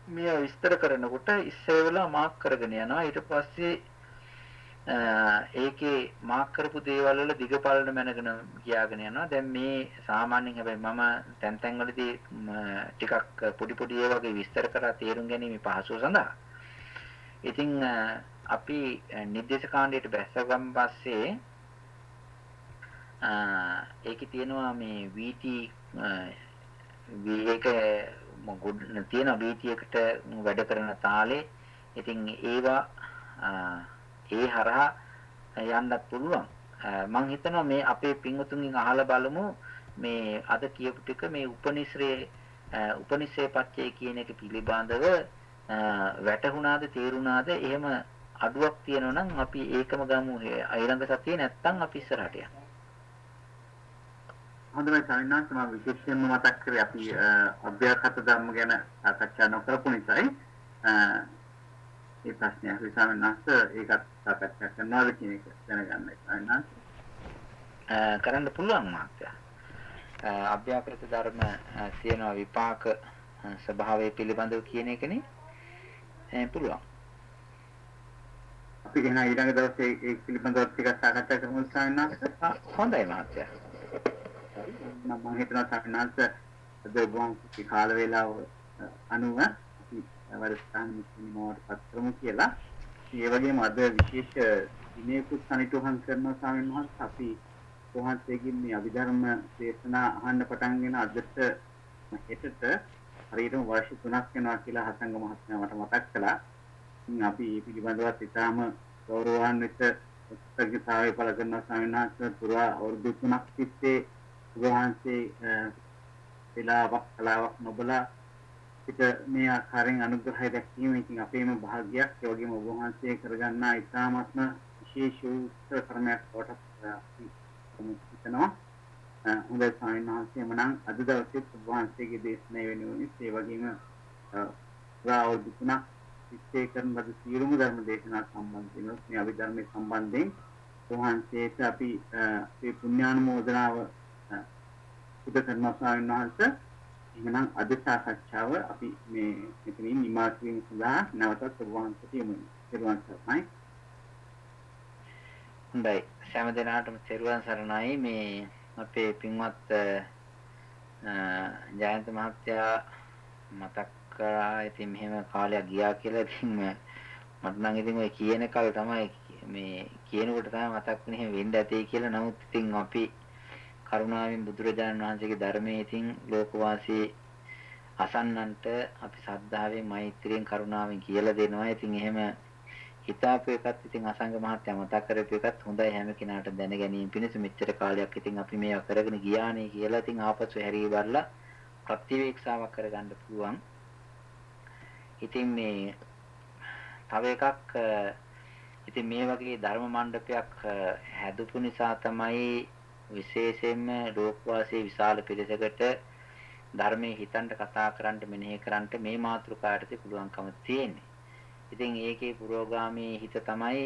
මෙය විස්තර කරනකොට ඉස්සෙල්ලා මාක් කරගෙන යනවා ඊට පස්සේ ඒකේ මාක් කරපු දේවල් වල දිග පළල මැනගෙන ගියාගෙන යනවා. දැන් මේ සාමාන්‍යයෙන් හැබැයි මම තැන් තැන්වලදී ටිකක් පොඩි පොඩි ඒවා වගේ විස්තර කරලා තේරුම් ගැනීම පහසුව සඳහා. ඉතින් අපි නිර්දේශ කාණ්ඩයට බැස්සගම් පස්සේ ඒකේ තියෙනවා මේ VT ඒක තියෙන VT එකට වැඩ කරන තාලේ. ඉතින් ඒවා ඒ හරහා යන්නත් පුළුවන්. මම හිතනවා මේ අපේ පින්වතුන්ගෙන් අහලා බලමු මේ අද කියපු ටික මේ උපනිශ්‍රේ උපනිශ්‍රේ පච්චය කියන එක පිළිබඳව වැටහුණාද තේරුණාද එහෙම අඩුවක් තියෙනවා නම් අපි ඒකම ගමු ඊළඟ සතියේ නැත්තම් අපි ඉස්සරහට යමු. හොඳයි සමිනාස් මම විශේෂයෙන්ම මතක් කරේ අපි අභ්‍යාසගත ධර්ම ගැන සාකච්ඡා නොකරපු නිසායි ඒ ප්‍රශ්නය විසමනස්ස ඒකත් සාකච්ඡා කරනවාද කියන එක දැනගන්නයි සමිනාස් කරන්න පුළුවන් මාත්‍යා. අභ්‍යාකෘත ධර්ම තියෙනවා විපාක ස්වභාවය පිළිබඳව කියන එකනේ පුළුවන්. අපි එහෙනම් ඊළඟ දවසේ ඒ පිළිබඳව ටිකක් සාකච්ඡා කරමු සමිනාස්. හොඳයි මහත්තයා. මම හිතනවා සමිනාස් අද ගොන් කාල වේලාව අනුව වැඩසටහන මෙතනට පත් කරමු කියලා. ඒ වගේම අද විශේෂ දිනයකුත් සනිටුහන් කරන ස්වාමීන් වහන්සේ අපි වහන්සේගෙන් මේ අභිධර්ම දේශනා අහන්න පටන්ගෙන අදට හෙටට හරියටම වර්ෂ 3ක් වෙනවා කියලා හසංග මහත්මයා මට මතක් කළා. ඉතින් අපි මේ පිළිබඳවත් ඉතාම ගෞරවාන්විත කෘතඥතාවය පළ කරන ස්වාමීන් වහන්සේ පුරා අවුරුදු 3ක් තිස්සේ වහන්සේ වෙලාවක් කලාවක් නොබලා පිට මේ ආකාරයෙන් අනුග්‍රහය දැක්වීම ඉතින් අපේම භාග්‍යයක්. ඒ වගේම ඔබ වහන්සේ කරගන්නා ඉතාමත්ම විශේෂ උත්තර කර්මයක් කොට අපි හිතනවා. හොඳයි ස්වාමීන් වහන්සේ. මනම් අද දවසේ ඔබ වහන්සේගේ දේශනාව වෙනුවෙන් ඒ වගේම රාවල් දුතුණක් විශ්ේ කරන ලද සියලුම ධර්ම දේශනා සම්බන්ධයෙන් මේ අභිධර්මයේ සම්බන්ධයෙන් වහන්සේට අපි මේ පුණ්‍යානුමෝදනාව සුද කරනවා ස්වාමීන් වහන්සේ. එහෙනම් අද සාකච්ඡාව අපි මේ මෙතනින් නිමා කිරීම සඳහා නැවතත් ඔබ වහන්සේට යමු. පෙරවන් සරණයි. හොඳයි. සෑම දිනාටම තෙරුවන් සරණයි මේ අපේ පින්වත් ජයන්ත මහත්තයා මතක් කරා ඉතින් මෙහෙම කාලයක් ගියා කියලා ඉතින් මට නම් ඉතින් ඔය කියන කල් තමයි මේ කියනකොට තමයි මතක් වෙන්නේ වෙන්න ඇතේ කියලා. නමුත් ඉතින් අපි කරුණාවෙන් බුදුරජාණන් වහන්සේගේ ධර්මයේ ඉතින් ලෝකවාසී අසන්නන්ට අපි සද්ධාවෙන් මෛත්‍රියෙන් කරුණාවෙන් කියලා දෙනවා. ඉතින් එහෙම හිතාපු එකත් ඉතින් අසංග මහත්තයා මතක් කරපු එකත් හොඳයි හැම කෙනාට දැන ගැනීම පිණිස මෙච්චර කාලයක් ඉතින් අපි මේවා කරගෙන ගියානේ කියලා ඉතින් ආපසු හැරී බලලා ප්‍රතිවේක්ෂාවක් කරගන්න පුළුවන්. ඉතින් මේ තව එකක් ඉතින් මේ වගේ ධර්ම මණ්ඩපයක් හැදුපු නිසා තමයි විශේෂයෙන්ම ලෝකවාසී විශාල පිරිසකට ධර්මයේ හිතන්න කතා කරන්න මෙනෙහි කරන්න මේ මාතෘකාවට පුළුවන්කම තියෙන්නේ. ඉතින් ඒකේ පුරෝගාමී හිත තමයි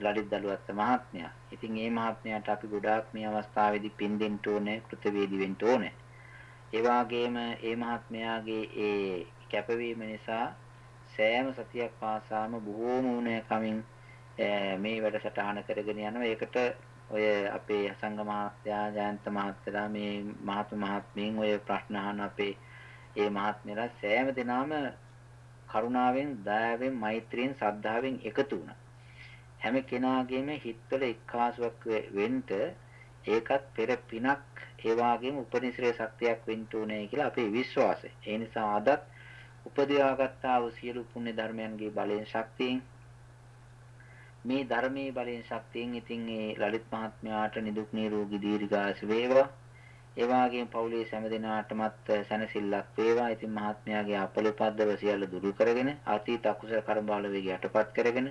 ලලිත් දලුවත් මහත්මයා. ඉතින් මේ මහත්මයාට අපි ගොඩාක් මේ අවස්ථාවේදී පින් දෙන්න ඕනේ, කෘතවේදී වෙන්න ඕනේ. ඒ වගේම මේ මහත්මයාගේ ඒ කැපවීම නිසා සෑම සතියක් පාසාම බොහෝම උනේ කමින් මේ වැඩසටහන කරගෙන යනවා. ඒකට ඔය අපේ අසංග මහත්තයා ජයන්ත මහත්තයා මේ මහතු මහත්මීන් ඔය ප්‍රශ්න අහන අපේ ඒ මහත්මයලා සෑම දිනම කරුණාවෙන් දයාවෙන් මෛත්‍රියෙන් සද්ධාවෙන් එකතු වුණා. හැම කෙනාගේම හිතවල එක්කාසුවක් වෙන්න ඒකත් පෙර පිනක් ඒ වගේම උපනිශ්‍රේ ශක්තියක් වෙන්න ඕනේ කියලා අපේ විශ්වාසය. ඒ නිසා අදත් උපදවාගත්තා වූ සියලු පුණ්‍ය ධර්මයන්ගේ බලයෙන් ශක්තියෙන් මේ ධර්මයේ බලයෙන් ශක්තියෙන් ඉතින් ඒ ලලිත් මහත්මයාට නිදුක් නිරෝගී දීර්ඝාස වේවා. ඒ වගේම පවුලේ සෑම දිනාටමත් සැනසෙල්ලක් වේවා. ඉතින් මහත්මයාගේ අපලපද්දව සියල්ල දුරු කරගෙන අතීත අකුසල කර්ම බල වේගය යටපත් කරගෙන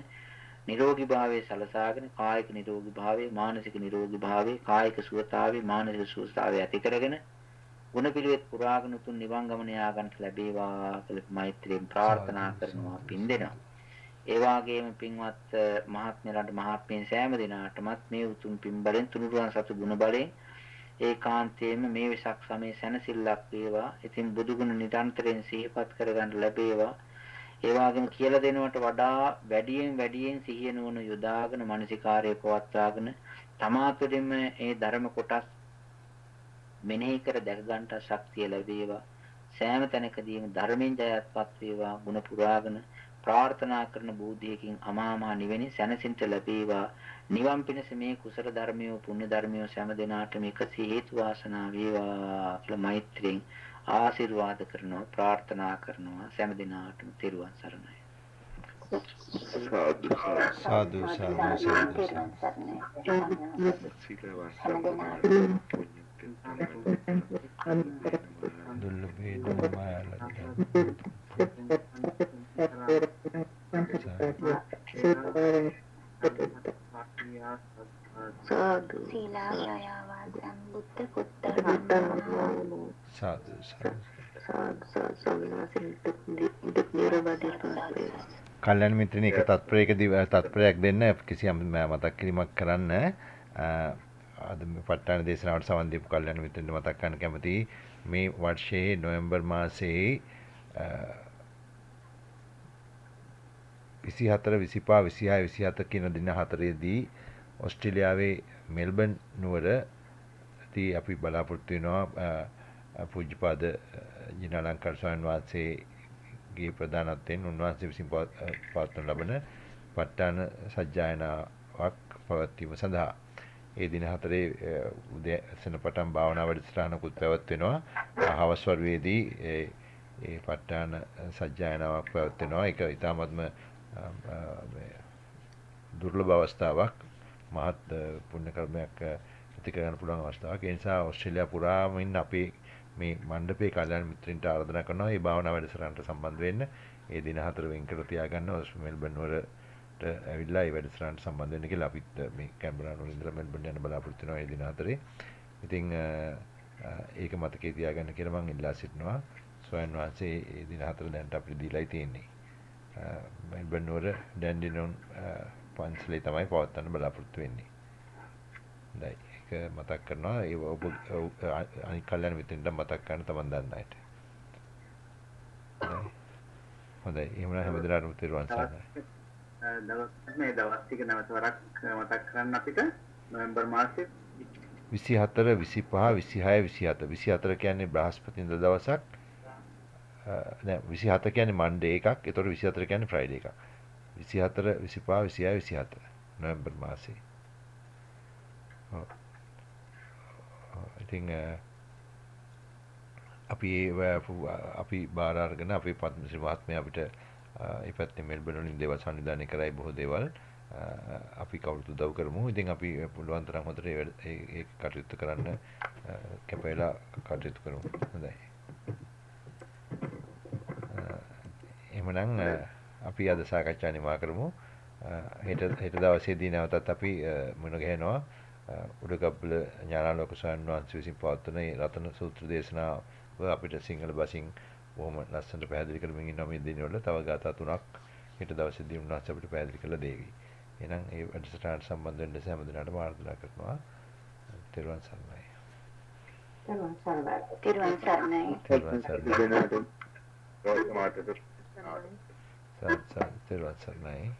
නිරෝගී භාවයේ සලසාගෙන කායික නිරෝගී භාවයේ මානසික නිරෝගී භාවයේ කායික සුවතාවේ මානසික සුවතාවේ ඇති කරගෙන ගුණ පිළිවෙත් පුරාගෙන තුන් නිවන් ගමන යාගන්ට ලැබේවා කියලා මෛත්‍රියෙන් ප්‍රාර්ථනා කරනවා පින් දෙනවා. ඒ වගේම පින්වත් මහත්මයලට මහත්මයන් සෑම දිනාටමත් මේ උතුම් පින් බලෙන් තුනුරුවන් සතු ගුණ බලෙන් ඒකාන්තයෙන්ම මේ විසක් සමේ සැනසෙල්ලක් වේවා. ඉතින් බුදු ගුණ නිරන්තරයෙන් සිහිපත් කරගන්න ලැබේවා. ඒ වගේම කියලා දෙනවට වඩා වැඩියෙන් වැඩියෙන් සිහිය නුවණ යොදාගෙන මානසිකාර්යය පවත්වාගෙන තමා තුළින්ම ඒ ධර්ම කොටස් මෙනෙහි කර දැක ගන්නට ශක්තිය ලැබේවා. සෑම තැනකදීම ධර්මෙන් ජයත්පත් වේවා. ගුණ පුරාගෙන ප්‍රාර්ථනා කරන බෝධියකින් අමාමහා නිවෙනි සැනසෙන්න ලැබේවා. නිවන් පිණිස මේ කුසල ධර්මියෝ පුණ්‍ය ධර්මියෝ සෑම දිනාටම එකසේ හේතු වාසනා වේවා කියලා මෛත්‍රියෙන් ආශිර්වාද කරනවා ප්‍රාර්ථනා කරනවා. සෑම දිනාටම තෙරුවන් සරණයි. සාදු. සාදු සාදු සාදු. දුර්ලභේ දුර්මාලද්ද සාදු. සීලාවයාවා සම්බුද්ධ පුත්තර සාදු සාදු කල්යන මිත්‍රනි එක තත්පරයක තත්පරයක් දෙන්න කිසියම් මතක් කිරීමක් කරන්න. අද මේ පට්ටාන දේශනාවට සවන් දීපු කල්යන මිත්‍රන්ට මතක් කරන්න කැමතියි. මේ වර්ෂයේ නොවැම්බර් මාසයේ විසි හතර විසිපා විසිහා විසිහත කියන දින හතරේදී ඔස්ට්‍රලියාවේ මෙල්බන් නුවර ති අපි බලාපොරොත්තු වෙනවා පූජ්‍යපාද ජිනාලංකර ස්වාමීන් වහන්සේගේ ප්‍රධානත්වයෙන් උන්වහන්සේ විසින් පවත්වනු ලබන පට්ටාන සජ්ජායනාවක් පවත්වීම සඳහා. ඒ දින හතරේ උදෑසන පටන් භාවනා වැඩසටහනකුත් පැවැත්වෙනවා හවස් වරුවේදී ඒ පට්ටාන සජ්ජායනාවක් පැවැත්වෙනවා ඒක ඉතාමත්ම දුර්ලභ අවස්ථාවක් මහත් පුණ්‍ය කර්මයක් ඇති කරගන්න පුළුවන් අවස්ථාවක්. ඒ නිසා ඕස්ට්‍රේලියා පුරාම ඉන්න අපේ මේ මණ්ඩපේ කල්‍යාණ මිත්‍රින්ට ආරාධනා කරනවා මේ භාවනා වැඩසටහනට සම්බන්ධ වෙන්න. ඒ දින හතර වෙන් කර තියාගන්න මෙල්බන් වලට ඇවිල්ලා ඒ වැඩසටහනට සම්බන්ධ වෙන්න කියලා අපිත් මේ කැම්බරා වල ඉඳලා මෙල්බන් යන බලාපොරොත්තු වෙනවා ඒ දින හතරේ. ඉතින් ඒක මතකේ තියාගන්න කියලා මම ඉල්ලා සිටිනවා. ස්වයන් වහන්සේ ඒ දින හතර දැන්ට අපිට දීලායි තියෙන්නේ. මෙල්බන් නුවර ඩැන්ඩිනොන් පන්සලේ තමයි පවත්වන්න බලාපොරොත්තු වෙන්නේ. හොඳයි. ටික මතක් කරනවා. ඒ ඔබ අනිත් කල්යන මිත්‍රන්ට මතක් කරන්න තමන් දන්න අයට. හොඳයි. එහෙමනම් හැමදෙනාටම තෙරුවන් සරණයි. දවස් මේ දවස් ටික නැවත වරක් මතක් කරන්න අපිට. නොවැම්බර් මාසයේ 24 25 26 27 24 කියන්නේ බ්‍රහස්පතින්දා දවසක් අ, නෑ 27 කියන්නේ මන්ඩේ එකක් ඒතකොට 24 කියන්නේ ෆ්‍රයිඩේ එකක් 24 25 26 27 නොවැම්බර් මාසේ ඔව්. ඔව්, ඉතින් අ, අපි ඒ ව- අපි බාර අරගෙන අපේ පත්මශ්‍රී මහත්මයා අපිට අ, ඒ පැත්තේ මෙල්බර්න් වලින් දේවල් සංවිධානය කරයි බොහෝ දේවල් අ, අපි කවුරුත් උදව් කරමු. ඉතින් අපි පුළුවන් තරම් හොඳට ඒ වැඩ- ඒ ඒ කටයුතු කරන්න අ, කැප වෙලා කටයුතු කරමු. හොඳයි. එහෙමනම් අ, අපි අද සාකච්ඡා නිමා කරමු. හෙට හෙට දවසේදී නැවතත් අපි අ, මුණ ගැහෙනවා. අ, උඩගබ්බල ඥානාලෝක ස්වාමීන් වහන්සේ විසින් පවත්වන රතන සූත්‍ර දේශනාව අපිට සිංහල බසින් බොහොම ලස්සනට පැහැදිලි කරමින් ඉන්නවා මේ දිනවල. තව ගාථා තුනක් හෙට දවසේදී උන්වහන්සේ අපිට පැහැදිලි කරලා දෙවි. එහෙනම් ඒ වැඩසටහනට සම්බන්ධ වෙන්න ලෙස හැමදිනටම ආරාධනා කරනවා. තෙරුවන් සරණයි. තෙරුවන් සරණයි තෙරුවන් සරණයි. දෙනාට රෝස් මාතට සර් සර් තෙරුවන් සරණයි.